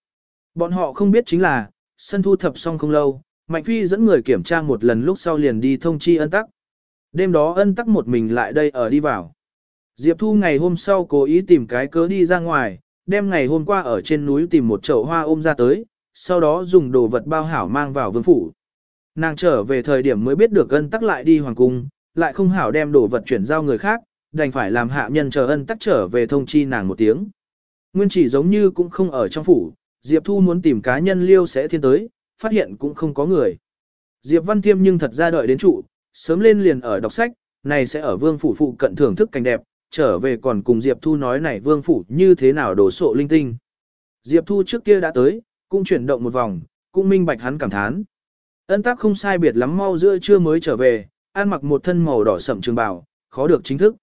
Bọn họ không biết chính là, sân thu thập xong không lâu, Mạnh Phi dẫn người kiểm tra một lần lúc sau liền đi thông chi ân tắc. Đêm đó ân tắc một mình lại đây ở đi vào. Diệp Thu ngày hôm sau cố ý tìm cái cớ đi ra ngoài, đem ngày hôm qua ở trên núi tìm một chậu hoa ôm ra tới, sau đó dùng đồ vật bao hảo mang vào vương phủ. Nàng trở về thời điểm mới biết được ân tắc lại đi hoàng cung, lại không hảo đem đồ vật chuyển giao người khác, đành phải làm hạ nhân chờ ân tắc trở về thông chi nàng một tiếng. Nguyên chỉ giống như cũng không ở trong phủ, Diệp Thu muốn tìm cá nhân liêu sẽ thiên tới, phát hiện cũng không có người. Diệp Văn Thiêm nhưng thật ra đợi đến trụ, sớm lên liền ở đọc sách, này sẽ ở vương phủ phụ cận thưởng thức cảnh đẹp, trở về còn cùng Diệp Thu nói này vương phủ như thế nào đổ sộ linh tinh. Diệp Thu trước kia đã tới, cũng chuyển động một vòng, cũng minh bạch hắn cảm thán. Ân tác không sai biệt lắm mau giữa trưa mới trở về, ăn mặc một thân màu đỏ sậm trường bào, khó được chính thức.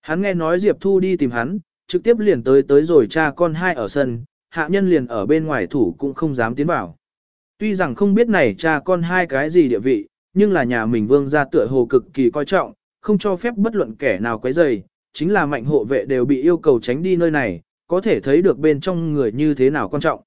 Hắn nghe nói Diệp Thu đi tìm hắn, trực tiếp liền tới tới rồi cha con hai ở sân, hạ nhân liền ở bên ngoài thủ cũng không dám tiến vào. Tuy rằng không biết này cha con hai cái gì địa vị, nhưng là nhà mình vương gia tựa hồ cực kỳ coi trọng, không cho phép bất luận kẻ nào quấy rầy, chính là mạnh hộ vệ đều bị yêu cầu tránh đi nơi này, có thể thấy được bên trong người như thế nào quan trọng.